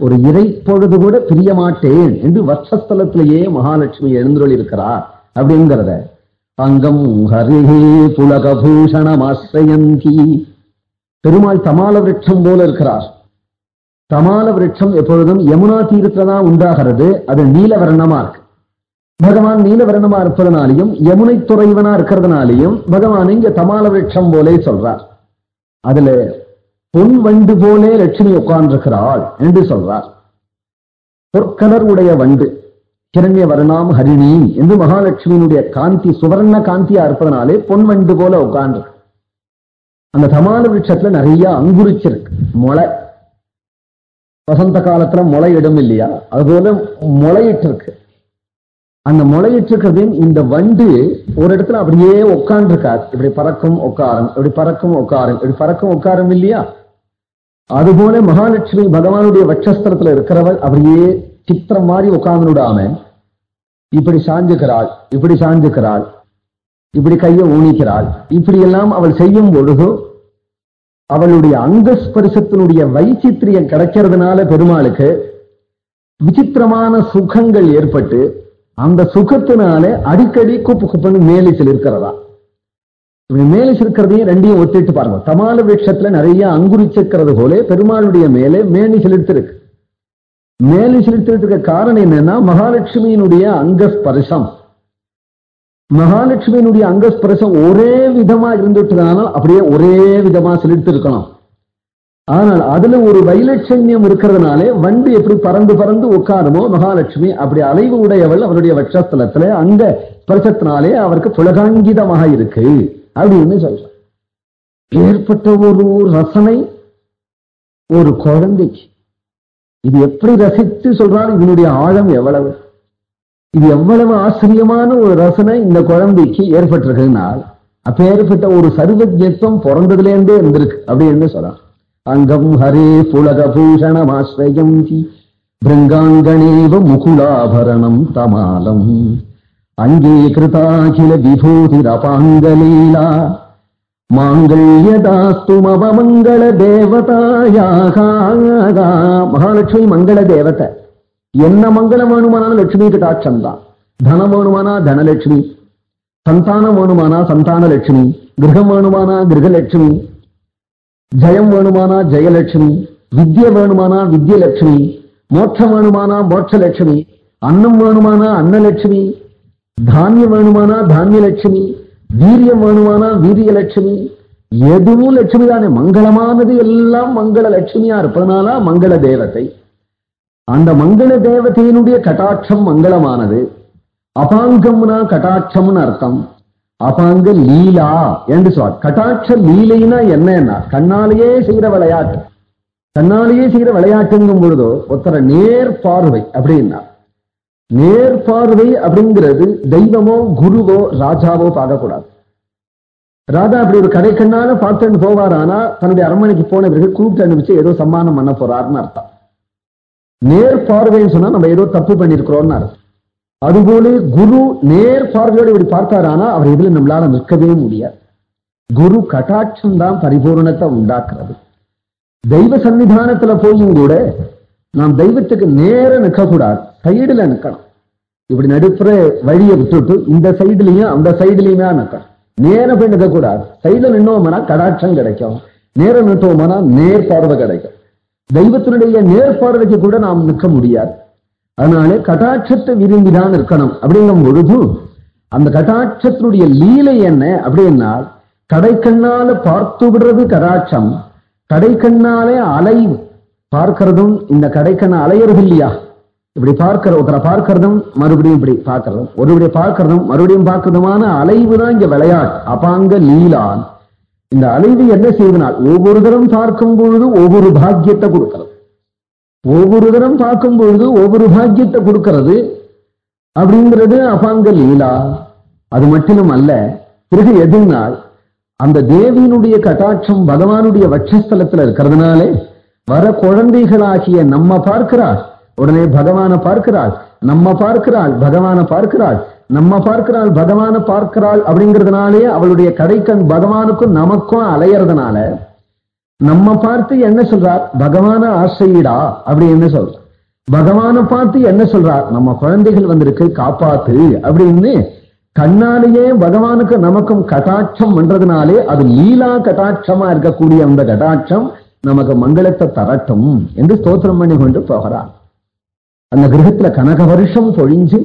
ஒரு இறை பொழுது கூட பிரிய மாட்டேன் என்று வட்சஸ்தலத்திலேயே மகாலட்சுமி எழுந்துள்ள இருக்கிறார் அப்படிங்கிறத. அங்கம் ஹரிஹே புலகபூஷணமாசிரயந்தி பெருமாள் தமால விரட்சம் போல இருக்கிறார். தமால விரட்சம் எப்பொழுதும் யமுனா தீரத்துல தான் உண்டாகிறது. அது நீலவரணமா இருக்கு. பகவான் நீலவரணமா இருப்பதனாலையும் யமுனை துறைவனா இருக்கிறதுனாலையும் பகவான் இங்க தமால விரட்சம் போலே சொல்றார். அதுல பொன் வண்டு போலே லட்சுமி உட்கார்ந்திருக்கிறாள் என்று சொல்றார். பொற்கலர் உடைய வண்டு கிரண்ய வர்ணாம் ஹரிணி என்று மகாலட்சுமியினுடைய காந்தி சுவர்ண காந்தியா இருப்பதனாலே பொன் வண்டு போல உட்கார்ந்து. அந்த தமால விருட்சத்துல நிறைய அங்குரிச்சிருக்கு முளை. வசந்த காலத்துல முளை இடம் இல்லையா? அதுபோல முளையிட்டு இருக்கு. அந்த முளையிட்டு இருக்கிறதையும் இந்த வண்டு ஒரு இடத்துல அப்படியே உட்கார்ந்துருக்கார் இப்படி பறக்கும் உட்காரம் இப்படி பறக்கும் உட்காரம் இப்படி பறக்கும் உட்காரம் இல்லையா? அதுபோல மகாலட்சுமி பகவானுடைய வட்சஸ்திரத்துல இருக்கிறவள் அப்படியே சித்திரம் மாதிரி உட்கார்ந்து விடாம இப்படி சாஞ்சுக்கிறாள் இப்படி சாஞ்சுக்கிறாள் இப்படி கையை ஊனிக்கிறாள் இப்படி எல்லாம் அவள் செய்யும் பொழுது அவளுடைய அங்கஸ்பரிசத்தினுடைய வைச்சித்திரியம் கிடைக்கிறதுனால பெருமாளுக்கு விசித்திரமான சுகங்கள் ஏற்பட்டு அந்த சுகத்தினால அடிக்கடி குப்பு குப்புன்னு மேலிசில் இருக்கிறதா? மேலே மேலிஸ் இருக்கிறதையும் ரெண்டையும் ஒத்திட்டு பாருங்க. தமால விருட்சத்துல நிறைய அங்குரிச்சிருக்கிறது போல பெருமாளுடைய மேலே மேனி செலுத்திருக்கு மேலி செலுத்திருக்க காரணம் என்னன்னா மகாலட்சுமியினுடைய அங்கஸ்பரிசம். மகாலட்சுமியினுடைய அங்கஸ்பரிசம் ஒரே விதமா இருந்துட்டதுனால அப்படியே ஒரே விதமா செலுத்திருக்கணும் ஆனால் அதுல ஒரு வைலட்சண்யம் இருக்கிறதுனாலே வண்டு எப்படி பறந்து பறந்து உட்காருமோ மகாலட்சுமி அப்படி அலைவு உடையவள் அவருடைய வட்சஸ்தலத்துல அங்க ஸ்பரிசத்தினாலே அவருக்கு புலகாங்கிதமாக இருக்கு. அப்படின்னு சொல்ற ஏற்பட்ட ஒரு ரசனை ஒரு குழந்தைக்கு. இது எப்படி ரசித்து சொல்றாலும் இதனுடைய ஆழம் எவ்வளவு? இது எவ்வளவு ஆச்சரியமான ஒரு ரசனை இந்த குழந்தைக்கு ஏற்பட்டிருக்குனால் அப்பேற்பட்ட ஒரு சர்வஜத்துவம் பிறந்ததுலேருந்தே இருந்திருக்கு அப்படின்னு சொல்றான் அங்கம் ஹரே புலகபூஷணமாஸ்ரயம் பிருங்காங்கணேவ முகுலாபரணம் தமாலம். அங்கே கிருதாகில விபூதிரபாங்கலீலா மாங்கல்யதாஸ்து மமங்கள தேவதாயாக மகாலட்சுமி மங்கள தேவதை என்ன மங்களம் வேணுமானாலும் லட்சுமி கட்டாட்சம் தான் தனம் வேணுமானா தனலட்சுமி சந்தானம் வேணுமானா சந்தான லட்சுமி கிரகம் வேணுமானா கிரகலட்சுமி ஜெயம் வேணுமானா ஜெயலட்சுமி வித்ய வேணுமானா தானியம் வேணுமானா தானிய லட்சுமி வீரியம் வேணுமானா தானியலட்சுமி வீரியம் வீரியலட்சுமி எதுவும் லட்சுமி தானே. மங்களமானது எல்லாம் மங்கள லட்சுமியா இருப்பதனால மங்கள தேவதை. அந்த மங்கள தேவதையினுடைய கட்டாட்சம் மங்களமானது. அபாங்கம்னா கட்டாட்சம்னு அர்த்தம். அபாங்க லீலா என்று சொல். கட்டாட்ச லீலைனா என்னன்னா கண்ணாலேயே செய்யற விளையாட்டு. கண்ணாலேயே செய்யற விளையாட்டுங்கும் பொழுதோ ஒருத்தர நேர் பார்வை அப்படின்னா நேர் பார்வை அப்படிங்கிறது தெய்வமோ குருவோ ராஜாவோ பார்க்கக்கூடாது. ராஜா அப்படி ஒரு கடை கண்ணால பார்த்துட்டு போவாரானா தன்னுடைய அரண்மனைக்கு போன பிறகு கூப்பிட்டு அனுப்பிச்சு ஏதோ சம்மானம் பண்ண போறாருன்னு அர்த்தம். நேர் பார்வைன்னு சொன்னா நம்ம ஏதோ தப்பு பண்ணிருக்கிறோம்னு அர்த்தம். அதுபோல குரு நேர் பார்வையோடு இப்படி பார்த்தாரானா அவர் இதுல நம்மளால நிற்கவே முடியாது. குரு கட்டாட்சம் தான் பரிபூர்ணத்தை உண்டாக்குறது. தெய்வ சன்னிதானத்துல போயும் கூட நாம் தெய்வத்துக்கு நேர நிற்கக்கூடாது சைடுல நிக்கணும். இப்படி நடுப்புற வழியை விட்டுட்டு இந்த சைடுலயும் அந்த சைடுலயுமே நிக்கணும். நேரம் போய் நிற்கக்கூடாது சைடுல நின்னோம்னா கடாட்சம் கிடைக்கும். நேரம் நிட்டோம்னா நேர் பார்வை கிடைக்கும். தெய்வத்தினுடைய நேர் பார்வைக்கு கூட நாம் நிற்க முடியாது. அதனால கட்டாட்சத்தை விரும்பிதான் இருக்கணும் அப்படிங்கும் பொழுது அந்த கட்டாட்சத்தினுடைய லீலை என்ன அப்படின்னா கடைக்கண்ணால பார்த்து விடுறது கடாட்சம். கடைக்கண்ணாலே அலைவு. பார்க்கிறதும் இந்த கடைக்கண்ண அலையிறது இல்லையா? இப்படி பார்க்கிற ஒருத்தரை பார்க்கிறதும் மறுபடியும் இப்படி பார்க்கறதும் ஒருபடி பார்க்கிறதும் மறுபடியும் பார்க்கிறதுமான அலைவு தான் இங்க விளையாட் அபாங்க லீலான். இந்த அலைவு என்ன செய்வனால் ஒவ்வொரு தரம் பார்க்கும் பொழுது ஒவ்வொரு பாக்கியத்தை கொடுக்கிறது. ஒவ்வொரு தரம் பார்க்கும் பொழுது ஒவ்வொரு பாக்கியத்தை கொடுக்கிறது. அப்படிங்கிறது அபாங்க லீலா. அது மட்டும் அல்ல பிறகு எதுனால் அந்த தேவியினுடைய கட்டாட்சம் பகவானுடைய வட்சஸ்தலத்துல இருக்கிறதுனாலே வர குழந்தைகளாகிய நம்ம பார்க்கிறாள் உடனே பகவான பார்க்கிறாள் நம்ம பார்க்கிறாள் பகவான பார்க்கிறாள். நம்ம பார்க்கிறாள் பகவான பார்க்கிறாள் அப்படிங்கிறதுனாலே அவளுடைய கடைக்கண் பகவானுக்கும் நமக்கும் அலையறதுனால நம்ம பார்த்து என்ன சொல்றார்? பகவான ஆசையிடா அப்படி என்ன சொல்ற பகவானை பார்த்து என்ன சொல்றார்? நம்ம குழந்தைகள் வந்திருக்கு காப்பாத்து அப்படின்னு கண்ணாலேயே பகவானுக்கு நமக்கும் கட்டாட்சம் பண்றதுனாலே அது லீலா கட்டாட்சமா இருக்கக்கூடிய அந்த கட்டாட்சம் நமக்கு மங்களத்தை தரட்டும் என்று ஸ்தோத்திரம் பண்ணி கொண்டு போகிறார். அந்த கிரகத்துல கனக வருஷம் பொழிஞ்சு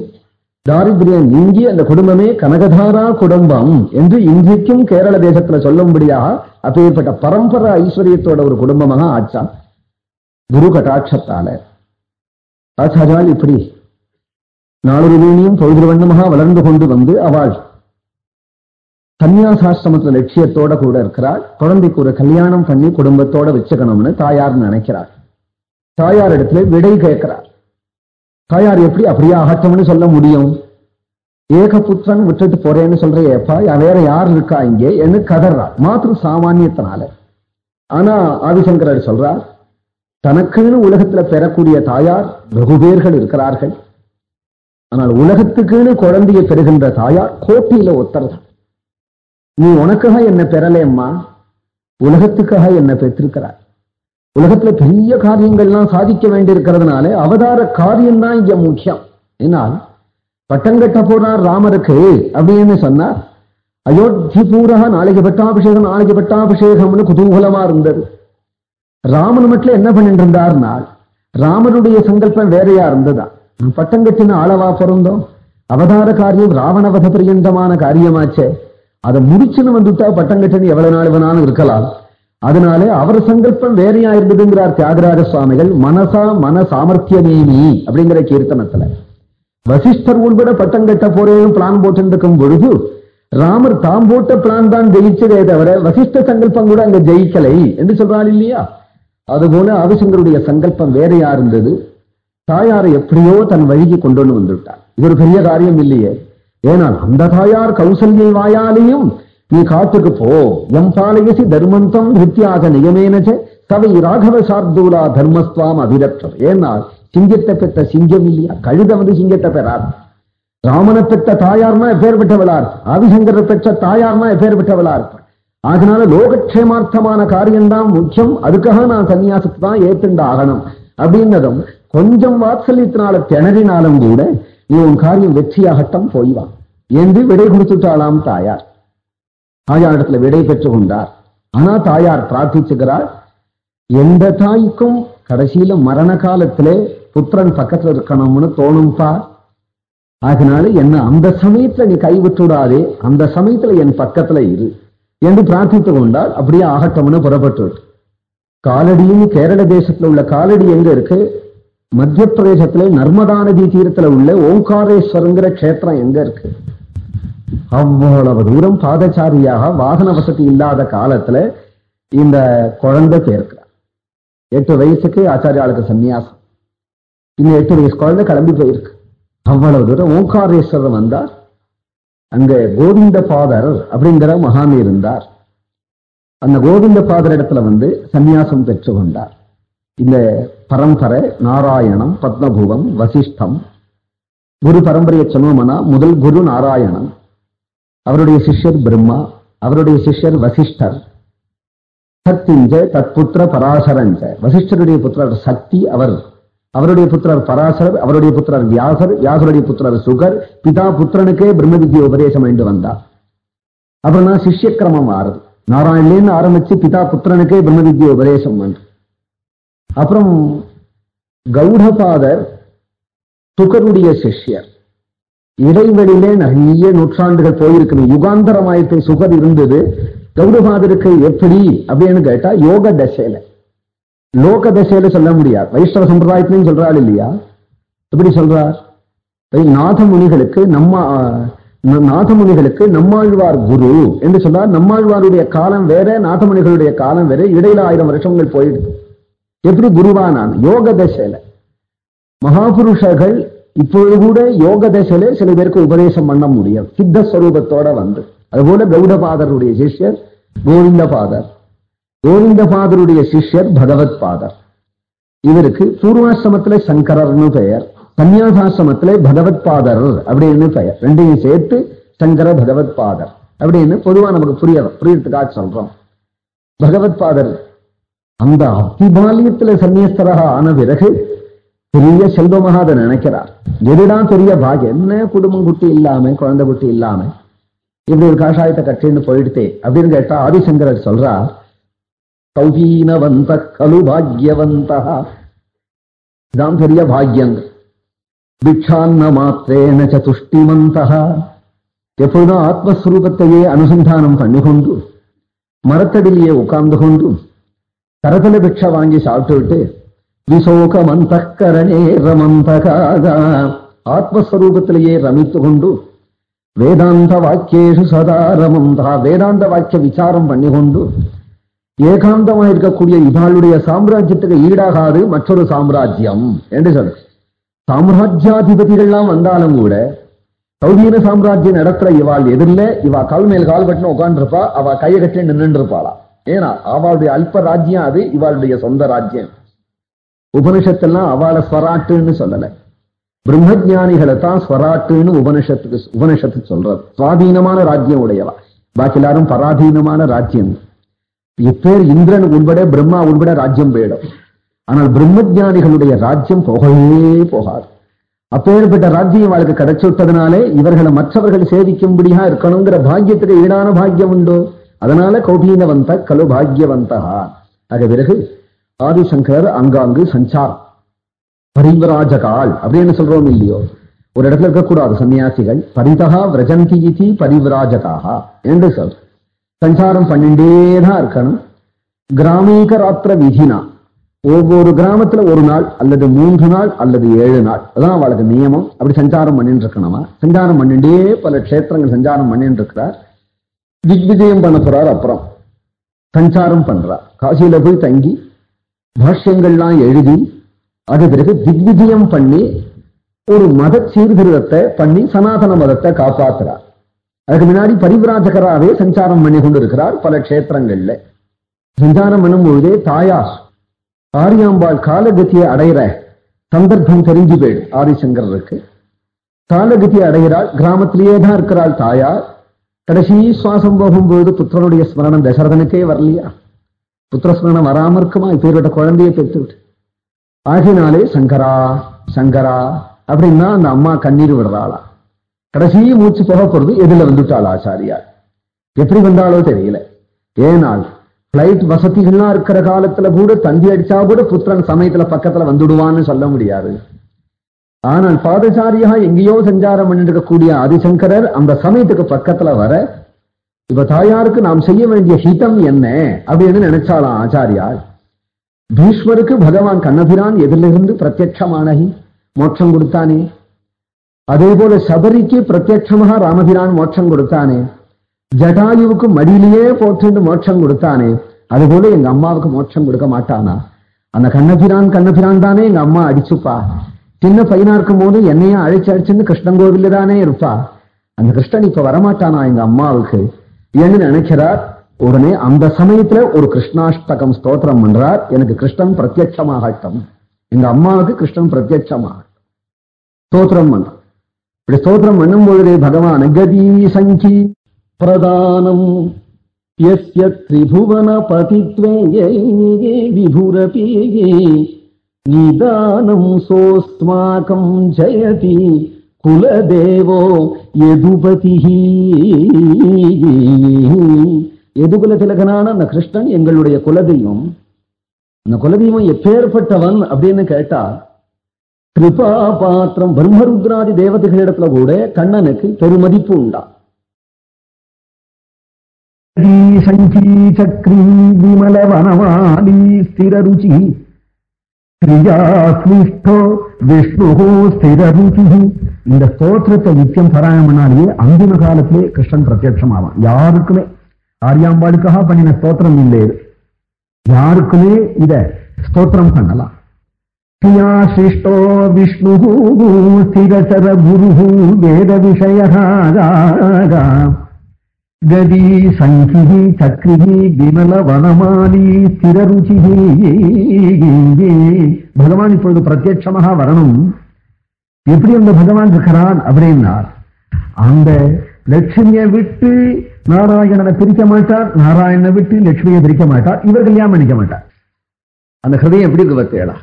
தாரித்யம் நீங்கி அந்த குடும்பமே கனகதாரா குடும்பம் என்று இன்றைக்கும் கேரள தேசத்துல சொல்லும்படியாக அப்பேற்பட்ட பரம்பரை ஐஸ்வர்யத்தோட ஒரு குடும்பமாக ஆச்சான். குரு கட்டாட்சத்தால ஆச்சாரியால் இப்படி நாலு வேணியும் பொழுது வண்ணமாக வளர்ந்து கொண்டு வந்து அவள் கன்னியாசாசிரமத்துல லட்சியத்தோட கூட இருக்கிறாள். குழந்தைக்கு ஒரு கல்யாணம் பண்ணி குடும்பத்தோட வச்சுக்கணும்னு தாயார் நினைக்கிறார் தாயார் இடத்துல விடை கேட்கிறார் தாயார் எப்படி அப்படியே அகற்றம்னு சொல்ல முடியும்? ஏகபுத்திரன் விட்டுட்டு போறேன்னு சொல்ற ஏப்பா வேற யார் இருக்கா இங்கே? என்று கதறா. மாத்திர சாமானியத்தினால. ஆனா ஆதிசங்கரர் சொல்றார் தனக்குன்னு உலகத்துல பெறக்கூடிய தாயார் வெகு பேர்கள் இருக்கிறார்கள். ஆனால் உலகத்துக்குன்னு குழந்தையை பெறுகின்ற தாயார் கோட்டியில ஒத்தர் நீ உனக்காக என்ன பெறலேம்மா உலகத்துக்காக என்ன பெற்றிருக்கிறார் உலகத்துல பெரிய காரியங்கள்லாம் சாதிக்க வேண்டியிருக்கிறதுனால அவதார காரியம் தான் இங்க முக்கியம். என்னால் பட்டங்கட்ட போறார் ராமருக்கு அப்படின்னு சொன்னார். அயோத்தி பூரா நாளைக்கு பட்டாபிஷேகம் நாளைக்கு பட்டாபிஷேகம்னு குதூகலமா இருந்தது. ராமன் மட்டும் என்ன பண்ணிட்டு இருந்தார்னா ராமனுடைய சங்கல்பம் வேறையா இருந்ததா? பட்டங்கட்டின ஆளவா பிறந்தோம் அவதார காரியம் ராவணவத பிரியந்தமான காரியமாச்சே. அதை முடிச்சுன்னு வந்துட்டா பட்டங்கட்டின்னு எவ்வளவு நாள் வேணாலும் இருக்கலாம். அதனால அவர் சங்கல்பம் வேறையா இருந்ததுங்கிறார் தியாகராஜ சுவாமிகள். மனசா மன சாமர்த்தியமேனி அப்படிங்கிற கீர்த்தனத்துல. வசிஷ்டர் உள்பட பட்டம் கட்ட போறேன்னு பிளான் போட்டிருக்கும் பொழுது ராமர் தாம் போட்ட பிளான் தான் ஜெயிச்சதே தவிர வசிஷ்ட சங்கல்பம் கூட அங்க ஜெயிக்கலை என்று சொல்றாள் இல்லையா? அதுபோல ஆதிசங்கருடைய சங்கல்பம் வேறையா இருந்தது. தாயாரை எப்படியோ தன் வழிக்கு கொண்டு வந்து வந்துவிட்டார் இது ஒரு பெரிய காரியம் இல்லையே. ஏனால் அந்த தாயார் கௌசல்யை வாயாலையும் நீ காட்டுக்கு போ. எம் பாலயசி தர்மந்தம் வித்தியாக நியமேனச்ச தவை ராகவ சார்தூலா தர்மஸ்துவாம் அபிரட்சம் ஏனால் சிங்கத்தை பெற்ற சிங்கம் இல்லையா? கழுத வந்து சிங்கத்தை பெறார். ராமனை பெற்ற தாயார்னா எப்பேர் பெற்றவளார்? ஆதிசங்கரை பெற்ற தாயார்னா எப்பேர் பெற்றவளார்? அதனால லோகக்ஷேமார்த்தமான காரியம்தான் முக்கியம். அதுக்காக நான் சன்னியாசத்தை தான் ஏத்துண்டு ஆகணும். அப்படின்னதும் கொஞ்சம் வாத்சல்யத்தினால திணறினாலும் கூட நீ உன் காரியம் வெற்றியாகட்டம் போய்வான் என்று விடை கொடுத்துட்டாளாம் தாயார். தாயாரிடத்துல விடை பெற்று கொண்டார். ஆனா தாயார் பிரார்த்திச்சுக்கிறார் எந்த தாய்க்கும் கடைசியில மரண காலத்திலே புத்திரன் பக்கத்துல இருக்கணும்னு தோணும்பா அதனால என்ன அந்த சமயத்துல நீ கைவிட்டுடாதே அந்த சமயத்துல என் பக்கத்துல இரு என்று பிரார்த்தித்து கொண்டால் அப்படியே ஆகட்டும்னு புறப்பட்டு காலடியும் கேரள தேசத்துல உள்ள காலடி எங்க இருக்கு? மத்திய பிரதேசத்துல நர்மதா நதி தீரத்துல உள்ள ஓங்காரேஸ்வரங்கிற க்ஷேத்திரம் எங்க இருக்கு? அவ்வளவு தூரம் பாதச்சாரியாக வாகன வசதி இல்லாத காலத்துல இந்த குழந்தை பேருக்கிறார் எட்டு வயசுக்கு ஆச்சாரியாளுக்கு சன்னியாசம் இன்னும் எட்டு வயசு குழந்தை கிளம்பி போயிருக்கு. அவ்வளவு தூரம் ஓங்காரேஸ்வரர் வந்தார். அங்க கோவிந்த பாதர் அப்படிங்கிற மகான் இருந்தார். அந்த கோவிந்த பாதர் இடத்துல வந்து சந்நியாசம் பெற்று கொண்டார் இந்த பரம்பரை நாராயணம் பத்மபூவம் வசிஷ்டம் குரு பரம்பரையை சொன்னோம்னா முதல் குரு நாராயணன். அவருடைய சிஷ்யர் பிரம்மா அவருடைய சிஷ்யர் வசிஷ்டர். சத்திஞ்ச தத்புத்திர பராசரஞ்ச. வசிஷ்டருடைய புத்திரர் சக்தி அவர். அவருடைய புத்திரர் பராசரர் அவருடைய புத்திரர் வியாசர் வியாசருடைய புத்திரர் சுகர் பிதா புத்திரனுக்கே பிரம்ம வித்யை உபதேசம் என்று வந்தார். அப்புறம் தான் சிஷ்ய கிரமம் மாறுது. நாராயணலேருந்து ஆரம்பிச்சு பிதா புத்திரனுக்கே பிரம்ம வித்யை உபதேசம் வந்து அப்புறம் கௌடபாதர் சுகருடைய சிஷ்யர். இடைவெளியிலே நிறைய நூற்றாண்டுகள் போயிருக்குது யுகாந்தரமாயத்தை சுகர் இருந்தது. கௌடபாதருக்கு எப்படி அப்படின்னு கேட்டா யோக தசையில. லோக தசையில சொல்ல முடியாது. வைஷ்ணவ சம்பிரதாயத்திலையும் சொல்றாள் இல்லையா? எப்படி சொல்றார்? நாதமுனிகளுக்கு நம்ம நாதமுனிகளுக்கு நம்மாழ்வார் குரு என்று சொன்னார். நம்மாழ்வாருடைய காலம் வேற நாதமுனிகளுடைய காலம் வேற. இடையில ஆயிரம் வருஷங்கள் போயிடுது. எப்படி குருவானான்? யோக தசையில. மகாபுருஷர்கள் இப்பொழுது கூட யோக தசையில சில பேருக்கு உபதேசம் பண்ண முடியும் சித்த ஸ்வரூபத்தோட வந்து. அதுபோல கௌடபாதருடைய சிஷ்யர் கோவிந்தபாதர் கோவிந்தபாதருடைய சிஷ்யர் பகவத் பாதர். இவருக்கு பூர்வாசிரமத்திலே சங்கரர்னு பெயர் சன்னியாசாசிரமத்திலே பகவத் பாதர் அப்படின்னு பெயர். ரெண்டையும் சேர்த்து சங்கர பகவத் பாதர் அப்படின்னு பொதுவா நமக்கு புரிய புரியறதுக்காக சொல்றோம். பகவத் பாதர் அந்த அத்திபாலியத்துல சன்னியஸ்தராக ஆன பிறகு பெரிய செல்வமாக அதை நினைக்கிறார். எதுதான் பெரிய பாகியம் என்ன குடும்பம் குட்டி இல்லாம குழந்தை குட்டி இல்லாம? இப்படி ஒரு காஷாயத்தை கட்டின்னு போயிடுதே அப்படின்னு கேட்டா ஆதிசங்கரர் சொல்றார் சௌகீனவந்த கலு பாக்யவந்தா இதான் பெரிய பாக்யம் பிக்ஷான்ன மாத்திரேன சதுஷ்டிமந்தா எப்பொழுதும் ஆத்மஸ்வரூபத்தையே அனுசந்தானம் பண்ணிக்கொண்டு மரத்தடியிலேயே உட்கார்ந்து கொண்டு கரத்துல பிக்ஷா வாங்கி சாப்பிட்டு விட்டு விசோகமந்த கரணே ரமந்தகாகா. ஆத்மஸ்வரூபத்திலேயே ரமித்து கொண்டு வேதாந்த வாக்கியேஷு சதா ரமந்தா வேதாந்த வாக்கிய விசாரம் பண்ணி கொண்டு ஏகாந்தமா இருக்கக்கூடிய இவாளுடைய சாம்ராஜ்யத்துக்கு ஈடாகாது மற்றொரு சாம்ராஜ்யம். என்று சொல்லு சாம்ராஜ்யாதிபதிகள்லாம் வந்தாலும் கூட சௌதீன சாம்ராஜ்யம் நடத்துற இவாள் எதிரில் இவா கால் மேல் கால் பட்டுன்னு உட்காந்துருப்பா அவ கையை கட்டி நின்று இருப்பாளா. ஏன்னா அவளுடைய அல்ப ராஜ்யம் அது இவாளுடைய சொந்த ராஜ்யம். உபனிஷத்தெல்லாம் அவளை ஸ்வராட்டுன்னு சொல்லல. பிரம்மஜானிகளை தான் ஸ்வராட்டுன்னு உபனிஷத்துக்கு உபனிஷத்து சொல்றது. சுவாதீனமான ராஜ்யம் உடையவா? பாக்கி எல்லாரும் பராதீனமான ராஜ்யம். இப்பேர் இந்திரன் உள்பட பிரம்மா உள்பட ராஜ்யம் போயிடும். ஆனால் பிரம்மஜானிகளுடைய ராஜ்யம் போகவே போகாது. அப்பேற்பட்ட ராஜ்யம் வாழ்க்கை கிடைச்சு விட்டதுனாலே இவர்களை மற்றவர்கள் சேவிக்கும்படியா இருக்கணுங்கிற பாக்கியத்துக்கு ஈடான பாக்கியம் உண்டோ. அதனால கௌபீனவந்த கலு பாக்யவந்தா ஆக பிறகு ஆதிசங்கரர் அங்காங்கு சஞ்சார். பரிவராஜகால். அப்படின்னு சொல்றோம் இல்லையோ? ஒரு இடத்துல இருக்கக்கூடாது சன்னியாசிகள். பரிதகா விரஜந்தி இதி பரிவிராஜகாக. என்று சொல். சஞ்சாரம் பண்ணிட்டே தான் இருக்கணும். கிராமீக ராத்திர விதினா. ஒவ்வொரு கிராமத்துல ஒரு நாள் அல்லது மூன்று நாள் அல்லது ஏழு நாள். அதான் அவளுக்கு நியமம். அப்படி சஞ்சாரம் பண்ணிட்டு இருக்கணுமா சஞ்சாரம் பண்ணிட்டே பல க்ஷேத்திரங்கள் சஞ்சாரம் பண்ணிட்டு இருக்கிறார் திக்விஜயம் பண்ண போறார் அப்புறம். சஞ்சாரம் பண்றார். காசியில போய் தங்கி பாஷ்யங்கள்லாம் எழுதி அது பிறகு திக்விஜயம் பண்ணி ஒரு மத சீர்திருத்தத்தை பண்ணி சனாதன மதத்தை காப்பாற்றுறார் அதுக்கு முன்னாடி பரிவிராஜகராகவே சஞ்சாரம் பண்ணி கொண்டு இருக்கிறார் பல க்ஷேத்திரங்கள்ல. சஞ்சாரம் பண்ணும் பொழுதே தாயார் ஆரியாம்பாள் காலகத்தியை அடையிற சந்தர்ப்பம் தெரிஞ்சு போயிடும் ஆதிசங்கரருக்கு. காலகத்தியை அடைகிறாள் கிராமத்திலேயே தான் இருக்கிறாள் தாயார். கடைசி சுவாசம் போகும்போது புத்திரனுடைய ஸ்மரணம் தசரதனுக்கே வரலையா? புத்திரஸ்மரணம் வராம இருக்குமா இப்பேற்பட்ட குழந்தையை பெற்றுவிட்டு ஆகினாலே சங்கரா சங்கரா அப்படின்னா அந்த அம்மா கண்ணீர் விடுறாளா? கடைசி மூச்சு போக போறது எதுல வந்துட்டாள் ஆச்சாரியார். எப்படி வந்தாலோ தெரியல. ஏனால் பிளைட் வசதிகள்லாம் இருக்கிற காலத்துல கூட தந்தி அடிச்சா கூட புத்திரன் சமயத்துல பக்கத்துல வந்துடுவான்னு சொல்ல முடியாது. ஆனால் பாதசாரியா எங்கேயோ சஞ்சாரம் பண்ணிட்டு இருக்கக்கூடிய ஆதிசங்கரர் அந்த சமயத்துக்கு பக்கத்துல வர இப்ப தாயாருக்கு நாம் செய்ய வேண்டிய ஹிதம் என்ன? அப்படின்னு நினைச்சாலாம் ஆச்சாரியார். பீஷ்மருக்கு பகவான் கண்ணபிரான் எதிலிருந்து பிரத்யட்சமானகி மோட்சம் கொடுத்தானே. அதே போல சபரிக்கு பிரத்யட்சமாக ராமபிரான் மோட்சம் கொடுத்தானே. ஜடாயுவுக்கு மடியிலேயே போட்டு மோட்சம் கொடுத்தானே. அதுபோல எங்க அம்மாவுக்கு மோட்சம் கொடுக்க மாட்டானா? அந்த கண்ணபிரான் கண்ணபிரான் தானே எங்க அம்மா அடிச்சுப்பா. சின்ன பையனா இருக்கும் போது என்னையும் அழைச்சு அழைச்சுன்னு கிருஷ்ணன் கோவில்ல தானே இருப்பா. அந்த கிருஷ்ணன் இப்ப வரமாட்டானா எங்க அம்மாவுக்கு? என்று நினைக்கிறார். உடனே அந்த சமயத்துல ஒரு கிருஷ்ணாஷ்டகம் ஸ்தோத்திரம் பண்றார். எனக்கு கிருஷ்ணன் பிரத்யட்சமாகட்டும். எங்க அம்மாவுக்கு கிருஷ்ணன் பிரத்யட்சமாக ஸ்தோத்திரம் பண்றார். இப்படி ஸ்தோத்திரம் பண்ணும் பொழுது பகவான் கதி சங்கி பிரதானம். எஸ்ய திரிபுவன பதித்வே விபுரபி நிதானம் சோஸ்மாக்கம் ஜயதி. குலதேவோ எதுபதி எதுகுல திலகனான அந்த கிருஷ்ணன் எங்களுடைய குலதெய்வம். அந்த குலதெய்வம் எப்பேற்பட்டவன் அப்படின்னு கேட்டா கிருபா பாத்திரம் பிரம்மருத்ராதி தேவதைகளிடத்துல கூட கண்ணனுக்கு பெருமதிப்பு உண்டா? சங்கி சக்ரி விமல வனவாலி ஸ்திரருச்சி. ஸ்ரீயாஸ்மிஷ்டோ விஷ்ணு ஸ்திரருச்சி. இந்த ஸ்தோத்திரத்தை நித்தியம் பாராயணம் பண்ணாலே அந்திம காலத்திலே கிருஷ்ணன் பிரத்யட்சமாவான். யாருக்குமே ஆரியாம்பாளுக்காக பண்ணின ஸ்தோத்திரம் இல்லை இது யாருக்குமே இத ஸ்தோத்திரம் பண்ணலாம். ஸ்ரீயாசிஷ்டோ விஷ்ணு ஸ்திரசர குரு வேத விஷய கதி சங்கி சக்ரி விமல வனமாலி ஸ்திரருச்சி பகவான் இப்பொழுது பிரத்யட்சமாக வரணும். எப்படி அந்த பகவான் இருக்கிறான் அப்படின்னார் அந்த லட்சுமியை விட்டு நாராயணனை பிரிக்க மாட்டார் நாராயணனை விட்டு லட்சுமியை பிரிக்க மாட்டார் இவர் கல்யாணம் பண்ணிக்க மாட்டார்? அந்த ஹிருதயம் எப்படி இருக்கு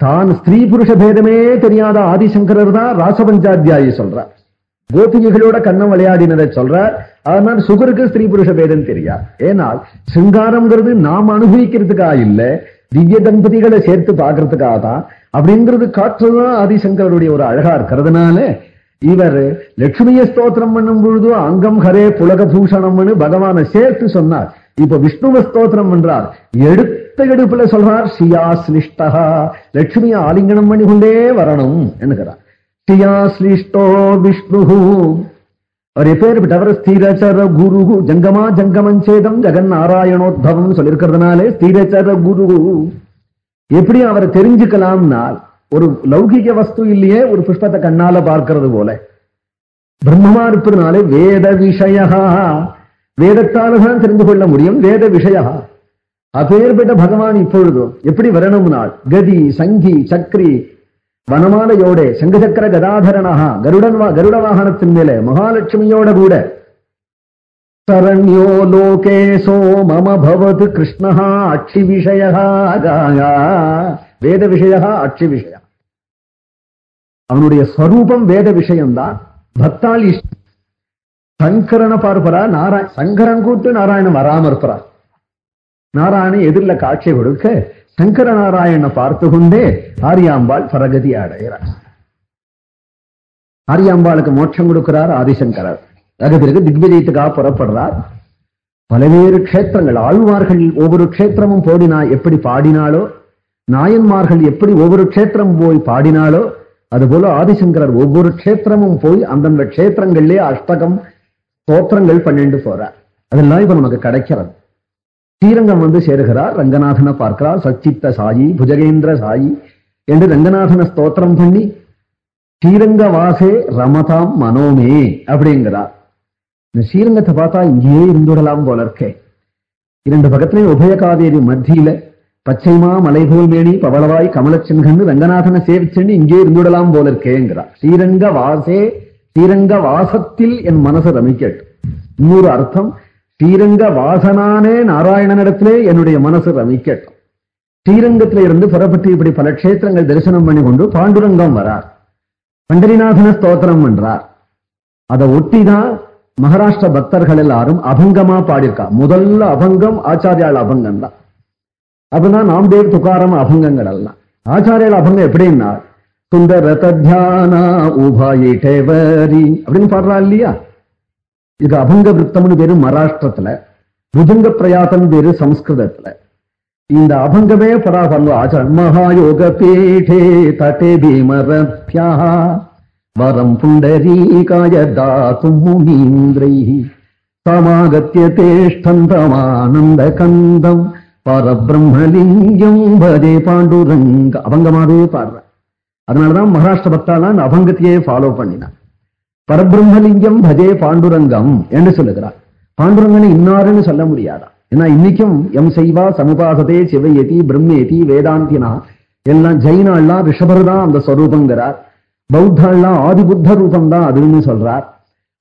தான் ஸ்திரீ புருஷ பேதமே தெரியாத ஆதிசங்கரர் தான் ராசபஞ்சாத்தியாயி சொல்றார். கோபிகைகளோட கண்ணம் விளையாடினதை சொல்றார். ஆனால் சுகருக்கு ஸ்திரீ புருஷ பேதம் தெரியாது. ஏனால் சிங்காரம்ங்கிறது நாம் அனுபவிக்கிறதுக்காக இல்ல திவ்ய தம்பதிகளை சேர்த்து பார்க்கறதுக்காக தான் அப்படிங்கிறது காற்றுதான் ஆதிசங்கருடைய ஒரு அழகா இருக்கிறதுனால இவர் லட்சுமிய ஸ்தோத்திரம் பண்ணும் பொழுது அங்கம் ஹரே புலக பூஷணம்னு பகவான சேர்த்து சொன்னார். இப்ப விஷ்ணுவ ஸ்தோத்திரம் பண்றார். எடுத்த எடுப்புல சொல்றார் சியாஸ்லிஷ்டா லட்சுமிய ஆலிங்கனம் பண்ணி கொண்டே வரணும் என்கிறார். சியாஸ்லிஷ்டோ விஷ்ணு அவர் எப்பேற்பட்டவர் ஸ்திரச்சர குரு ஜங்கமா ஜங்கமஞ்சேதம் ஜெகன் நாராயணோத்பவம் சொல்லியிருக்கிறதுனாலே ஸ்திரச்சர குரு எப்படி அவரை தெரிஞ்சுக்கலாம்னால் ஒரு லௌகிக வஸ்து இல்லையே ஒரு புஷ்பத்தை கண்ணால பார்க்கறது போல. பிரம்மமா இருப்பதுனாலே வேத விஷயா வேதத்தால தான் தெரிந்து கொள்ள முடியும் வேத விஷயா அப்பேற்பட்ட பகவான் இப்பொழுதும் எப்படி வரணும்னால் கதி சங்கி சக்ரி வனமாலையோட சங்கசக்கர கதாதரனாக கருடன் வா- கருட வாகனத்தின் மேலே மகாலட்சுமியோட கூட சரண்யோ லோகேசோ மம பவது கிருஷ்ணா அட்சி விஷய வேத விஷய அட்சி விஷய அவனுடைய ஸ்வரூபம் வேத விஷயம்தான் பக்தால் இஷ்- சங்கரனை பார்ப்பறா நாராயண சங்கரன் கூட்டு நாராயணன் வராம இருப்பறா. நாராயணன் எதிரில் காட்சி கொடுக்க சங்கர நாராயணனை பார்த்து கொண்டே ஆரியாம்பாள் பரகதி அடைகிறார். ஆரியாம்பாளுக்கு மோட்சம் கொடுக்கிறார் ஆதிசங்கரர். அது பிறகு திக்விஜயத்துக்காக புறப்படுறார். பல்வேறு க்ஷேத்திரங்கள் ஆழ்வார்கள் ஒவ்வொரு க்ஷேத்திரமும் போடினா எப்படி பாடினாலோ நாயன்மார்கள் எப்படி ஒவ்வொரு க்ஷேத்திரம் போய் பாடினாலோ அதுபோல ஆதிசங்கரர் ஒவ்வொரு க்ஷேத்திரமும் போய் அந்தந்த க்ஷேத்திரங்களிலே அஷ்டகம் ஸ்தோத்திரங்கள் பண்ணிட்டு போறார். அதெல்லாம் இப்ப நமக்கு கிடைக்கிறது. ஸ்ரீரங்கம் வந்து சேருகிறார் ரங்கநாதனை பார்க்கிறார் சச்சித்த சாயி புஜகேந்திர சாயி என்று ரங்கநாதனை ஸ்தோத்திரம் பண்ணி ஸ்ரீரங்க வாசே ரமதாம் மனோமே அப்படிங்கிறார். இந்த ஸ்ரீரங்கத்தை பார்த்தா இங்கேயே இருந்துடலாம் போல இருக்கே. இரண்டு பக்கத்திலையும் உபய காவேரி மத்தியில பச்சைமா மலைபோல் மேனி பவளவாய் கமலச்சங்கன்னு ரங்கநாதனை சேவிச்சுன்னு இங்கே இருந்துடலாம் போல இருக்கேங்கிறா ஸ்ரீரங்க வாசே ஸ்ரீரங்க வாசத்தில் என் மனசு ரமிக்கட்டும். இன்னொரு அர்த்தம் ஸ்ரீரங்க வாசனானே நாராயணனிடத்திலே என்னுடைய மனசு ரமிக்கட்டும். ஸ்ரீரங்கத்தில இருந்து புறப்பட்டு இப்படி பல கஷேத்திரங்கள் தரிசனம் பண்ணி கொண்டு பாண்டுரங்கம் வரார். பண்டரிநாதன ஸ்தோத்திரம் பண்றார். அதை ஒட்டிதான் மகாராஷ்டிர பக்தர்கள் எல்லாரும் அபங்கமா பாடியிருக்கா. முதல்ல அபங்கம் ஆச்சாரியால் அபங்கம் தான். நாம் நாம்தேவ் துக்காரம் அபங்கங்கள் எல்லாம். ஆச்சாரியால் அபங்கம் எப்படின்னா சுந்தர தத்யானா உபாயிட்டேவரி அப்படின்னு பாடுறா இல்லையா? இது அபங்க விருத்தம்னு பேரு மகாராஷ்டிரத்துல முதுங்க பிரயாத்தம் பேரு சம்ஸ்கிருதத்துல. இந்த அபங்கமே பராபங்க ஆச்சார மகாயோக பீഠே தட்டே பீமரத்யா வரம் புண்டரீகாய தாத்தும் முனீந்திரை சமாகத்திய தேஷ்டந்தமானந்த கந்தம். பரபிரம்மலிங்கம் பதே பாண்டுரங்க. அபங்கமாவே பாடுற. அதனாலதான் மகாராஷ்டிர பக்தாலாம் இந்த அபங்கத்தையே ஃபாலோ பண்ணினான் பரபிரம்மலிங்கம் பஜே பாண்டுரங்கம் என்று சொல்லுகிறார். பாண்டுரங்கனை இன்னாருன்னு சொல்ல முடியாதா? ஏன்னா இன்னைக்கும் எம் செய்வா சமுபாசதே சிவையதி பிரம்மேதி வேதாந்தினா. எல்லாம் ஜெயினாள்லாம் ரிஷபர் தான் அந்த ஸ்வரூபங்கிறார் பௌத்தாள்லாம் ஆதிபுத்த ரூபம் தான் அதுன்னு சொல்றார்.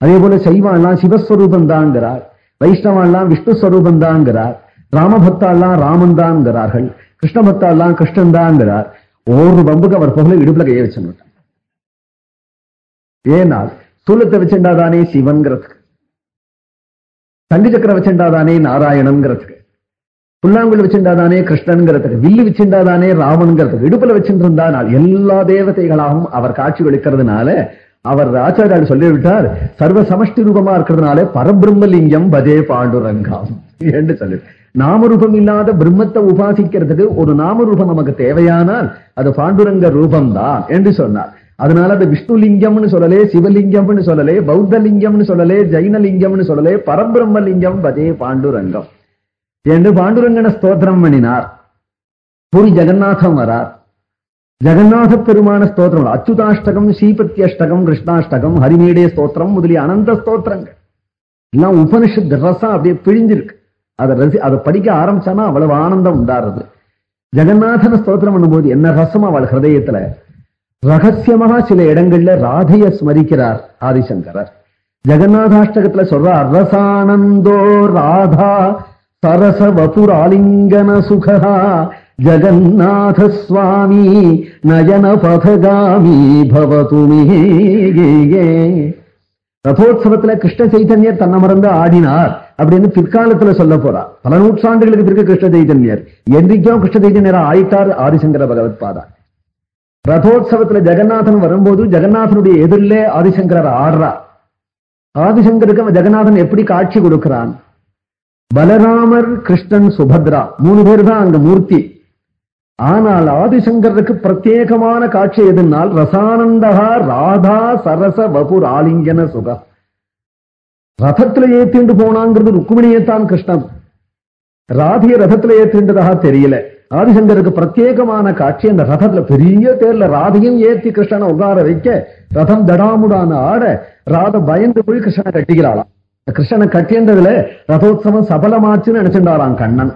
அதே போல சைவாள்லாம் சிவஸ்வரூபம் தான்ங்கிறார் வைஷ்ணவாள்லாம் விஷ்ணு ஸ்வரூபம் தான்ங்கிறார் ராமபக்தாள்லாம் ராமன் தான்ங்கிறார்கள் கிருஷ்ண பக்தாள்லாம் கிருஷ்ணன் தான்ங்கிறார் ஒவ்வொரு பம்புக்கு அவர் புகழ இடுப்புல கையை வச்சுட்டார் ஏனால் சூலத்தை வச்சுண்டாதானே சிவன்கிறதுக்கு. தண்டி சக்கரம் வச்சிருந்தாதானே நாராயணன்கிறதுக்கு. புல்லாங்குழல் வச்சுண்டாதானே கிருஷ்ணன்கிறதுக்கு வில்லு வச்சுண்டாதானே ராமனுங்கிறதுக்கு இடுப்புல வச்சுருந்தானால் எல்லா தேவதைகளாகவும் அவர் காட்சி அளிக்கிறதுனால அவர் ஆச்சாரியால் சொல்லிவிட்டார் சர்வ சமஷ்டி ரூபமா இருக்கிறதுனால பரபிரம்மலிங்கம் பஜே பாண்டுரங்கம் என்று சொல்லி. நாமரூபம் இல்லாத பிரம்மத்தை உபாசிக்கிறதுக்கு ஒரு நாமரூபம் நமக்கு தேவையானால் அது பாண்டுரங்க ரூபம்தான் என்று சொன்னார். அதனால அது விஷ்ணுலிங்கம்னு சொல்லலே சிவலிங்கம்னு சொல்லலே பௌத்த லிங்கம்னு சொல்லலே ஜைனலிங்கம்னு சொல்லலே பரபிரம்மலிங்கம் பஜே பாண்டுரங்கம். என்று பாண்டுரங்கன ஸ்தோத்திரம் பண்ணினார். புரி ஜெகநாதம் வரார். ஜெகநாத பெருமான ஸ்தோத்திரம் அச்சுதாஷ்டகம் ஸ்ரீபத்தியஷ்டகம் கிருஷ்ணாஷ்டகம் ஹரிமேடே ஸ்தோத்திரம் முதலிய அனந்த ஸ்தோத்திரங்கள். எல்லாம் உபனிஷத் ரசம் அப்படியே பிழிஞ்சிருக்கு அதை ரசி அதை படிக்க ஆரம்பிச்சானா அவ்வளவு ஆனந்தம் உண்டாருது. ஜெகநாதன ஸ்தோத்திரம் பண்ணும்போது என்ன ரசம் அவள் ஹிருதயத்துல? ரகசியமாக சில இடங்கள்ல ராதைய ஸ்மரிக்கிறார் ஆதிசங்கரர். ஜெகநாதாஷ்டகத்துல சொல்றார் ரசானந்தோ ராதா சரச வபுராலிங்கன சுகா ஜகநாத சுவாமி நயன பதகாமி ரதோத்சவத்துல கிருஷ்ண சைதன்யர் தன்னை மறந்து ஆடினார் அப்படின்னு பிற்காலத்துல சொல்ல போறா பல நூற்றாண்டுகளுக்கு பிறகு கிருஷ்ண சைதன்யர் என்றைக்கும் கிருஷ்ண சைதன்யர் ஆயிட்டார் ஆதிசங்கர பகவத் பாதா ரதோத்சவத்துல ஜெகநாதன் வரும்போது ஜெகநாதனுடைய எதிரிலே ஆதிசங்கரர் ஆடுறா ஆதிசங்கருக்கு அவன் ஜெகநாதன் எப்படி காட்சி கொடுக்கிறான் பலராமர் கிருஷ்ணன் சுபத்ரா மூணு பேர் தான் அங்க மூர்த்தி. ஆனால் ஆதிசங்கருக்கு பிரத்யேகமான காட்சி எதுனால் ரசானந்தகா ராதா சரச வபுர் ஆலிங்கன சுக. ரதத்துல ஏத்திண்டு போனாங்கிறது ருக்குமிணியத்தான் கிருஷ்ணன். ராதிய ரதத்துல ஏத்தின்றதாக தெரியல. ஆதிசங்கருக்கு பிரத்யேகமான காட்சி அந்த ரதத்துல பெரிய தேர்ல ராதையும் ஏத்தி கிருஷ்ணனை உட்கார வைக்க ரதம் தடாமுடான ஆட ராத பயந்து போய் கிருஷ்ணனை கட்டிக்கிறாளாம். கிருஷ்ணனை கட்டியன்றதுல ரதோத்சவம் சபலமாச்சுன்னு நினைச்சிருந்தாராம் கண்ணன்.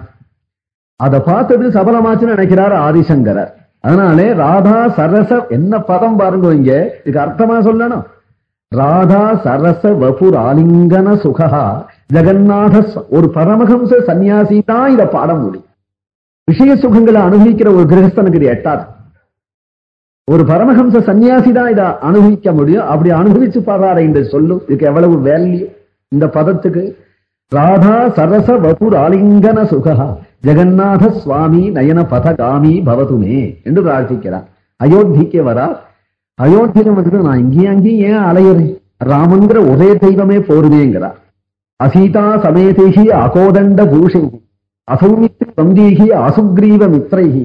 அதை பார்த்தது சபலமாச்சுன்னு நினைக்கிறார் ஆதிசங்கரர். அதனாலே ராதா சரச என்ன பதம் பாருங்க இங்க. இதுக்கு அர்த்தமா சொல்லணும்? ராதா சரச வபுர் ஆலிங்கன சுகா ஜெகநாத ஒரு பரமஹம்ச சன்னியாசி தான் இதை பாட முடியும். விஷய சுகங்களை அனுபவிக்கிற ஒரு கிரகஸ்தனுக்கு இது எட்டாது. ஒரு பரமஹம்ச சன்னியாசி தான் இதை அனுபவிக்க முடியும். அப்படி அனுபவிச்சு பாடுறாரு என்று சொல்லும். இதுக்கு எவ்வளவு வேல்யூ இந்த பதத்துக்கு ராதா சரச வபுர் ஆலிங்கன சுகா ஜெகநாத சுவாமி நயன பதகாமி பவதுமே என்று பிரார்த்திக்கிறார். அயோத்திக்கு வரா அயோத்தியில வந்துட்டு நான் இங்கேயும் அங்கேயும் ஏன் அலையிறேன்? ராமங்கிற ஒரே தெய்வமே போருமேங்கிறார். அசீதா சமேதைகி அகோதண்ட பூஷைகி அசௌமித்ரி வந்தீகி அசுக்ரீவ மித்ரைகி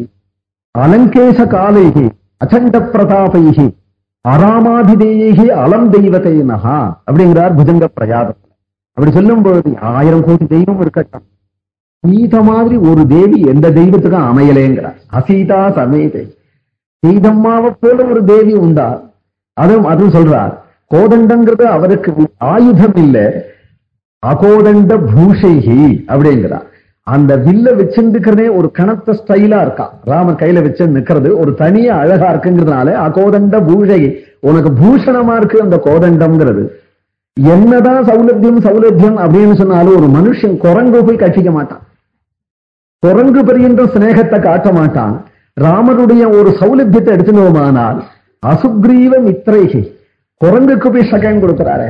அலங்கேச காலைகி அச்சண்ட பிரதாபைகி அராமாதிதேயி அலம் தெய்வத்தை நகா அப்படிங்கிறார் புஜங்க பிரயாதம் அப்படி சொல்லும் பொழுது ஆயிரம் கோடி தெய்வம் இருக்கட்டும். சீத மாதிரி ஒரு தேவி எந்த தெய்வத்துக்கும் அமையலேங்கிறார். அசீதா சமேதை. சீதம்மாவை போல ஒரு தேவி உண்டா? அதுவும் அதுவும் சொல்றார். கோதண்டங்கிறது அவருக்கு ஆயுதம் இல்லை. அகோதண்ட பூஷைகி அப்படிங்கிறார். அந்த வில்ல வச்சிருக்கிறதே ஒரு கணத்த ஸ்டைலா இருக்கா? ராமன் கையில வச்சு நிக்கிறது ஒரு தனியா அழகா இருக்குங்கிறதுனால அகோதண்ட பூஷை உனக்கு பூஷணமா இருக்கு அந்த கோதண்டம்ங்கிறது. என்னதான் சௌலத்தியம் சௌலத்தியம் அப்படின்னு சொன்னாலும் ஒரு மனுஷன் குரங்கு போய் கட்சிக்க மாட்டான். குரங்கு பெறுகின்ற சிநேகத்தை காட்ட மாட்டான். ராமனுடைய ஒரு சௌலத்தியத்தை எடுத்துனோமானால் அசுக்ரீவ மித்ரைகி குரங்குக்கு போய் செகண்ட் கொடுக்கிறாரு.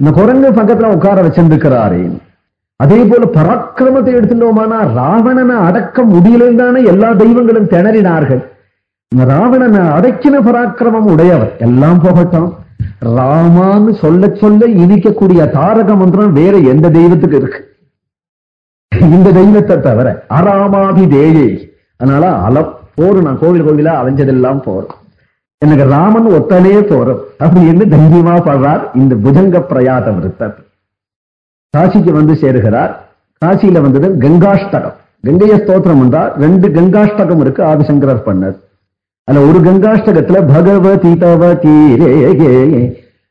இந்த குரங்கு பக்கத்துல உட்கார வச்சிருக்கிறாரே அதே போல பராக்கிரமத்தை எடுத்துட்டோமானா ராவணனை அடக்க முடியலன்னு எல்லா தெய்வங்களும் திணறினார்கள். இந்த ராவணனை அடக்கின பராக்கிரமம் உடையவர் எல்லாம் போகட்டும். ராமான்னு சொல்ல சொல்ல இனிக்கக்கூடிய தாரக மந்திரம் வேற எந்த தெய்வத்துக்கு இருக்கு? இந்த தெய்வத்தை தவிர அராமாதி தேயே அதனால அல போரு நான் கோவில் கோவிலா அலைஞ்சதெல்லாம் போறோம் எனக்கு ராமன் ஒத்தனே போறோம் அப்படின்னு தைரியமா பாடுறார் இந்த புஜங்க பிரயாத விருத்தர். காசிக்கு வந்து சேருகிறார். காசியில வந்தது கங்காஷ்டகம். கங்கைய ஸ்தோத்திரம் என்றால் ரெண்டு கங்காஷ்டகம் இருக்கு ஆதிசங்கரர் பண்ணது. அதுல ஒரு கங்காஷ்டகத்துல பகவதி தவ தீரேகே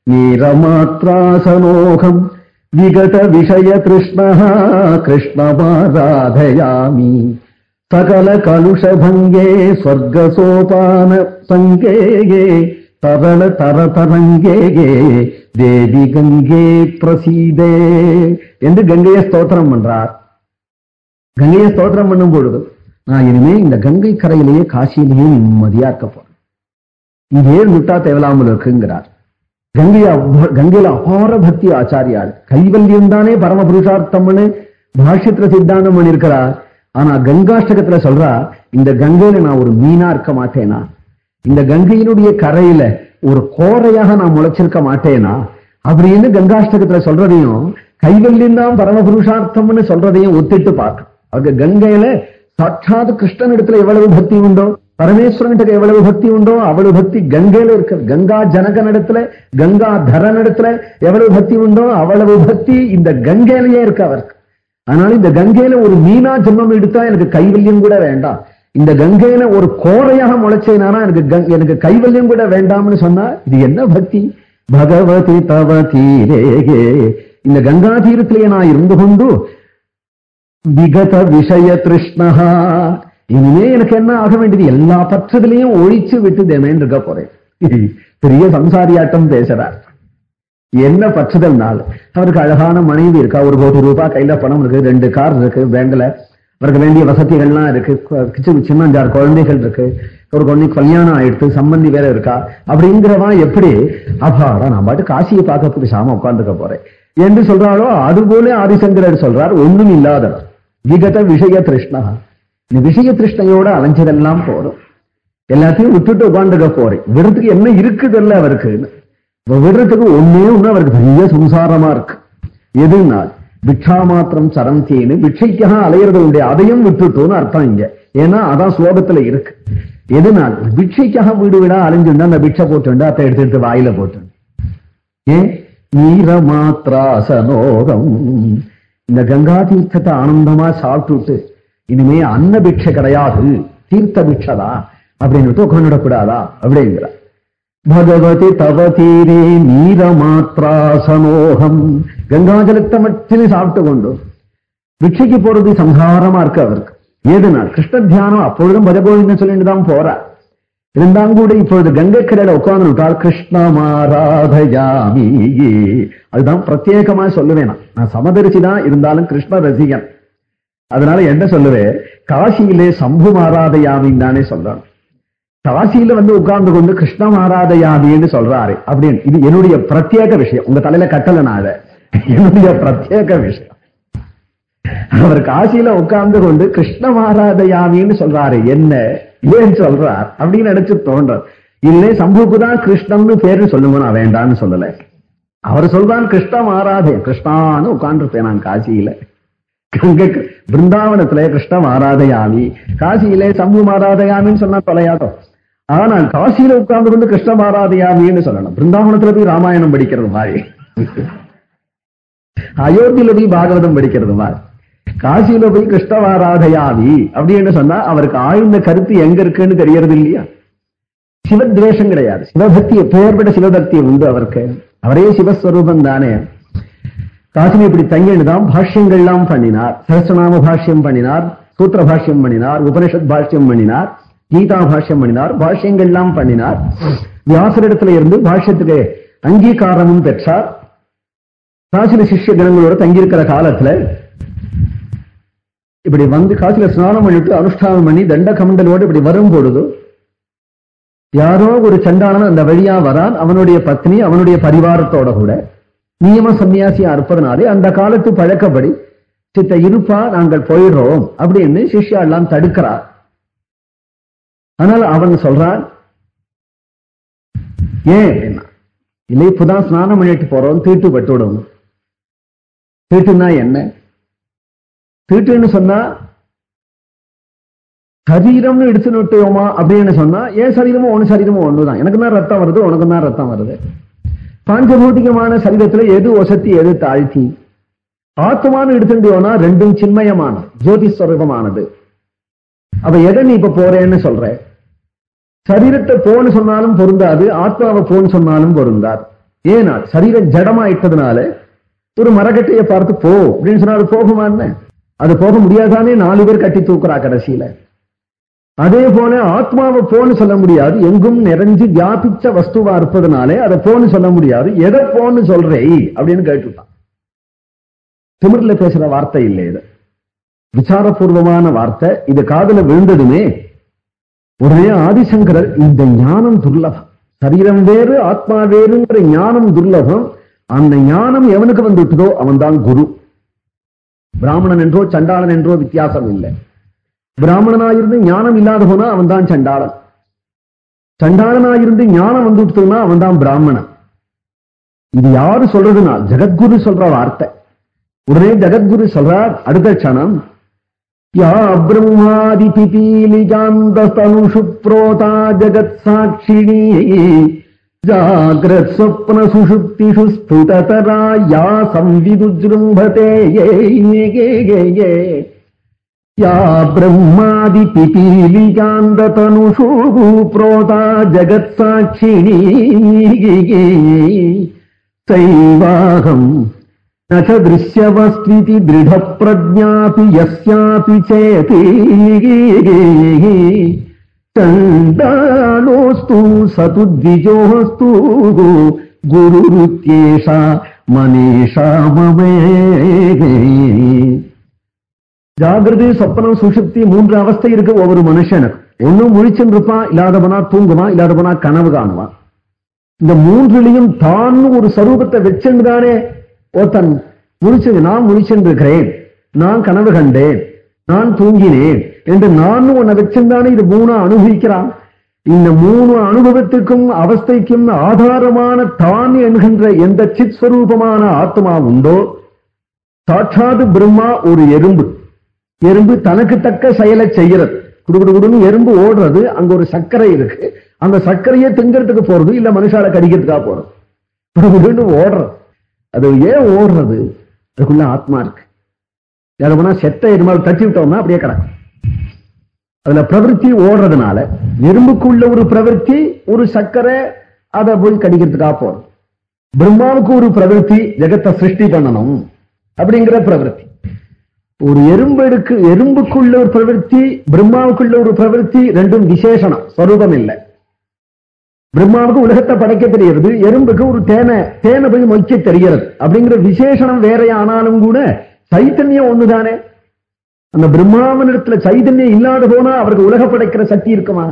நீரமாத்ராசனோகம் விகத விஷய கிருஷ்ண கிருஷ்ணமாராதயாமி சகல கலுஷபங்கே ஸ்வர்க சோபான சங்கேயே தரள தர தரங்கேயே தேவி கங்கே பிரசீதே என்று கங்கையை ஸ்தோத்திரம் பண்றார் கங்கையை ஸ்தோத்திரம் பண்ணும் பொழுது நான் இனிமே இந்த கங்கை கரையிலேயே காசியிலேயே நிம்மதியா இருக்க போறேன் இங்கே முட்டா தேவலாமல் இருக்குங்கிறார். கங்கையா கங்கையில அபார பக்தி ஆச்சாரியாள் கைவல்யம் தானே பரம புருஷார்த்தம்னு பாஷ்யத்துல சித்தாந்தம் பண்ணிருக்கிறார். ஆனா கங்காஷ்டகத்துல சொல்றா இந்த கங்கையில நான் ஒரு மீனா இருக்க மாட்டேனா? இந்த கங்கையினுடைய கரையில ஒரு கோரையாக நான் முளைச்சிருக்க மாட்டேனா? அப்படின்னு கங்காஷ்டகத்துல சொல்றதையும் கைவல்யம் தான் பரம புருஷார்த்தம்னு சொல்றதையும் ஒத்திட்டு பார்க்க அவங்க கங்கையில சாட்சாத் கிருஷ்ணன் இடத்துல எவ்வளவு பக்தி உண்டோ பரமேஸ்வரன் எவ்வளவு பக்தி உண்டோ அவ்வளவு பக்தி கங்கையில இருக்கு. கங்கா ஜனகன் இடத்துல கங்கா தரன் இடத்துல எவ்வளவு பக்தி உண்டோ அவ்வளவு பக்தி இந்த கங்கையிலேயே இருக்கு அவருக்கு. அதனால இந்த கங்கையில ஒரு மீனா ஜென்மம் எடுத்தா எனக்கு கைவல்யம் கூட வேண்டாம். இந்த கங்கையில ஒரு கோரையாக முளைச்சேனா எனக்கு கங்- எனக்கு கைவல்யம் கூட வேண்டாம்னு சொன்னா இது என்ன பக்தி? பகவதி தவ தீரேகே இந்த கங்கா தீரத்திலேயே நான் இருந்து கொண்டு விகத விஷய திருஷ்ணஹா இனிமே எனக்கு என்ன ஆக வேண்டியது? எல்லா பற்றத்திலையும் ஒழிச்சு விட்டுதேமேன்னு இருக்க போறேன். பெரிய சம்சாரியாட்டம் பேசுறார். என்ன பற்றுதல்னால் அவருக்கு அழகான மனைவி இருக்கா? ஒரு கோடி ரூபாய் கையில பணம் இருக்கு ரெண்டு கார் இருக்கு பேங்க்ல அவருக்கு வேண்டிய வசதிகள்லாம் இருக்கு கிச்சு கிச்சு அஞ்சாறு குழந்தைகள் இருக்கு. ஒரு குழந்தை கல்யாணம் ஆயிடுத்து சம்பந்தி வேற இருக்கா? அப்படிங்கிறவா எப்படி? அப்பாடா நான் பாட்டு காசியை பார்க்க புதுசாம உட்கார்ந்துக்க போறேன். என்று சொல்றாளோ அதுபோல ஆதிசங்கரர் சொல்றார் ஒண்ணும் இல்லாதவர். விகத விஷய திருஷ்ணா இந்த விஷய திருஷ்ணையோட அலைஞ்சதெல்லாம் போறோம் எல்லாத்தையும் விட்டுட்டு உட்காந்துக்க போறேன் விடுறதுக்கு என்ன இருக்குதுல்ல அவருக்கு விடுறதுக்கு ஒன்னே ஒண்ணு அவருக்கு பெரிய சம்சாரமா இருக்கு எதுனா பிக்ஷா மாத்திரம் சரந்தேன்னு பிக்ஷைக்காக அலையிறது உண்டு அதையும் விட்டுட்டோன்னு அர்த்தம் இங்க ஏன்னா அதான் ஸ்லோகத்துல இருக்கு எதுனால் பிக்ஷைக்காக வீடு வீடா அலைஞ்சுண்டா அந்த பிக்ஷை போட்டுண்டா அதை எடுத்து எடுத்து வாயில போட்டு ஏன் நீரமாத்ராசனோகம் இந்த கங்கா தீர்த்தத்தை ஆனந்தமா சாப்பிட்டுட்டு இனிமே அன்ன பிக்ஷை கிடையாது தீர்த்த பிக்ஷதா அப்படின்னு உட்காந்துடக்கூடாதா அப்படிங்கிற. பகவதி தவ தீரே நீர மாத்ராசனோகம் கங்காஜலத்தை மட்டும் சாப்பிட்டு கொண்டு பிக்ஷைக்கு போறது சம்ஹாரமா இருக்கு அவருக்கு. ஏதுனா கிருஷ்ண தியானம் அப்பொழுதும் பஜகோவிந்தன் சொல்லிட்டு தான் போறார். இருந்தாலும் கூட இப்பொழுது கங்கை கரையில உட்கார்ந்து விட்டால் கிருஷ்ணமாராதயாமி அதுதான் பிரத்யேகமா சொல்லுவேன் நான். நான் சமதரிசி தான் இருந்தாலும் கிருஷ்ண ரசிகன். அதனால என்ன சொல்லுவேன் காசியிலே சம்பு மாராதயாமின்னு தானே சொல்றான். காசியில வந்து உட்கார்ந்து கொண்டு கிருஷ்ண மாராதயாமின்னு சொல்றாரு. அப்படின்னு. இது என்னுடைய பிரத்யேக விஷயம். உங்க தலையில கட்டல நான் என்னுடைய பிரத்யேக விஷயம். அவர் காசியில உட்கார்ந்து கொண்டு கிருஷ்ண மாராதயாமின்னு சொல்றாரு. என்ன? ஏன் சொல்றார்? அப்படின்னு நினைச்சு தோன்றார். இல்லை சம்புக்கு தான் கிருஷ்ணம்னு பேரு சொல்லுங்க நான் வேண்டான்னு சொல்லல. அவர் சொல்றான் கிருஷ்ண மாராதே கிருஷ்ணான்னு உட்காந்துருப்பேன் நான் காசியில. பிருந்தாவனத்துல பிருந்தாவனத்திலே கிருஷ்ண மாராதயாமி காசியிலே சம்பு மாராதயாமின்னு சொன்னா தொலையாதோ? ஆனால் காசியில உட்கார்ந்து கொண்டு கிருஷ்ண மாராதயாமின்னு சொல்லணும். பிருந்தாவனத்துல போய் ராமாயணம் படிக்கிறது மாதிரி. அயோத்தியில போய் பாகவதம் படிக்கிறது மாதிரி. காசியில போய் கிருஷ்ணவாராதயாமி அப்படின்னு சொன்னா அவருக்கு ஆழ்ந்த கருத்து எங்க இருக்குன்னு தெரியறது இல்லையா? சிவத்வேஷம் கிடையாது. சிவபக்தி பெயர்பட்ட சிவபக்தி உண்டு அவருக்கு. அவரே சிவஸ்வரூபம் தானே. காசினி இப்படி தங்கிதான் பாஷ்யங்கள்லாம் பண்ணினார். சஹஸ்ரநாம பாஷ்யம் பண்ணினார் சூத்திர பாஷ்யம் பண்ணினார் உபனிஷத் பாஷ்யம் பண்ணினார் கீதா பாஷ்யம் பண்ணினார் பாஷ்யங்கள்லாம் பண்ணினார். வியாசரிடத்துல இருந்து பாஷ்யத்துக்கு அங்கீகாரமும் பெற்றார். காசில சிஷ்ய கணங்களோட தங்கியிருக்கிற காலத்துல இப்படி வந்து காசில ஸ்நானம் பண்ணிட்டு அனுஷ்டானம் பண்ணி தண்ட கமண்டலோடு இப்படி வரும் பொழுது யாரோ ஒரு சண்டாளன் அந்த வழியா வரான். அவனுடைய பத்னி அவனுடைய பரிவாரத்தோட கூட. நியம சன்னியாசியா இருப்பதனாலே அந்த காலத்து பழக்கப்படி சித்த இருப்பா நாங்கள் போயிடுறோம் அப்படின்னு சிஷ்யா எல்லாம் தடுக்கிறார் ஆனால் அவன் சொல்றான் ஏன் அப்படின்னா இல்லை இப்பதான் ஸ்நானம் பண்ணிட்டு போறோம் தீட்டு பட்டுவிடும் தீட்டுன்னா என்ன? தீட்டுன்னு சொன்னா சரீரம்னு எடுத்துன்னு விட்டோமா அப்படின்னு சொன்னா ஏன் சரீரமும் ஒன்னு சரீரமும் ஒண்ணுதான். எனக்கு தான் ரத்தம் வருது உனக்கு தான் ரத்தம் வருது. பாஞ்சபூதிகமான சரீரத்துல எது ஒசத்தி எது தாழ்த்தி? ஆத்மான்னு எடுத்துட்டோம்னா ரெண்டும் சின்மயமான ஜோதி ஸ்வரூபமானது. அவ எதை நீ இப்ப போறேன்னு சொல்ற? சரீரத்தை போன்னு சொன்னாலும் பொருந்தாது ஆத்மாவை போன்னு சொன்னாலும் பொருந்தார் ஏன்னா சரீரம் ஜடமாயிட்டதுனால ஒரு மரக்கட்டையை பார்த்து போ அப்படின்னு சொன்னா அது போகுமா என்ன? அது போக முடியாதானே? நாலு பேர் கட்டி தூக்குறா கடைசியில. அதே போல ஆத்மாவை போன்னு சொல்ல முடியாது. எங்கும் நிறைஞ்சு வியாபிச்ச வஸ்துவா இருப்பதனாலே அதை போன்னு சொல்ல முடியாது. எதை போன்னு சொல்றே அப்படின்னு கேட்டுட்டான். திமிர்ல பேசுற வார்த்தை இல்லை இது. விசாரபூர்வமான வார்த்தை. இது காதல விழுந்ததுமே உடனே ஆதிசங்கரர் இந்த ஞானம் துர்லபம். சரீரம் வேறு ஆத்மா வேறுங்கிற ஞானம் துர்லபம். அந்த ஞானம் எவனுக்கு வந்துட்டதோ அவன் தான் குரு. பிராமணன் என்றோ சண்டாளன் என்றோ வித்தியாசம் இல்லை. பிராமணனாயிருந்து ஞானம் இல்லாத போனா அவன் தான் சண்டாளன். சண்டாளனாயிருந்து ஞானம் வந்துட்டுனா அவன் தான் பிராமணன். இது யாரு சொல்றதுனா ஜெகத்குரு சொல்ற வார்த்தை. உடனே ஜெகத்குரு சொல்றார் அடுத்த க்ஷணம் யா பிரம்மாதி பிபீலிகாந்தனுஷு புரோதா ஜெகத் சாட்சிணி. जाग्रत्स्वप्नसुषुप्तिषु स्फुटतरा या संविदुजृम्भते ये ये ये ये या ब्रह्मादिपिपीलिकान्दतनुषु प्रोता जगत्साक्षिणी सैवाहम् न च दृश्यवस्त्विति दृढप्रज्ञापि यस्यापि चेति चण्डा चण्डालोऽस्तु स तु द्विजोऽस्तु गुरुरुत्येषा मनीषा ममे ஜாகிரதை சொப்பனம் சுஷுப்தி மூன்று அவஸ்தை இருக்கு ஒவ்வொரு மனுஷனுக்கு ஒன்னும் முழிச்சுன்னு இருப்பான் இல்லாதவனா தூங்குவான் இல்லாதவனா கனவு காணுவான் இந்த மூன்றிலையும் தான் ஒரு சரூபத்தை வச்சுன்னு தானே ஒருத்தன் முழிச்சு நான் முழிச்சுன்னு இருக்கிறேன் நான் கனவு கண்டேன் நான் தூங்கினேன் என்று நான் உன்னை வச்சிருந்தானே இது மூணு அனுபவிக்கிறான் இந்த மூணு அனுபவத்துக்கும் அவஸ்தைக்கும் ஆதாரமான தான் என்கின்ற எந்த சித் ஸ்வரூபமான ஆத்மா உண்டோ சாட்சாது பிரம்மா ஒரு எறும்பு. எறும்பு தனக்கு தக்க செயலை செய்யறது குடுகுடுன்னு எறும்பு ஓடுறது அங்க ஒரு சர்க்கரை இருக்கு. அந்த சர்க்கரையை திங்கிறதுக்கு போறது இல்ல மனுஷால கடிக்கிறதுக்காக போறது. குடுகுடுன்னு ஓடுறது. அது ஏன் ஓடுறது? அதுக்குள்ள ஆத்மா இருக்கு. யாரு போனா செத்த எருமால் தட்டி விட்டோம்னா அப்படியே கிடக்கும். அதுல பிரவருத்தி ஓடுறதுனால எறும்புக்குள்ள ஒரு பிரவருத்தி ஒரு சக்கரை அதை போய் கடிக்கிறதுக்காக போறது பிரம்மாவுக்கு ஒரு பிரவருத்தி ஜெகத்தை சிருஷ்டி பண்ணணும் அப்படிங்கிற பிரவருத்தி ஒரு எறும்பெடுக்கு எறும்புக்குள்ள ஒரு பிரவருத்தி பிரம்மாவுக்குள்ள ஒரு பிரவருத்தி ரெண்டும் விசேஷனம் ஸ்வரூபம் இல்லை. பிரம்மாவுக்கு உலகத்தை படைக்க தெரிகிறது எறும்புக்கு ஒரு தேனை தேனை போய் மொய்க்க தெரிகிறது. அப்படிங்கிற விசேஷனம் வேறையானாலும் கூட சைத்தன்யம் ஒண்ணுதானே? அந்த பிரம்மாவனிடத்துல சைதன்யம் இல்லாத போனா அவருக்கு உலக படைக்கிற சக்தி இருக்குமா?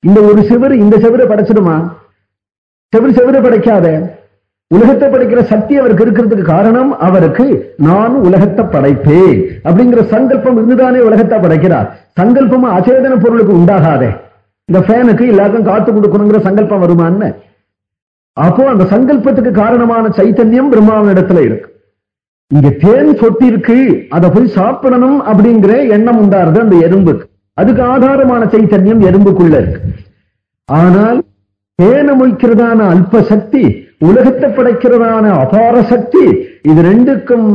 இந்த ஒரு சிவர் இந்த செவரை படைச்சிடுமா? செவரு செவரை படைக்காத. உலகத்தை படைக்கிற சக்தி அவருக்கு இருக்கிறதுக்கு காரணம் அவருக்கு நான் உலகத்தை படைப்பேன் அப்படிங்கிற சங்கல்பம் இருந்துதானே உலகத்தை படைக்கிறார். சங்கல்பம் அச்சேதன பொருளுக்கு உண்டாகாதே. இந்த ஃபேனுக்கு எல்லாருக்கும் காத்து கொடுக்கணுங்கிற சங்கல்பம் வருமான்னு. அப்போ அந்த சங்கல்பத்துக்கு காரணமான சைத்தன்யம் பிரம்மாவின் இடத்துல இருக்கு. இங்க தேன் சொட்டி இருக்கு அதை போய் சாப்பிடணும் அப்படிங்கிற எண்ணம் உண்டாருது அந்த எறும்புக்கு அதுக்கு ஆதாரமான சைத்தன்யம் எறும்புக்குள்ள இருக்கு. ஆனால் தேனை மொய்க்கிறதான அல்ப சக்தி உலகத்தை படைக்கிறதான அபார சக்தி இது ரெண்டுக்கும்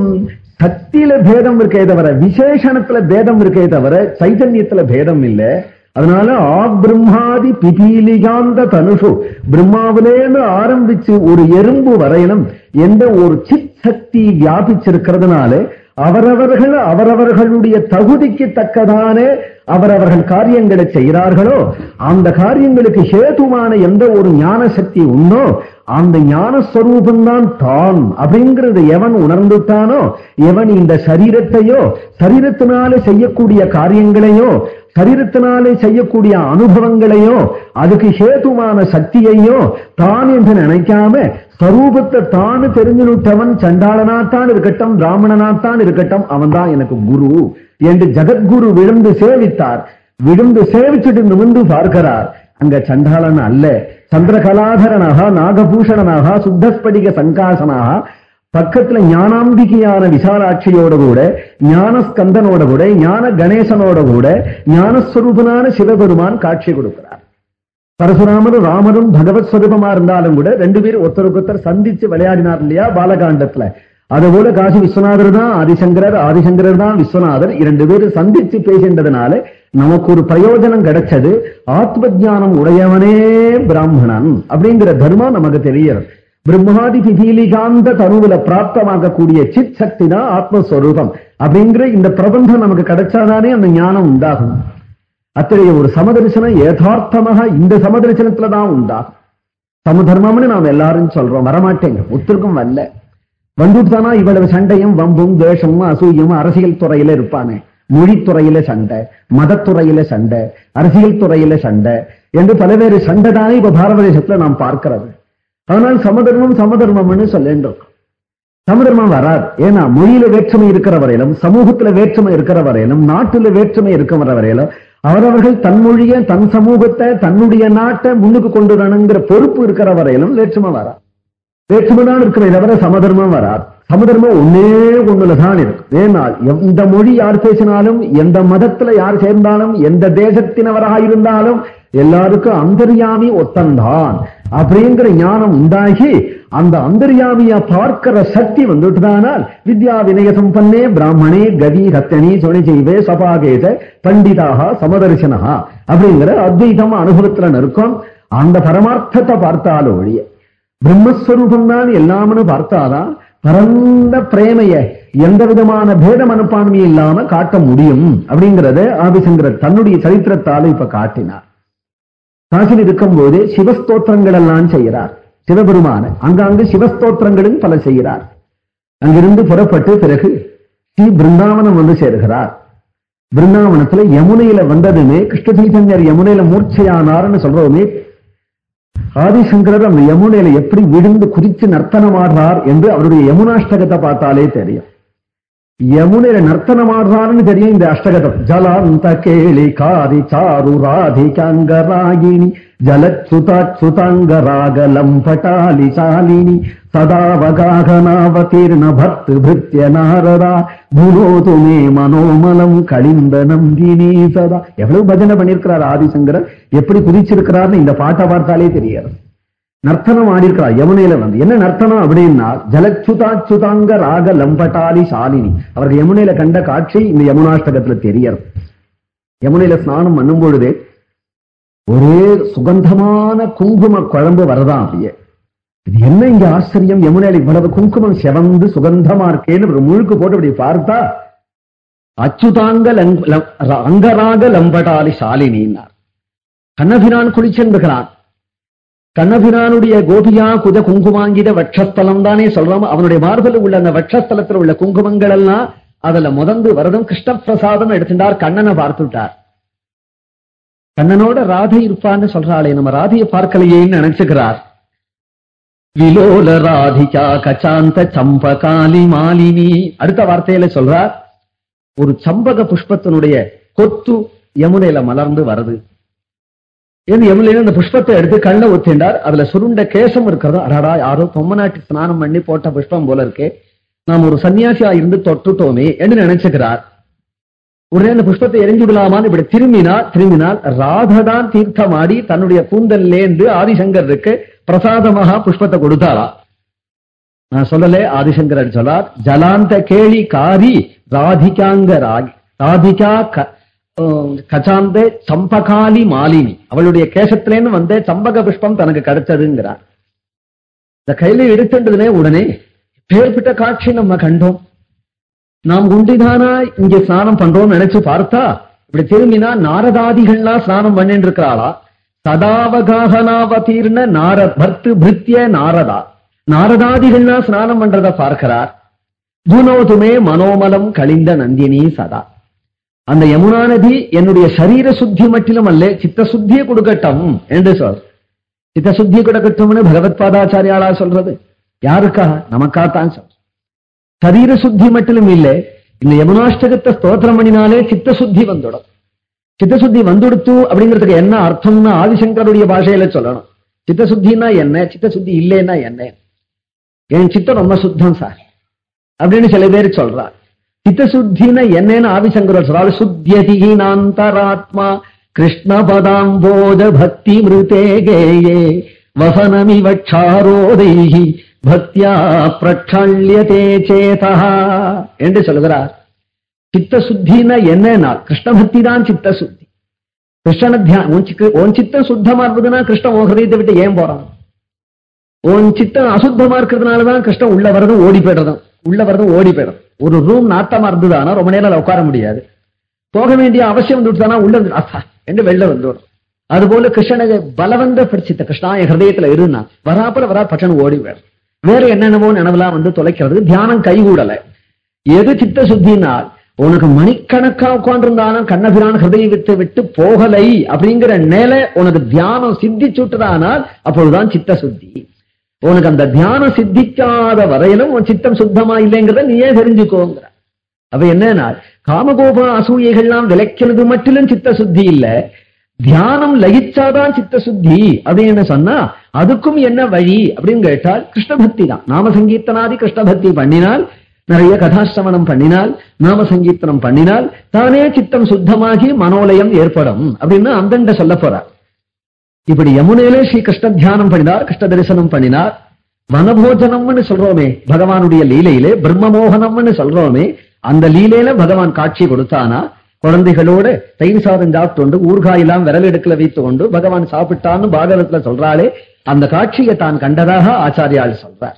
சக்தியில பேதம் இருக்கே தவிர விசேஷணத்துல பேதம் இருக்கே தவிர சைதன்யத்துல பேதம் இல்லை. அதனால ஆ பிரம்மாதி பிபீலிகாந்த தனுஷு பிரம்மாவிலேன்னு ஆரம்பிச்சு ஒரு எறும்பு வரையிலும் எந்த ஒரு சித் சக்தி வியாபிச்சிருக்கிறதுனால அவரவர்கள் அவரவர்களுடைய தகுதிக்கு தக்கதானே அவரவர்கள் காரியங்களை செய்கிறார்களோ அந்த காரியங்களுக்கு ஹேதுவான எந்த ஒரு ஞான சக்தி உண்டோ அந்த ஞான ஸ்வரூபம்தான் தான் தான் அப்படிங்கறது எவன் உணர்ந்துட்டானோ எவன் இந்த சரீரத்தையோ சரீரத்தினால செய்யக்கூடிய காரியங்களையோ சரீரத்தினாலே செய்யக்கூடிய அனுபவங்களையோ அதுக்கு ஹேதுமான சக்தியையோ தான் என்று நினைக்காம ஸ்வரூபத்தை தான் தெரிஞ்சுனுட்டவன் சண்டாளனாத்தான் இருக்கட்டும் பிராமணனாத்தான் இருக்கட்டும் அவன் தான் எனக்கு குரு என்று ஜெகத்குரு விழுந்து சேவித்தார். விழுந்து சேவிச்சுட்டு நிமிந்து பார்க்கிறார். அங்க சண்டாளன் அல்ல. சந்திரகலாதரனாக நாகபூஷணனாக சுத்தஸ்படிக சங்காசனாக பக்கத்துல ஞானாம்பிகையான விசாலாட்சியோட கூட ஞானஸ்கந்தனோட கூட ஞான கணேசனோட கூட ஞானஸ்வரூபனான சிவபெருமான் காட்சி கொடுக்கிறார். பரசுராமரும் ராமரும் பகவத் ஸ்வரூபமா இருந்தாலும் கூட ரெண்டு பேரும் ஒருத்தருக்கு ஒருத்தர் சந்திச்சு விளையாடினார் இல்லையா பாலகாண்டத்துல. அது போல காசி விஸ்வநாதர் தான் ஆதிசங்கரர் ஆதிசங்கரர் தான் விஸ்வநாதர் இரண்டு பேரும் சந்திச்சு பேசின்றதுனால நமக்கு ஒரு பிரயோஜனம் கிடைச்சது. ஆத்ம ஞானம் உடையவனே பிராமணன் அப்படிங்கிற தர்மம் நமக்கு தெரியும் பிரம்மாதி பிபீலிகாந்த தருவுல பிராப்தமாகக்கூடிய சித் சக்தி தான் ஆத்மஸ்வரூபம். அப்படிங்கிற இந்த பிரபந்தம் நமக்கு கிடைச்சாதானே அந்த ஞானம் உண்டாகும். அத்தகைய ஒரு சமதரிசனம் யதார்த்தமாக இந்த சமதரிசனத்துல தான் உண்டாகும். சமதர்மம்னு நாம் எல்லாரும் சொல்றோம். வரமாட்டேங்க. ஒருத்தருக்கும் வரல. வந்துட்டானா இவ்வளவு சண்டையும் வம்பும் தேஷமும் அசூயும் அரசியல் துறையில இருப்பானே. மொழித்துறையில சண்டை மதத்துறையில சண்டை அரசியல் துறையில சண்டை என்று பல்வேறு சண்டை தானே இப்ப பாரத தேசத்துல நாம் பார்க்கிறது. ஆனால் சமதர்மம் சமதர்மம்னு சொல்லின்றோம் சமதர்மம் வராது. ஏன்னா மொழியில வேற்றுமை இருக்கிற வரையிலும் சமூகத்துல வேற்றுமை இருக்கிற வரையிலும் நாட்டுல வேற்றுமை இருக்கிற வரையிலும் அவரவர்கள் தன் மொழிய தன் சமூகத்தை தன்னுடைய நாட்டை முன்னுக்கு கொண்டு வரணுங்கிற பொறுப்பு இருக்கிற வரையிலும் வேற்றுமை வராது. வேற்றுமை தான் இருக்கிற தவிர சமதர்மம் வராது. சமதர்மம் ஒன்னே ஒண்ணுல தான் இருக்கும். ஏனால் எந்த மொழி யார் பேசினாலும் எந்த மதத்துல யார் சேர்ந்தாலும் எந்த தேசத்தினவராக இருந்தாலும் எல்லாருக்கும் அந்தரியாமி ஒத்தன்தான் அப்படிங்கிற ஞானம் உண்டாகி அந்த அந்தர்யாமிய பார்க்கிற சக்தி வந்துட்டுதானால் வித்யா வினய சம்பன்னே பிராமணே கவி ரத்தனி சொனி செய்வே சபாகேத பண்டிதாக சமதர்சனஹா அப்படிங்கிற அத்வைதம் அனுபவத்துல நிற்கும் அந்த பரமார்த்தத்தை பார்த்தாலும் ஒழிய பிரம்மஸ்வரூபம் தான் எல்லாம்னு பார்த்தாதான் பரந்த பிரேமைய எந்த விதமான பேத மனப்பான்மை இல்லாம காட்ட முடியும் அப்படிங்கறத ஆதிசங்கரர் தன்னுடைய சரித்திரத்தால இப்ப காட்டினார். காசில் இருக்கும்போது சிவஸ்தோத்திரங்கள் எல்லாம் செய்கிறார். சிவபெருமான அங்காங்கு சிவஸ்தோத்திரங்களும் பல செய்கிறார். அங்கிருந்து புறப்பட்டு பிறகு ஸ்ரீ பிருந்தாவனம் வந்து சேர்கிறார். பிருந்தாவனத்துல யமுனையில வந்ததுமே கிருஷ்ண சைதன்யர் யமுனையில மூர்ச்சையானார்னு சொல்றதுமே ஆதிசங்கரர் அந்த யமுனையில எப்படி விழுந்து குதித்து நர்த்தனமாடுறார் என்று அவருடைய யமுனாஷ்டகத்தை பார்த்தாலே தெரியும். யமுனையில நர்த்தனம் ஆடுறாருன்னு தெரியும் இந்த அஷ்டகதம். ஜலாந்த கேளி காதி சாரு ராதிகாங்கராகிணி ராகலம் பட்டாலி சாலினி சதாவகாகனாவதீர்ண பக்து பிருத்திய நாரதா புனோது மனோமலம் கலிந்த நந்தினி சதா. எவ்வளவு பஜனை பண்ணியிருக்கிறார் ஆதிசங்கரர்? எப்படி குதிச்சிருக்கிறார்னு இந்த பாட்டை பார்த்தாலே தெரியாது. நர்த்தனம் ஆடியிருக்கிறார் யமுனையில வந்து. என்ன நர்த்தனம் அப்படின்னா ஜலச்சுதாச்சுதாங்க ராக லம்பட்டாலி சாலினி. அவர்கள் யமுனையில கண்ட காட்சி இந்த யமுனாஷ்டகத்துல தெரியறது. யமுனையில ஸ்நானம் பண்ணும் பொழுதே ஒரே சுகந்தமான குங்கும குழம்பு வரதான் அப்படியே. இது என்ன இங்க ஆச்சரியம்? யமுனையில இவ்வளவு குங்குமம் செவந்து சுகந்தமா இருக்கேன்னு ஒரு முழுக்கு போட்டு அப்படி பார்த்தா அச்சுதாங்க லம்- அங்கராக லம்பட்டாலி சாலினின்னார். கண்ணபிரான் குளிச்சென்றுகிறான். கண்ணபிரானுடைய கோபியா குஜ குங்குமாங்கித வட்சஸ்தலம் தானே சொல்றோம். அவனுடைய மார்பல உள்ள அந்த வட்சஸ்தலத்தில் உள்ள குங்குமங்கள் எல்லாம் அதுல முதந்து வரதும் கிருஷ்ண பிரசாதம் எடுத்துட்டார் கண்ணனை பார்த்துட்டார். கண்ணனோட ராதை இருப்பான்னு சொல்றாளே நம்ம ராதையை பார்க்கலையேன்னு நினைச்சுக்கிறார். விலோல ராதிகா கச்சாந்த சம்பகாலி மாலினி. அடுத்த வார்த்தையில சொல்றார் ஒரு சம்பக புஷ்பத்தினுடைய கொத்து யமுனையில மலர்ந்து வருது. இது யமுனையில அந்த புஷ்பத்தை எடுத்து கண்ணை ஒத்திண்டார் அதுல சுருண்ட கேசம் இருக்கிறது. அடாடா யாரோ பொம்மநாட்டி ஸ்நானம் பண்ணி போட்ட புஷ்பம் போல இருக்கே. நாம் ஒரு சன்னியாசியா இருந்து தொட்டுட்டோமே என்று நினைச்சுக்கிறார். உடனே அந்த புஷ்பத்தை எரிஞ்சு விடலாமான்னு இப்படி திரும்பினார். திரும்பினால் ராததான் தீர்த்தமாடி தன்னுடைய கூந்தல்லேந்து ஆதிசங்கருக்கு பிரசாதமாக புஷ்பத்தை கொடுத்தாரா. நான் சொல்லலே ஆதிசங்கர் சொல்லார் ஜலாந்த கேளி காரி ராதிகாங்க ராகி ராதிகா க- கச்சாந்த சம்பகாலி மாலினி. அவளுடைய கேசத்திலேன்னு வந்த சம்பக புஷ்பம் தனக்கு கிடைச்சதுங்கிறார். இந்த கையில எடுத்துட்டதுனே உடனே பேர்பிட்ட காட்சி நம்ம கண்டோம். நாம் குண்டிதானா இங்க ஸ்நானம் பண்றோம்னு நினைச்சு பார்த்தா இப்படி திரும்பினா நாரதாதிகள்லாம் ஸ்நானம் பண்ணிட்டு இருக்கிறாளா சதாவகாகனாவதீர்ண நார பர்த்து பிருத்திய நாரதா. நாரதாதிகள்லாம் ஸ்நானம் பண்றத பார்க்கிறார். குணோதுமே மனோமலம் கழிந்த நந்தினி சதா. அந்த யமுனா நதி என்னுடைய சரீர சுத்தி மட்டிலும் அல்ல சித்த சுத்தியை கொடுக்கட்டும். என்று சொல் சித்த சுத்தியை கொடுக்கட்டும்னு பகவத் பாதாச்சாரியாளா சொல்றது? யாருக்கா? நமக்காத்தான் சொல் சரீர சுத்தி மட்டிலும் இல்லை இந்த யமுனாஷ்டகத்தை ஸ்தோத்திரம் பண்ணினாலே சித்த சுத்தி வந்துடும். சித்த சுத்தி வந்துடுத்து அப்படிங்கிறதுக்கு என்ன அர்த்தம்னு ஆதிசங்கருடைய பாஷையில சொல்லணும். சித்த சுத்தின்னா என்ன? சித்த சுத்தி இல்லைன்னா என்ன? என் சித்தம் ரொம்ப சுத்தம் சார். அப்படின்னு சில பேர் சொல்றார் சித்த சுத்தின என்னன்னு ஆதிசங்கர் சொல்றாரு சுத்தியதிஹீனாந்தராத்மா கிருஷ்ண பதாம்போஜ பக்தி மிருதே கேயே வசனமிவட்சாரோதைஹி பக்தியா பிரக்ஷாள்யதே சேதா என்று சொல்கிறார் சித்த சுத்தினா என்னன்னா கிருஷ்ண பக்தி தான் சித்தசுத்தி கிருஷ்ண கிருஷ்ணன தியானம் உன் சித்தம் சுத்தமா இருந்ததுன்னா கிருஷ்ணன் உன் ஹிருதயத்தை விட்டு ஏன் போறான் உன் சித்தம் அசுத்தமா இருக்கிறதுனாலதான் கிருஷ்ணன் உள்ள வர்றதும் ஓடி போயிடுறதும் உள்ள வரதும் ஓடி போயிடும். ஒரு ரூம் நாட்டமா இருந்ததுன்னா ரொம்ப நேரம் உட்கார முடியாது. போக வேண்டிய அவசியம் வந்துட்டுதானா உள்ள வந்து அசா என்று வெளில வந்துடும். அதுபோல கிருஷ்ணனை பலவந்த பிடிச்சித்த கிருஷ்ணா என் ஹிரதயத்துல இருந்தா வராப்புல வரா பட்சணம் ஓடி போயிடும். வேற என்னென்னவோ நினைவுலாம் வந்து தொலைக்கிறது தியானம் கைகூடல. எது சித்த சுத்தினால் உனக்கு மணிக்கணக்கா உட்கார்ந்துருந்தாலும் கண்ணபிரான் ஹிருதயத்தை விட்டு போகலை அப்படிங்கிற நிலை உனக்கு தியானம் சித்திச்சுட்டதானால் அப்பொழுதுதான் சித்த சுத்தி. உனக்கு அந்த தியானம் சித்திக்காத வரையிலும் உன் சித்தம் சுத்தமா இல்லைங்கிறத நீயே தெரிஞ்சுக்கோங்கிற. அப்ப என்னன்னா காமகோப அசூயைகள்லாம் விளைக்கிறது மட்டிலும் சித்த சுத்தி இல்ல. தியானம் லயிச்சாதான் சித்த சுத்தி அப்படின்னு சொன்னா அதுக்கும் என்ன வழி அப்படின்னு கேட்டால் கிருஷ்ணபக்தி தான். நாம சங்கீர்த்தனாதி கிருஷ்ணபக்தி பண்ணினால் நிறைய கதாசிரவணம் பண்ணினால் நாம சங்கீர்த்தனம் பண்ணினால் தானே சித்தம் சுத்தமாகி மனோலயம் ஏற்படும் அப்படின்னு அந்தண்ட சொல்ல போறார். இப்படி யமுனையிலே ஸ்ரீ கிருஷ்ண தியானம் பண்ணினார் கிருஷ்ண தரிசனம் பண்ணினார். வனபோஜனம்னு சொல்றோமே பகவானுடைய லீலையிலே பிரம்மமோகனம்னு சொல்றோமே அந்த லீலையில பகவான் காட்சி கொடுத்தானா? குழந்தைகளோட தயிர் சாதம் சாப்பிட்டு ஊர்காயெல்லாம் விரல் எடுக்கல வைத்து கொண்டு பகவான் சாப்பிட்டான்னு பாகவதத்துல சொல்றாளே அந்த காட்சியை தான் கண்டதாக ஆச்சாரியால் சொல்றார்.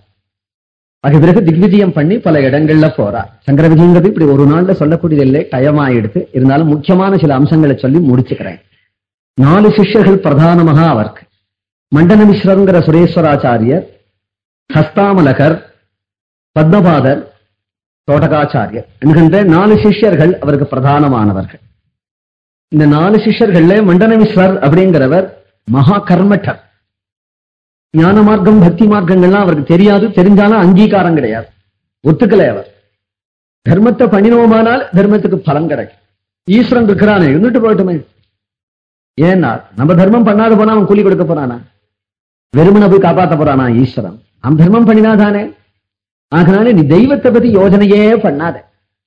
அது பிறகு திக்விஜயம் பண்ணி பல இடங்கள்ல போறார். சங்கர விஜயங்கிறது இப்படி ஒரு நாள்ல சொல்லக்கூடியதில்லை டயம் ஆயிடுத்து இருந்தாலும் முக்கியமான சில அம்சங்களை சொல்லி முடிச்சுக்கிறேன். நாலு சிஷ்யர்கள் பிரதானமாக அவருக்கு. மண்டன மிஸ்ரங்கிற சுரேஸ்வராச்சாரியர் ஹஸ்தாமலகர் பத்மபாதர் தோட்டகாச்சாரியர் என்கின்ற நாலு சிஷ்யர்கள் அவருக்கு பிரதானமானவர்கள். இந்த நாலு சிஷ்யர்கள்ல மண்டனமிஸ்வர் அப்படிங்கிறவர் மகா கர்மட்டர் ஞான மார்க்கம் பக்தி மார்க்கங்கள்லாம் அவருக்கு தெரியாது தெரிஞ்சாலும் அங்கீகாரம் கிடையாது. ஒத்துக்கலை அவர். தர்மத்தை பண்ணினோமானால் தர்மத்துக்கு பலன் கிடைக்கும். ஈஸ்வரன் இருக்கிறானே இருந்துட்டு போகட்டுமே. ஏன்னா நம்ம தர்மம் பண்ணாத போனா அவன் கூலி கொடுக்க போறானா? வெறுமனை போய் காப்பாத்த போறானா ஈஸ்வரன்? அவன் தர்மம் பண்ணினா தானே அதனால நீ தெய்வத்தை பத்தி யோசனையே பண்ணாத.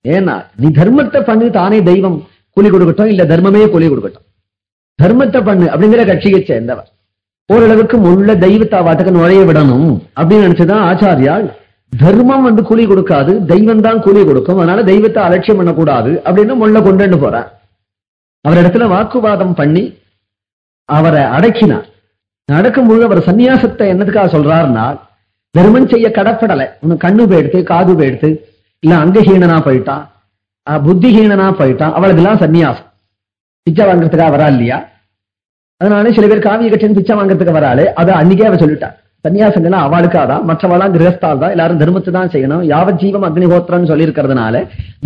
ஏன்னா நீ தர்மத்தை பண்ணு தானே தெய்வம் கூலி கொடுக்கட்டும் இல்ல தர்மமே கூலி கொடுக்கட்டும். தர்மத்தை பண்ணு அப்படிங்கிற கட்சியை சேர்ந்தவர். ஓரளவுக்கு உள்ள தெய்வத்தை வாட்டுக்கு நுழைய விடணும் அப்படின்னு நினைச்சுதான் ஆச்சாரியால் தர்மம் வந்து கூலி கொடுக்காது தெய்வம் தான் கூலி கொடுக்கும் அதனால தெய்வத்தை அலட்சியம் பண்ணக்கூடாது அப்படின்னு முள்ள கொண்டு போறார். அவரிடத்துல வாக்குவாதம் பண்ணி அவரை அடக்கினார். நடக்கும் அவர் சன்னியாசத்தை என்னதுக்காக சொல்றாருன்னா தர்மம் செய்ய கடப்படலை உனக்கு கண்ணு போயிடுத்து காது போயிடுத்து இல்ல அங்கஹீனனா போயிட்டான் புத்திஹீனனா போயிட்டான் அவளுக்கெல்லாம் சன்னியாசம் பிச்சை வாங்குறதுக்காக வரா இல்லையா? அதனால சில பேர் காவிய கட்சின்னு பிச்சை வாங்குறதுக்கு வராளு அதை அன்னைக்கே அவ சொல்லிட்டா. சன்னியாசங்கள்லாம் அவளுக்காதான் மற்றவெல்லாம் கிரகஸ்தால் தான் எல்லாரும் தர்மத்தை தான் செய்யணும் யாவ ஜீவம் அக்னிஹோத்திரம்னு சொல்லி இருக்கிறதுனால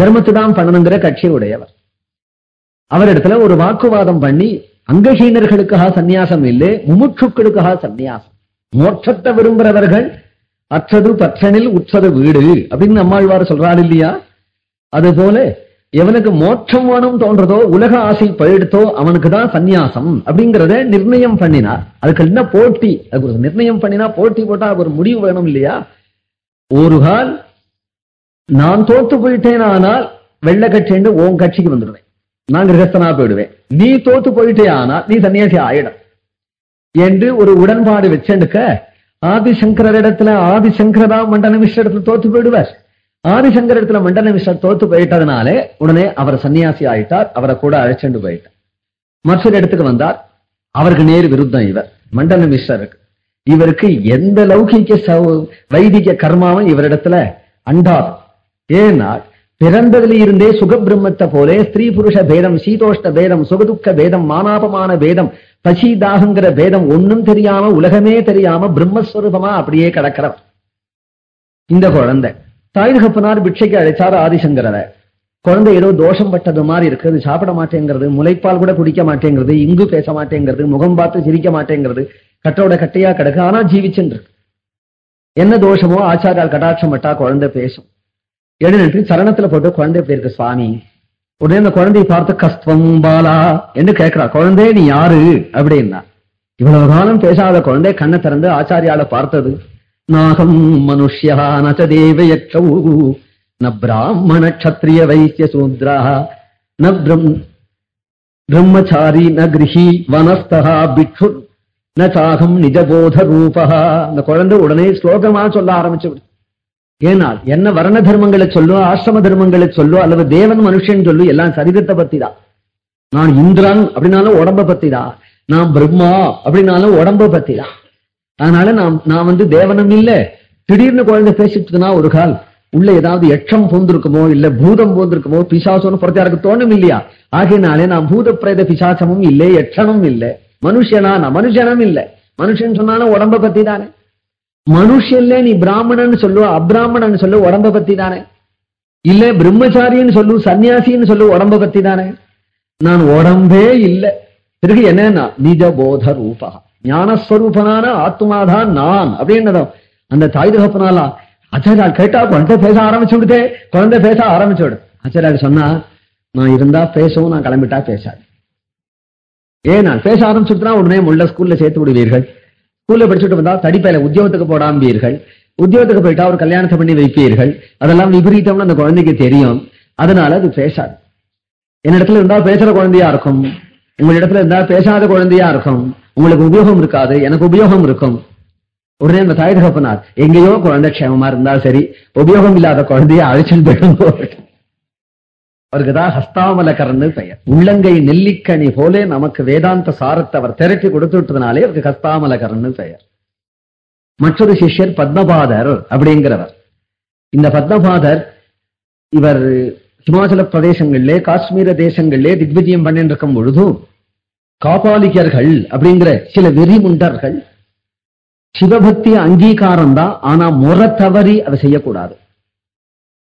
தர்மத்தை தான் பண்ணணுங்கிற கட்சியுடையவர். அவரிடத்துல ஒரு வாக்குவாதம் பண்ணி அங்கஹீனர்களுக்காக சந்நியாசம் இல்லை முமுட்சுக்களுக்காக சந்நியாசம். மோட்சத்தை விரும்புறவர்கள் அற்றது பற்றனில் உற்றது வீடு அப்படின்னு நம்மாழ்வார் சொல்றாரு இல்லையா? அது போல எவனுக்கு மோட்சம் வேணும் தோன்றதோ உலக ஆசை பழுத்தோ அவனுக்கு தான் சந்நியாசம் அப்படிங்கறத நிர்ணயம் பண்ணினார். அதுக்கு என்ன போட்டி? அதுக்கு ஒரு நிர்ணயம் பண்ணினா போட்டி போட்டா ஒரு முடிவு வேணும் இல்லையா? ஒரு கால் நான் தோத்து போயிட்டேன் ஆனால் வெள்ளை என்று உன் கட்சிக்கு வந்துடுவேன். நான் கிரகஸ்தனா போயிடுவேன். நீ தோத்து போயிட்டே நீ சன்னியாசி ஆயிடும். என்று ஒரு உடன்பாடு வச்செடுக்க ஆதிசங்கரர் இடத்துல ஆதிசங்கரதா மண்டல மிஸ்ர இடத்துல தோத்து போயிடுவார். ஆதிசங்கர் இடத்துல மண்டல மிஸ்ரர் தோத்து போயிட்டதுனாலே உடனே அவர் சன்னியாசி ஆயிட்டார் அவரை கூட அழைச்செண்டு போயிட்டார். மற்றொரு இடத்துக்கு வந்தார். அவருக்கு நேர் விருத்தம் இவர். மண்டல மிஸ்ரருக்கு இவருக்கு எந்த லௌகிக்க சௌ- வைதிக கர்மாவும் இவரிடத்துல அண்டாது. ஏன்னா பிறந்ததுல இருந்தே சுகபிரம்மத்தை போலே ஸ்திரீ புருஷ பேதம் சீதோஷ்ட பேதம் சுகதுக்க பேதம் மானாபமான பேதம் பசி தாகங்கிற பேதம் ஒண்ணும் தெரியாம உலகமே தெரியாம பிரம்மஸ்வரூபமா அப்படியே கிடக்கிறவர் இந்த குழந்தை. தாய் தகப்பனார் பிட்சைக்கு அழைச்சாரு ஆதிசங்கரரை. குழந்தை ஏதோ தோஷம் பட்டது மாதிரி இருக்குது சாப்பிட மாட்டேங்கிறது முளைப்பால் கூட குடிக்க மாட்டேங்கிறது இங்கு பேச மாட்டேங்கிறது முகம் பார்த்து சிரிக்க மாட்டேங்கிறது கட்டோட கட்டையா கிடக்கு ஆனா ஜீவிச்சுன்னு என்ன தோஷமோ ஆச்சாரியால் கடாட்சம் பட்டா குழந்தை பேசும். எழுநின்று சரணத்துல போட்டு குழந்தை பேருக்கு சுவாமி? உடனே அந்த குழந்தையை பார்த்து கஸ்தம் பாலா என்று கேட்கிறா. குழந்தை நீ யாரு? அப்படின்னா இவ்வளவு காலம் பேசாத குழந்தை கண்ணை திறந்து ஆச்சாரியால பார்த்தது. நாகம் மனுஷ்யா நச்ச தேவயற்றௌ ந பிராமண க்ஷத்ரிய வைசிய சூத்ரா. ந பிரம் பிரம்மச்சாரி ந கிரகி வனஸ்தகா பிக்ஷு. ந சாகம் நிஜபோத ரூபா அந்த குழந்தை உடனே ஸ்லோகமா சொல்ல ஆரம்பிச்சு ஏனால் என்ன வர்ண தர்மங்களை சொல்லோ ஆசிரம தர்மங்களை சொல்லோ அல்லது தேவன் மனுஷன் சொல்லு எல்லாம் சரீரத்தை பத்தி தான் நான் இந்திரன் அப்படின்னாலும் உடம்ப பத்தி தான் நான் பிரம்மா அப்படின்னாலும் உடம்ப பத்தி தான் அதனால நான் நான் வந்து தேவனும் இல்ல. திடீர்னு குழந்தை பேசிட்டுனா ஒரு கால் உள்ள ஏதாவது எச்சம் பூந்திருக்குமோ இல்ல பூதம் பூந்திருக்குமோ பிசாசம்னு புறத்தாருக்கு தோணும் இல்லையா? ஆகையினாலே நான் பூத பிரேத பிசாசமும் இல்லை எச்சனும் இல்லை. மனுஷனா நான் மனுஷனும் இல்லை. மனுஷன் சொன்னாலும் உடம்ப பத்தி தானே மனுஷன்ல நீ பிராமணன் சொல்லு அப்ராமணன் சொல்லு உடம்ப பத்தி தானே இல்ல பிரம்மச்சாரின்னு சொல்லு சன்னியாசின்னு சொல்லு உடம்ப பத்தி தானே நான் உடம்பே இல்லை. பிறகு என்னன்னா நிஜ போத ரூபா ஞானஸ்வரூபனான ஆத்மாதான் நான் அப்படின்னதும் அந்த தாய் தகப்பனாலா? ஆச்சாரியால் கேட்டா குழந்தை பேச ஆரம்பிச்சு விடுதே. குழந்தை பேச ஆரம்பிச்சு விடு. ஆச்சாரியால் சொன்னா நான் இருந்தா பேசவும் நான் கிளம்பிட்டா பேசாது. ஏன் நான் பேச ஆரம்பிச்சுட்டுனா உடனே முள்ள ஸ்கூல்ல சேர்த்து விடுவீர்கள்? ஸ்கூல்ல படிச்சுட்டு வந்தா தடிப்பையில உத்தியோகத்துக்கு போடாம்பீர்கள் உத்தியோகத்துக்கு போயிட்டா ஒரு கல்யாணத்தை பண்ணி வைப்பீர்கள். அதெல்லாம் விபரீதம்னு அந்த குழந்தைக்கு தெரியும். அதனால அது பேசாது. என்னிடத்துல இருந்தா பேசுற குழந்தையா இருக்கும். உங்களிடத்துல இருந்தா பேசாத குழந்தையா இருக்கும். உங்களுக்கு உபயோகம் இருக்காது. எனக்கு உபயோகம் இருக்கும். உடனே அந்த தாய் தகப்பனார் எங்கேயோ குழந்தை க்ஷேமமா இருந்தா சரி உபயோகம் இல்லாத குழந்தைய அழைச்சிட்டு போயிடும். அவருக்கு தான் ஹஸ்தாமலகர்னு பெயர். உள்ளங்கை நெல்லிக்கனி போலே நமக்கு வேதாந்த சாரத்தை அவர் திரட்டி கொடுத்துட்டதுனாலே அவருக்கு ஹஸ்தாமலகர்னு பெயர். மற்றொரு சிஷ்யர் பத்மபாதர் அப்படிங்கிறவர். இந்த பத்மபாதர் இவர் ஹிமாச்சல பிரதேசங்களிலே காஷ்மீர தேசங்களிலே திக்விஜயம் பண்ணிட்டு இருக்கும் பொழுதும் காபாலிகர்கள் அப்படிங்கிற சில வெறிமுண்டர்கள் சிவபக்தி அங்கீகாரம் தான் ஆனா முறை தவறி அதை செய்யக்கூடாது.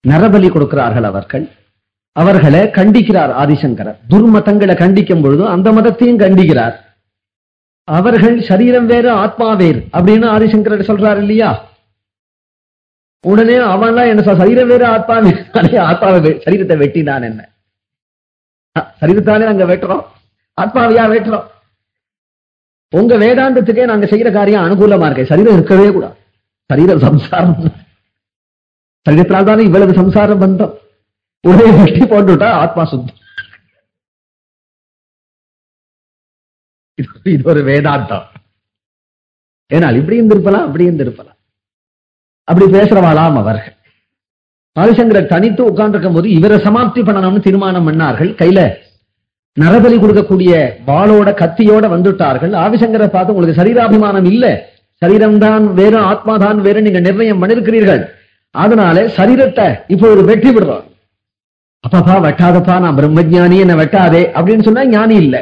நரபலி கொடுக்கிறார்கள் அவர்கள். அவர்களை கண்டிக்கிறார் ஆதிசங்கரர். துர்மதங்களை கண்டிக்கும் பொழுதும் அந்த மதத்தையும் கண்டிக்கிறார். அவர்கள் சரீரம் வேறு ஆத்மா வேறு அப்படின்னு ஆதிசங்கரர் சொல்றாரு இல்லையா? உடனே அவன்லாம் என்ன சொல் சரீரம் வேறு ஆத்மா வேறு. ஆத்மாவை சரீரத்தை வெட்டினான் என்ன? சரீரத்தானே நாங்க வெட்டுறோம்? ஆத்மாவையா வெட்டுறோம்? உங்க வேதாந்தத்துக்கே நாங்க செய்யற காரியம் அனுகூலமா இருக்கு. சரீரம் இருக்கவே கூடாது. சரீர சம்சாரம். சரீரத்தினால்தானே இவ்வளவு சம்சாரம் பந்தம். ஒரே திருஷ்டி போட்டுட்டா ஆத்மா சுத்தம் இது- ஒரு வேதாந்தம். ஏனால் இப்படி இருந்திருப்பலாம் அப்படி இருந்திருப்பலாம். அப்படி பேசுறவாளாம் அவர்கள். ஆதிசங்கரர் தனித்து உட்கார்ந்திருக்கும் போது இவரை சமாப்தி பண்ணணும்னு தீர்மானம் பண்ணார்கள். கையில நரபலி கொடுக்கக்கூடிய வாளோட கத்தியோட வந்துட்டார்கள். ஆவிசங்கரை பார்த்து உங்களுக்கு சரீராபிமானம் இல்ல. சரீரம் தான் வேறு ஆத்மா தான் வேறு நீங்க நிர்ணயம் பண்ணிருக்கிறீர்கள். அதனால சரீரத்தை இப்போ ஒரு வெற்றி விடுறோம் அப்பப்பா வெட்டாதப்பா நான் பிரம்மஜானி என்ன வெட்டாதே அப்படின்னு சொன்னா ஞானி இல்ல.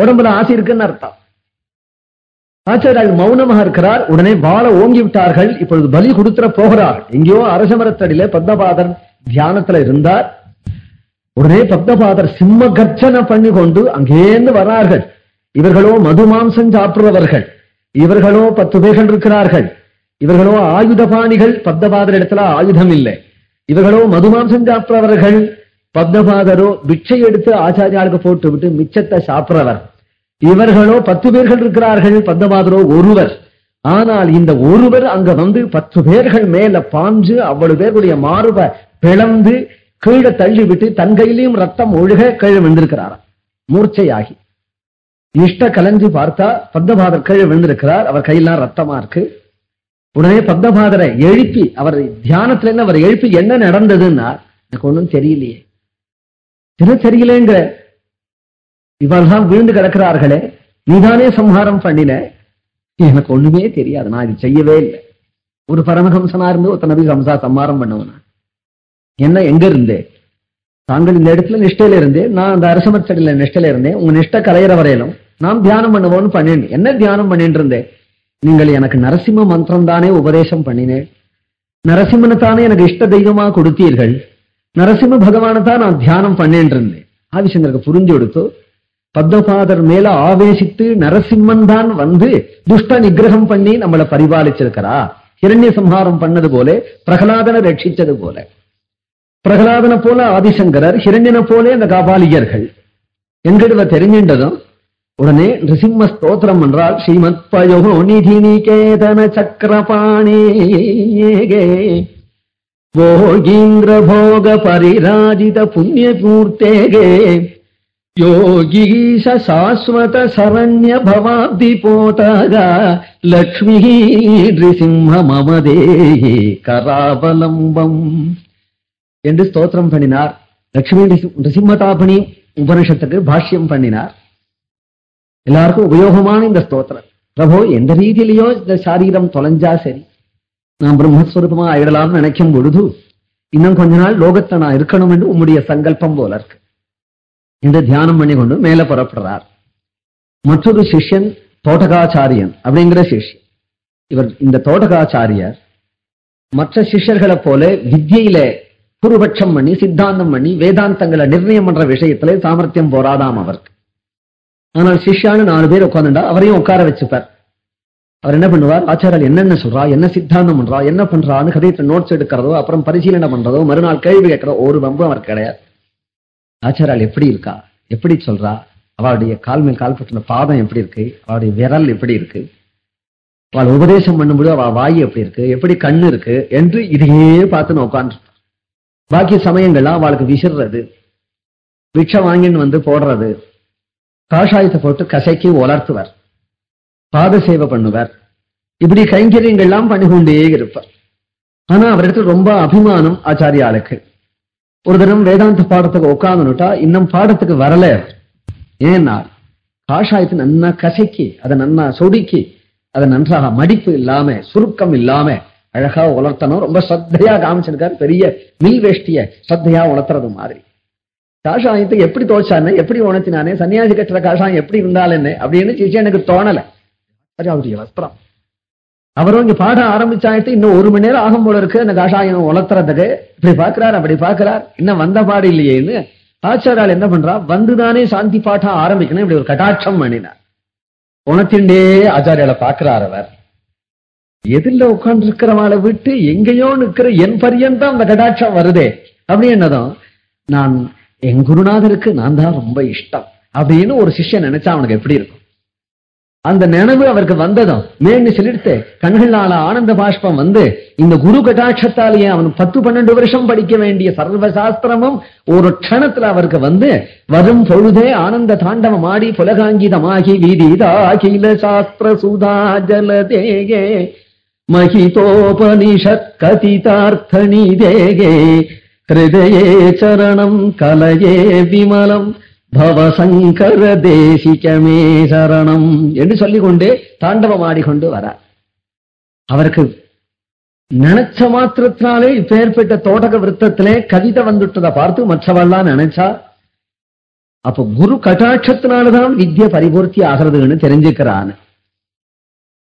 உடம்புல ஆசை இருக்குன்னு அர்த்தம். ஆச்சாரியால் மௌனமாக இருக்கிறார் உடனே வாழ ஓங்கி விட்டார்கள். இப்பொழுது பலி கொடுத்துற போகிறார். எங்கேயோ அரசமரத்தடியில பத்மபாதர் தியானத்துல இருந்தார். உடனே பத்மபாதர் சிம்ம கர்ச்சனை பண்ணி கொண்டு அங்கேந்து வரார்கள். இவர்களோ மது மாம்சம் சாப்பிடுறவர்கள். இவர்களோ பத்து பேர்கள் இருக்கிறார்கள். இவர்களோ ஆயுதபாணிகள் பத்மபாதர் இடத்துல ஆயுதம் இல்லை. இவர்களோ மதுமாம்சம் சாப்பிட்றவர்கள் பத்மபாதரோ பிட்சை எடுத்து ஆச்சாரியாளுக்கு போட்டு விட்டு மிச்சத்தை சாப்பிட்றவர். இவர்களோ பத்து பேர்கள் இருக்கிறார்கள் பத்மபாதரோ ஒருவர். ஆனால் இந்த ஒருவர் அங்க வந்து பத்து பேர்கள் மேல பாஞ்சு அவ்வளவு பேருடைய மார்பை பிளந்து கீழே தள்ளி விட்டு தன் கையிலையும் ரத்தம் ஒழுக கீழே விழுந்திருக்கிறாராம் மூர்ச்சையாகி. இஷ்ட கலஞ்சு பார்த்தா பத்மபாதர் கீழே விழுந்திருக்கிறார். அவர் கையெல்லாம் ரத்தமா இருக்கு. உடனே பத்மபாதரை எழுப்பி அவர் தியானத்துல இருந்து அவர் எழுப்பி என்ன நடந்ததுன்னா எனக்கு ஒண்ணும் தெரியலையே. என்ன தெரியலேங்கிற இவெல்லாம் விழுந்து கிடக்கிறார்களே நீதானே சம்ஹாரம் பண்ணின? எனக்கு ஒண்ணுமே தெரியாது நான் இது செய்யவே இல்லை. ஒரு பரமஹம்சனா இருந்து ஒருத்த நபி ஹம்சா சம்ஹாரம் பண்ணுவனா? என்ன எங்க இருந்தே? தாங்கள் இந்த இடத்துல நிஷ்டையில இருந்தே நான் அந்த அரசமத்தடியில நிஷ்டையில இருந்தேன் உங்க நிஷ்டை கலையிற வரையிலும் நாம் தியானம் பண்ணுவோம்னு பண்ணினேன். என்ன தியானம் பண்ணிட்டு இருந்தேன் நீங்கள் எனக்கு நரசிம்ம மந்திரம் தானே உபதேசம் பண்ணினேன்? நரசிம்மனை தானே எனக்கு இஷ்ட தெய்வமா கொடுத்தீர்கள்? நரசிம்ம பகவானை தான் நான் தியானம் பண்ணிட்டு இருந்தேன். ஆதிசங்கருக்கு புரிஞ்சு கொடுத்து பத்மபாதர் மேல ஆவேசித்து நரசிம்மன் தான் வந்து துஷ்ட நிகிரகம் பண்ணி நம்மளை பரிபாலிச்சிருக்கிறா. ஹிரண்ய சம்ஹாரம் பண்ணது போல பிரகலாதனை ரட்சிச்சது போல. பிரகலாதனை போல ஆதிசங்கரர் ஹிரண்யனை போல அந்த காபாலிகர்கள். எங்கிட்ட தெரிஞ்சின்றதும் உடனே நிருசிம்ம ஸ்தோத்திரம் என்றால் ஸ்ரீமத் பயோகோ நிதி நிகேதன சக்கரபாணேகே भोगीन्द्र भोग परिराजित पुण्यपूर्तेगे योगीश शाश्वत शरण्य भवाब्दिपोतग लक्ष्मीः नृसिंह मम देहि करावलम्बम् என்று ஸ்தோத்திரம் பண்ணினார் லட்சுமி நிருசிம்மதாபணி உபனிஷத்துக்கு பாஷ்யம் பண்ணினார் எல்லாருக்கும் உபயோகமான இந்த ஸ்தோத்திரம் பிரபு எந்த ரீதியிலையோ இந்த சாரீரம் தொலைஞ்சா சரி நான் பிரம்மஸ்வரூபமா ஆயிடலாம்னு நினைக்கும் பொழுது இன்னும் கொஞ்ச நாள் லோகத்தை நான் இருக்கணும் என்று உம்முடைய சங்கல்பம் போல இருக்கு என்று தியானம் பண்ணி கொண்டு மேல புறப்படுறார் மற்றொரு சிஷ்யன் தோட்டகாச்சாரியன் அப்படிங்கிற சிஷ்யன் இவர் இந்த தோட்டகாச்சாரியர் மற்ற சிஷ்யர்களை போல வித்தியில குருபட்சம் பண்ணி சித்தாந்தம் பண்ணி வேதாந்தங்களை நிர்ணயம் பண்ற விஷயத்திலே சாமர்த்தியம் போராதாம் அவருக்கு ஆனால் சிஷ்யான்னு நாலு பேர் உட்காந்துண்டா அவரையும் உட்கார வச்சுப்பார். அவர் என்ன பண்ணுவார்? ஆச்சாரியர் என்னென்ன சொல்றா? என்ன சித்தாந்தம் பண்றா? என்ன பண்றான்னு கதையத்தை நோட்ஸ் எடுக்கிறதோ அப்புறம் பரிசீலனை பண்றதோ மறுநாள் கேள்வி கேட்கிறதோ ஒரு வம்பும் அவர் கிடையாது. ஆச்சாரால் எப்படி இருக்கா? எப்படி சொல்றா? அவளுடைய கால் மேல் கால் பற்றின பாதம் எப்படி இருக்கு? அவளுடைய விரல் எப்படி இருக்கு? அவள் உபதேசம் பண்ணும்போது அவள் வாய் எப்படி இருக்கு? எப்படி கண்ணு இருக்கு? என்று இதையே பார்த்து நான் உட்காந்து பாக்கி சமயங்கள்லாம் அவளுக்கு விசிறது பிக்ஷை வாங்கின்னு வந்து போடுறது. காஷாயத்தை போட்டு கசைக்கு உலர்த்துவர். பாத சேவை பண்ணுவார். இப்படி கைங்கரியங்கள்லாம் பண்ணிக்கொண்டே இருப்பார். ஆனா அவரிடத்துல ரொம்ப அபிமானம் ஆச்சாரியாளுக்கு. ஒரு தினம் வேதாந்த பாடத்துக்கு உட்காந்துட்டா இன்னும் பாடத்துக்கு வரல ஏன்னா காஷாயத்தை நன்னா கசைக்கு அதை நன்னா சொடுக்கி அதை நன்றாக மடிப்பு இல்லாம சுருக்கம் இல்லாம அழகா உலர்த்தணும். ரொம்ப சத்தையா காமிச்சிருக்காரு. பெரிய மில் வேஷ்டிய சத்தையா உலர்த்துறது மாதிரி. காஷாயத்தை எப்படி தோச்சானே எப்படி உணர்த்தினானே சன்னியாசி கட்டுற காஷாயம் எப்படி இருந்தாலும் என்ன அப்படின்னு சிஷியனுக்கு தோணல. அது அவருடைய வஸ்திரம். அவரும் இங்க பாட ஆரம்பிச்சாயிட்டு இன்னும் ஒரு மணி நேரம் ஆகும் போல இருக்கு. அந்த காஷாயம் உலர்த்துறதுக்கு. இப்படி பாக்குறார் அப்படி பாக்குறார் இன்னும் வந்த பாடு இல்லையேன்னு ஆச்சாரால் என்ன பண்றா? வந்துதானே சாந்தி பாட்டம் ஆரம்பிக்கணும். இப்படி ஒரு கட்டாட்சம் பண்ணினார். உணர்த்திண்டே ஆச்சாரியால பாக்குறார் அவர். எதிரில உட்கார்ந்து இருக்கிறவாளை விட்டு எங்கேயோ நிற்கிற என் பரியந்தம் அந்த கடாட்சம் வருதே. அப்படி என்னதும் நான் என் குருநாதருக்கு நான் தான் ரொம்ப இஷ்டம் அப்படின்னு ஒரு சிஷ்யன் நினைச்சா அவனுக்கு எப்படி இருக்கும்? அந்த நினைவு அவருக்கு வந்ததும் மேன்னு சொல்லிட்டு கண்களால ஆனந்த பாஷ்பம் வந்து இந்த குரு கட்டாட்சத்தாலேயே அவன் பத்து பன்னெண்டு வருஷம் படிக்க வேண்டிய சர்வ சாஸ்திரமும் ஒரு க்ஷணத்துல அவருக்கு வந்து வரும் பொழுதே ஆனந்த தாண்டவம் ஆடி புலகாங்கிதமாகி விதிதாகில சாஸ்திர சுதா ஜலதேகே மகிதோபனிஷத் கதிதார்த்தனி தேகே ஹிருதயே சரணம் கலயே விமலம் பவசங்கர தேசிகமே சரணம் என்று சொல்லிக்கொண்டே தாண்டவம் ஆடிக்கொண்டு வரார். அவருக்கு நினைச்ச மாத்திரத்தினாலே இப்பேற்பட்ட தோட்டக விருத்தத்திலே கவிதை வந்துட்டதை பார்த்து மற்றவெல்லாம் நினைச்சா அப்ப குரு கட்டாட்சத்தினாலதான் வித்ய பரிபூர்த்தி ஆகிறதுன்னு தெரிஞ்சுக்கிறான்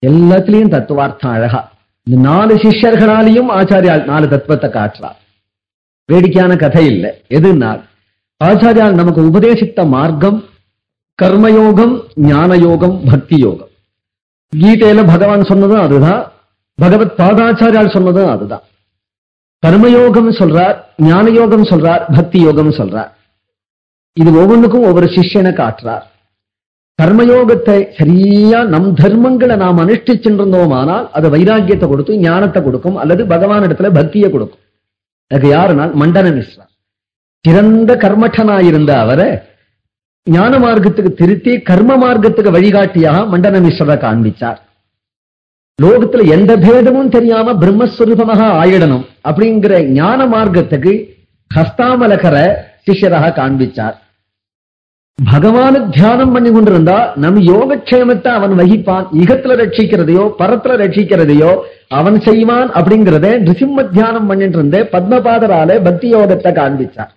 எல்லாத்திலையும் தத்துவார்த்தம் அழகா. இந்த நாலு சிஷ்யர்களாலையும் ஆச்சாரியால் நாலு தத்துவத்தை காட்டுறார். வேடிக்கையான கதை இல்லை எதுன்னா ஆச்சாரியால் நமக்கு உபதேசித்த மார்க்கம் கர்மயோகம் ஞான யோகம் பக்தி யோகம் கீதையில பகவான் சொன்னதும் அதுதான். பகவத் பாதாச்சாரியால் சொன்னதும் அதுதான். கர்மயோகம் சொல்றார் ஞான யோகம் சொல்றார் பக்தி யோகம் சொல்றார். இது ஒவ்வொன்றுக்கும் ஒவ்வொரு சிஷ்யனை காட்டுறார். கர்மயோகத்தை சரியா நம் தர்மங்களை நாம் அனுஷ்டிச்சுருந்தோமானால் அது வைராக்கியத்தை கொடுத்து ஞானத்தை கொடுக்கும் அல்லது பகவான் இடத்துல பக்தியை கொடுக்கும். அது யாருனால்? மண்டன மிஸ்ரா. சிறந்த கர்மட்டனாயிருந்த அவரை ஞான மார்க்கத்துக்கு திருத்தி கர்ம மார்க்கத்துக்கு வழிகாட்டியாக மண்டன மிஸ்ரரை காண்பிச்சார். லோகத்துல எந்த பேதமும் தெரியாம பிரம்மஸ்வரூபமாக ஆயிடணும் அப்படிங்கிற ஞான மார்க்கத்துக்கு ஹஸ்தாமலகர சிஷ்யராக காண்பிச்சார். பகவான தியானம் பண்ணி கொண்டிருந்தா நம் யோகக்ஷேமத்தை அவன் வகிப்பான். இகத்துல ரட்சிக்கிறதையோ பரத்துல ரட்சிக்கிறதையோ அவன் செய்வான் அப்படிங்கறத நிருசிம்ம தியானம் பண்ணிட்டு இருந்தே பத்மபாதரால பக்தி யோகத்தை காண்பிச்சார்.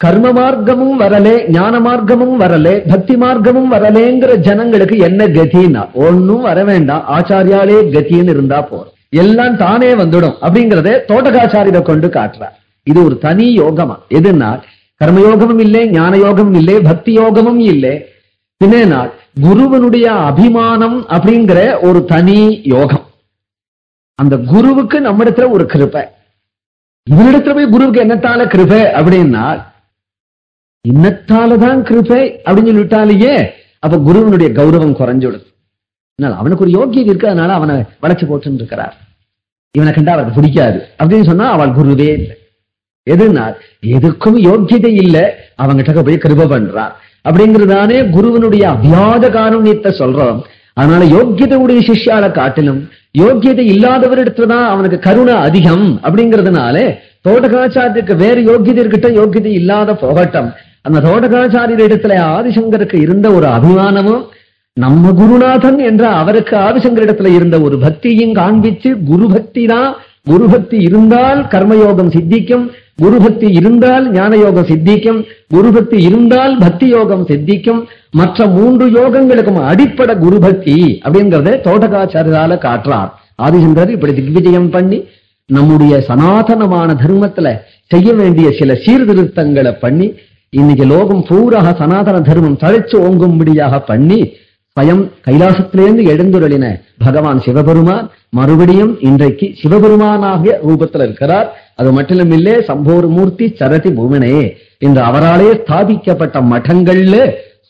கர்ம மார்க்கமும் வரலே ஞான மார்க்கமும் வரலே பக்தி மார்க்கமும் வரலேங்கிற ஜனங்களுக்கு என்ன கதின்னா ஒன்னும் வர வேண்டாம். ஆச்சாரியாலே கத்தின்னு இருந்தா போறோம் எல்லாம் தானே வந்துடும் அப்படிங்கறத தோட்டகாச்சாரியரை கொண்டு காட்டுறார். இது ஒரு தனி யோகமா? எதுன்னா கர்மயோகமும் இல்லை ஞான யோகமும் இல்லை பக்தி யோகமும் இல்லை. பின்னா குருவனுடைய அபிமானம் அப்படிங்கிற ஒரு தனி யோகம். அந்த குருவுக்கு நம்மிடத்துல ஒரு கிருபை. இவரிடத்துல போய் குருவுக்கு என்னத்தால கிருபை அப்படின்னா இன்னத்தாலதான் கிருபை அப்படின்னு சொல்லிட்டாலேயே அப்ப குருவனுடைய கௌரவம் குறைஞ்சுடுது அதனால அவனுக்கு ஒரு யோக்கியம் இருக்கு அதனால அவனை வளைச்சு போட்டு இருக்கிறார். இவனை கண்டா அவருக்கு பிடிக்காது. அப்படின்னு சொன்னா அவள் குருவே இல்லை. எதுனா எதுக்கும் யோக்கியதை இல்லை அவங்கிட்ட போய் கிருப பண்றார். அப்படிங்கிறதானே குருவனுடைய அபியாத காரணியத்தை சொல்றோம். அதனால யோக்கியதை உடைய சிஷ்யால காட்டிலும் யோக்கியதை இல்லாதவரிடத்துலதான் அவனுக்கு கருணை அதிகம் அப்படிங்கிறதுனால தோட்டகாச்சாரியருக்கு வேற யோக்கியதை இருக்கட்டும் யோக்கியதை இல்லாத போகட்டும். அந்த தோட்டகாச்சாரியர் இடத்துல ஆதிசங்கருக்கு இருந்த ஒரு அபிமானமும் நம்ம குருநாதன் என்ற அவருக்கு ஆதிசங்கரிடத்துல இருந்த ஒரு பக்தியும் காண்பிச்சு குரு பக்தி தான் குரு பக்தி இருந்தால் கர்மயோகம் சித்திக்கும் குரு பக்தி இருந்தால் ஞான யோகம் சித்திக்கும் குரு பக்தி இருந்தால் பக்தி யோகம் சித்திக்கும். மற்ற மூன்று யோகங்களுக்கும் அடிப்படை குரு பக்தி அப்படிங்கறத தோட்டகாச்சாரியால காட்டுறார். ஆதிசங்கர் இப்படி திக்விஜயம் பண்ணி நம்முடைய சனாதனமான தர்மத்துல செய்ய வேண்டிய சில சீர்திருத்தங்களை பண்ணி இன்னைக்கு லோகம் பூராக சனாதன தர்மம் தழைச்சு ஓங்கும்படியாக பண்ணி ஸ்வயம் கைலாசத்திலிருந்து எழுந்துருளின பகவான் சிவபெருமான் மறுபடியும் இன்றைக்கு சிவபெருமானாகிய ரூபத்தில் இருக்கிறார். அது மட்டும் இல்லே சம்போர் மூர்த்தி சரதி பூமனே இந்த அவராலே ஸ்தாபிக்கப்பட்ட மடங்கள்ல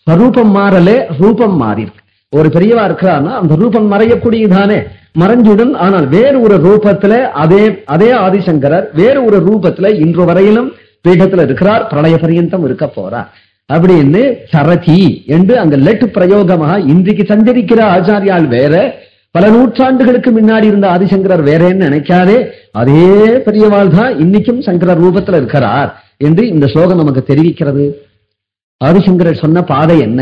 ஸ்வரூபம் மாறலே ரூபம் மாறியிருக்கு. ஒரு பெரியவா இருக்கிறார்னா அந்த ரூபம் மறையக்கூடியதானே. மறைஞ்சுடன் ஆனால் வேறு ஒரு ரூபத்துல அதே அதே ஆதிசங்கரர் வேறு ஒரு ரூபத்துல இன்று வரையிலும் பீடத்துல இருக்கிறார். பிரளய பரியந்தம் இருக்க போறார். அப்படின்னு சரதி என்று அங்க லெட் பிரயோகமாக இன்றைக்கு சஞ்சரிக்கிற ஆச்சாரியால் வேற பல நூற்றாண்டுகளுக்கு முன்னாடி இருந்த ஆதிசங்கரர் வேறேன்னு நினைக்காதே? அதே பெரியவாள் தான் இன்னைக்கும் சங்கரர் ரூபத்துல இருக்கிறார் என்று இந்த ஸ்லோகம் நமக்கு தெரிவிக்கிறது. ஆதிசங்கரர் சொன்ன பாதை என்ன?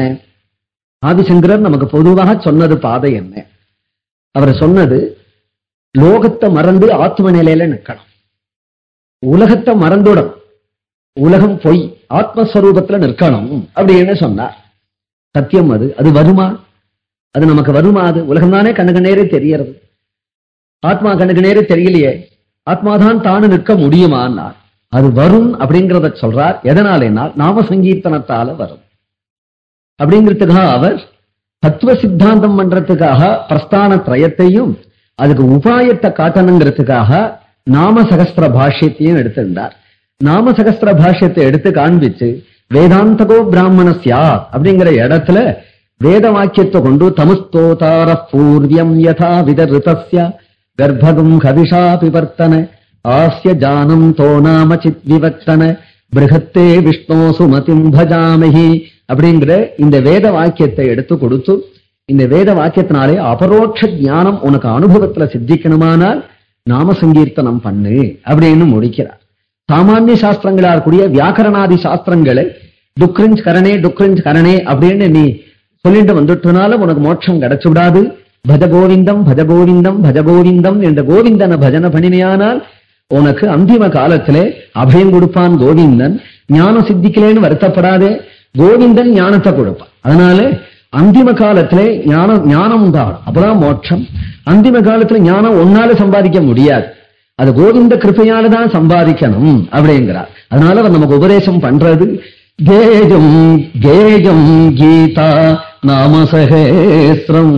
ஆதிசங்கரர் நமக்கு பொதுவாக சொன்னது பாதை என்ன? அவர் சொன்னது லோகத்தை மறந்து ஆத்ம நிலையில நிற்கணும். உலகத்தை மறந்துடும் உலகம் பொய் ஆத்மஸ்வரூபத்துல நிற்கணும். அப்படின்னு சொன்னார்? சத்தியம் அது. அது வருமா? அது நமக்கு வருமா? அது உலகம் தானே கண்ணுக்கு நேரே தெரியறது ஆத்மா கண்ணுக்கு நேரே தெரியலையே. ஆத்மாதான் தானு நிற்க முடியுமான்னார் அது வரும் அப்படிங்கிறத சொல்றார். எதனாலேனால் நாம சங்கீர்த்தனத்தால வரும். அப்படிங்கிறதுக்காக அவர் தத்துவ சித்தாந்தம் பண்றதுக்காக பிரஸ்தான திரயத்தையும் அதுக்கு உபாயத்தை காட்டணுங்கிறதுக்காக நாம சகஸ்திர பாஷ்யத்தையும் எடுத்திருந்தார். நாமசகஸ்திர பாஷ்யத்தை எடுத்து காண்பிச்சு வேதாந்தகோ பிராமணஸ்யா அப்படிங்கிற இடத்துல வேத வாக்கியத்தை கொண்டு தமுஸ்தோதார பூர்வியம் யதா விதருதஸ்ய கர்ப்பகம் கவிஷா பிவர்த்தன ஆஸ்ய ஜானம் தோணாம சித் விவர்த்தன பிருகத்தே விஷ்ணோ சுமதிம் பஜாமகி அப்படிங்கிற இந்த வேத வாக்கியத்தை எடுத்து கொடுத்து இந்த வேத வாக்கியத்தினாலே அபரோட்ச ஞானம் உனக்கு அனுபவத்துல சித்திக்கணுமானால் நாம சங்கீர்த்தனம் பண்ணு அப்படின்னு முடிக்கிறார். சாமானிய சாஸ்திரங்களா இருக்கக்கூடிய வியாக்கரணாதி சாஸ்திரங்களை டுக்ரிஞ்ச் கரணே டுக்ரிஞ்ச் கரணே அப்படின்னு நீ சொல்லிட்டு வந்துட்டனால உனக்கு மோட்சம் கிடைச்சு விடாது பஜ கோவிந்தம் பஜ கோவிந்தம் பஜ கோவிந்தம் என்ற கோவிந்தன பஜன பணினையானால் உனக்கு அந்திம காலத்திலே அபயம் கொடுப்பான் கோவிந்தன். ஞானம் சித்திக்கலேன்னு வருத்தப்படாதே. கோவிந்தன் ஞானத்தை கொடுப்பான். அதனால அந்திம காலத்திலே ஞானம் ஞானம் உண்டாகணும் அப்பதான் மோட்சம். அந்திம காலத்துல ஞானம் ஒன்னால சம்பாதிக்க முடியாது. அது கோவிந்த கிருப்பையால தான் சம்பாதிக்கணும் அப்படிங்கிறார். அதனால அவர் நமக்கு உபதேசம் பண்றது கேஜம் கேஜம் கீதா நாமசகேஸ்திரம்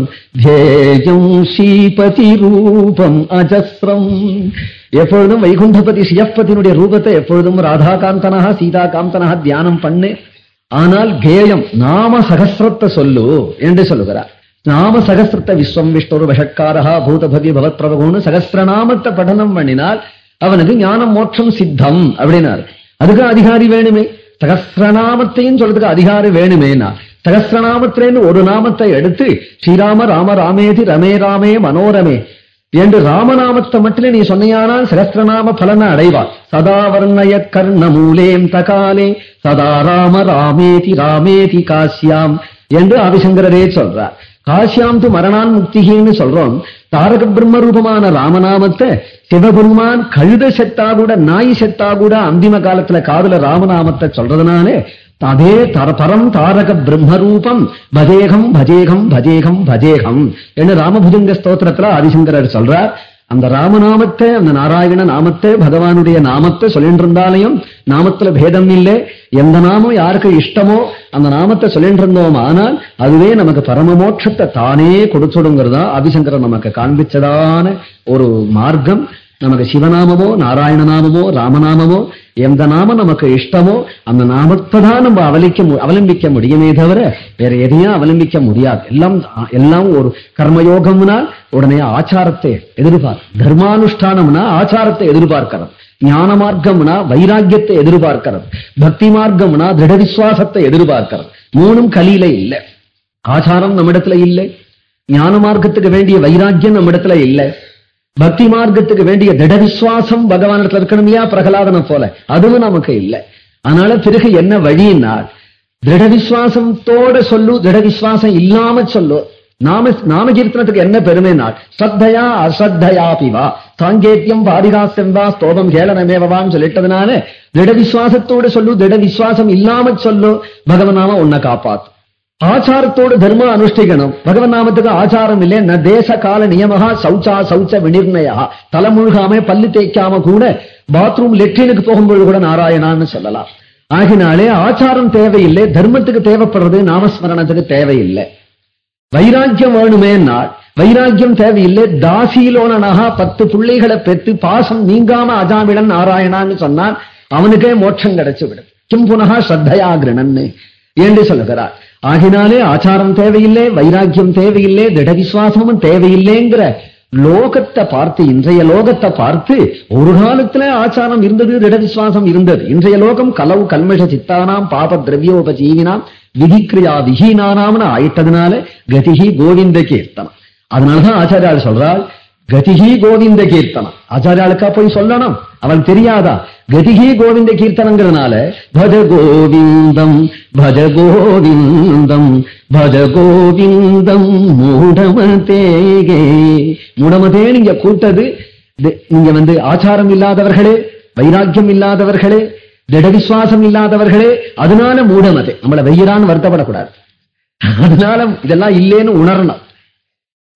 தேஜம் ஸ்ரீபதி ரூபம் அஜஸ்ரம். எப்பொழுதும் வைகுண்டபதி சியப்பதினுடைய ரூபத்தை எப்பொழுதும் ராதாகாந்தனாக சீதாகாந்தனாக தியானம் பண்ணு. ஆனால் கேயம் நாம சகசிரத்தை சொல்லு என்று சொல்லுகிறார். நாம சகசிரத்தை விஸ்வம் விஷ்ணு வஷட்காரா பூதபதி பவத்ரவகுன்னு சகசிரநாமத்தை படனம் பண்ணினால் அவனுக்கு ஞானம் மோட்சம் சித்தம் அப்படின்னாரு. அதுக்கு அதிகாரி வேணுமே. சகசிரநாமத்தையும் சொல்றதுக்கு அதிகாரி வேணுமேனா சகசிரநாமத்திலேன்னு ஒரு நாமத்தை எடுத்து ஸ்ரீராம ராம ராமேதி ரமே ராமே மனோரமே. என்று ராமநாமத்தை மட்டும் நீ சொன்னையானால் சகசிரநாம பலனை அடைவார். சதா வர்ணய கர்ண மூலேம் தகாலே சதா ராம ராமேதி ராமேதி காசியாம் என்று ஆதிசங்கரரே சொல்றார். காசியாந்து மரணான் முக்திகின்னு சொல்றோம். தாரக பிரம்ம ரூபமான ராமநாமத்தை சிவபெருமான் கழுத செத்தா கூட நாய் செத்தா கூட அந்திம காலத்துல காதல ராமநாமத்தை சொல்றதுனாலே அதே தர பரம் தாரக பிரம்மரூபம் பஜேகம் பஜேகம் பஜேகம் பஜேகம். என்று ராமபுஜங்க ஸ்தோத்திரத்துல ஆதிசங்கரர் சொல்றார் அந்த ராமநாமத்தை அந்த நாராயண நாமத்தை பகவானுடைய நாமத்தை சொல்லிட்டு இருந்தாலையும் நாமத்துல பேதம் இல்லை. எந்த நாமம் யாருக்கு இஷ்டமோ அந்த நாமத்தை சொல்லிட்டு இருந்தோம் ஆனால் அதுவே நமக்கு பரமமோட்சத்தை தானே கொடுத்துடுங்கிறதா ஆதிசங்கரன் நமக்கு காண்பிச்சதான ஒரு மார்க்கம். நமக்கு சிவநாமமோ நாராயண நாமமோ ராமநாமமோ எந்த நாமம் நமக்கு இஷ்டமோ அந்த நாமத்தை தான் நம்ம அவலிக்க மு- அவலம்பிக்க முடியுமே தவிர வேற எதையும் அவலம்பிக்க முடியாது. எல்லாம் எல்லாம் ஒரு கர்மயோகம்னால் உடனே ஆச்சாரத்தை எதிர்பார். தர்மானுஷ்டானம்னா ஆச்சாரத்தை எதிர்பார்க்கிறது. ஞான மார்க்கம்னா வைராக்கியத்தை எதிர்பார்க்கிறது. பக்தி மார்க்கம்னா திருட விசுவாசத்தை எதிர்பார்க்கிறது. மூணும் கலியில இல்லை. ஆச்சாரம் நம்மிடத்துல இல்லை. ஞான மார்க்கத்துக்கு வேண்டிய வைராக்கியம் நம்மிடத்துல இல்லை. பக்தி மார்க்கத்துக்கு வேண்டிய திட விசுவாசம் பகவானிடத்துல இருக்கணும் இல்லையா பிரகலாதனை போல. அதுவும் நமக்கு இல்லை. அதனால பிறகு என்ன வழியினால் திட விசுவாசத்தோட சொல்லு திட விசுவாசம் இல்லாம சொல்லு. நாம நாம கீர்த்தனத்துக்கு என்ன பெருமைனால் ஸ்ரத்தையா அஸ்ரத்தையா பிவா சாங்கேத்தியம் பாதிகாசியம் வா ஸ்தோபம் கேளனமேவான்னு சொல்லிட்டதுனால திட விசுவாசத்தோட சொல்லு திட விசுவாசம் இல்லாம சொல்லு பகவனாம நாம உன்னை காப்பாத்து ஆச்சாரத்தோடு தர்ம அனுஷ்டிக்கணும் பகவன் நாமத்துக்கு ஆச்சாரம் இல்லை ந தேச கால நியமகா சௌச்சா சௌச்ச விநிர்ணயா. தலை முழுகாம பல்லு தேய்க்காம கூட பாத்ரூம் லெட்ரினுக்கு போகும்போது கூட நாராயணான்னு சொல்லலாம். ஆகினாலே ஆச்சாரம் தேவையில்லை. தர்மத்துக்கு தேவைப்படுறது நாமஸ்மரணத்துக்கு தேவையில்லை. வைராக்கியம் வேணுமே நாள் வைராக்கியம் தேவையில்லை. தாசியிலோனனாக பத்து பிள்ளைகளை பெற்று பாசம் நீங்காம அஜாமிடன் நாராயணான்னு சொன்னான் அவனுக்கே மோட்சம் கிடைச்சு விடும் கிம் புனகா ஸ்ரத்தையா என்று சொல்லுகிறார். ஆகினாலே ஆச்சாரம் தேவையில்லை வைராக்கியம் தேவையில்லை திட விசுவாசமும் தேவையில்லைங்கிற லோகத்தை பார்த்து இன்றைய லோகத்தை பார்த்து ஒரு காலத்துல ஆச்சாரம் இருந்தது திட விசுவாசம் இருந்தது. இன்றைய லோகம் கலவு கல்மஷ சித்தானாம் பாப திரவியோபஜீவினாம் விதிக்கிரியா விஹீனானாம்னு ஆயிட்டதுனால கதிகி கோவிந்த கீர்த்தனம். அதனாலதான் ஆச்சாரியால் சொல்றாள் கதிகி கோவிந்த கீர்த்தனம். ஆச்சாரியாளுக்கா போய் சொல்லணும். அவள் தெரியாதா? கதிகி கோவிந்த கீர்த்தனங்கிறதுனால பஜ கோவிந்தம் பஜ கோவிந்தம் பஜ கோவிந்தம் மூடமதேகே. மூடமதே நீங்க கூட்டது. நீங்க வந்து ஆச்சாரம் இல்லாதவர்களே வைராக்கியம் இல்லாதவர்களே திடவிசுவாசம் இல்லாதவர்களே அதனால மூடமதே. நம்மளை வெய்யறான்னு வருத்தப்படக்கூடாது. அதனால இதெல்லாம் இல்லேன்னு உணரணும்.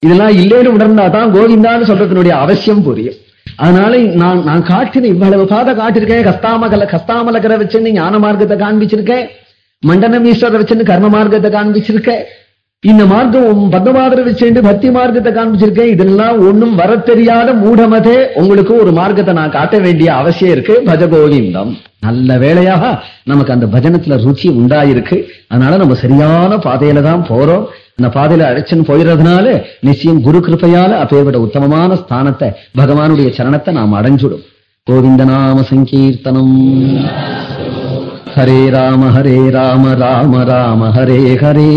இதெல்லாம் இல்லைன்னு உணர்ந்தாதான் கோவிந்தான்னு சொல்றதுனுடைய அவசியம் புரியும். அதனால நான் நான் காட்டின இவ்வளவு பாதை காட்டிருக்கேன் கஸ்தாமகல கஸ்தாமலகரை வச்சுன்னு ஞான மார்க்கத்தை காண்பிச்சிருக்கேன். மண்டனம் ஈஸ்வரரை வச்சுன்னு கர்ம மார்க்கத்தை காண்பிச்சிருக்கேன். இந்த மார்க்கம் பத்மபாதரை வச்சுட்டு பக்தி மார்க்கத்தை காண்பிச்சிருக்கேன். இதெல்லாம் ஒன்னும் வர தெரியாத மூடமதே. உங்களுக்கு ஒரு மார்க்கத்தை நான் காட்ட வேண்டிய அவசியம் இருக்கு. பஜ கோவிந்தம். நல்ல வேளையாக நமக்கு அந்த பஜனத்துல ருச்சி உண்டாயிருக்கு. அதனால நம்ம சரியான பாதையில தான் போறோம். அந்த பாதையில அழைச்சுன்னு போயிடுறதுனால நிச்சயம் குரு கிருப்பையால அப்பேற்பட்ட உத்தமமான ஸ்தானத்தை பகவானுடைய சரணத்தை நாம் அடைஞ்சுடும். கோவிந்த நாம சங்கீர்த்தனம். ஹரே ராம ஹரே ராம ராம ராம ஹரே ஹரே.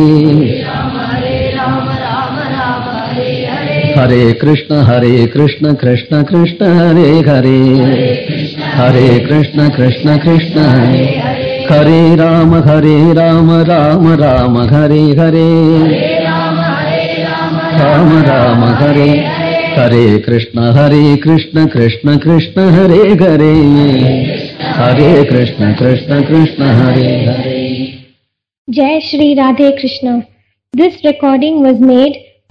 ஹரே கிருஷ்ண ஹரே கிருஷ்ண கிருஷ்ண கிருஷ்ண ஹரே ஹரே. ஹரே கிருஷ்ண கிருஷ்ண கிருஷ்ண. ஹரே ஹரே ராம ஹரே ராம ராம ராம ஹரே ஹரே. राम Krishna हरे Krishna Krishna हरे कृष्ण कृष्ण कृष्ण हरे हरे हरे कृष्ण कृष्ण कृष्ण हरे हरे जय Shri Radhe Krishna this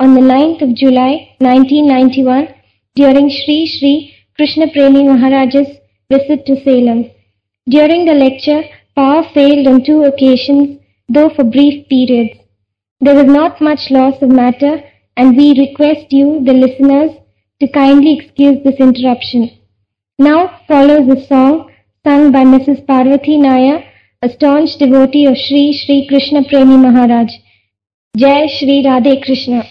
on the 9th of July 1991 during Sri Sri Krishna Premi Maharaj's visit to Salem. During the lecture, power failed on two occasions, though for brief periods. There was not much loss of matter and we request you, the listeners, to kindly excuse this interruption. Now follows a song sung by Mrs. Parvati Naya, a staunch devotee of Sri Sri Krishna Premi Maharaj. Jai Shri Radhe Krishna.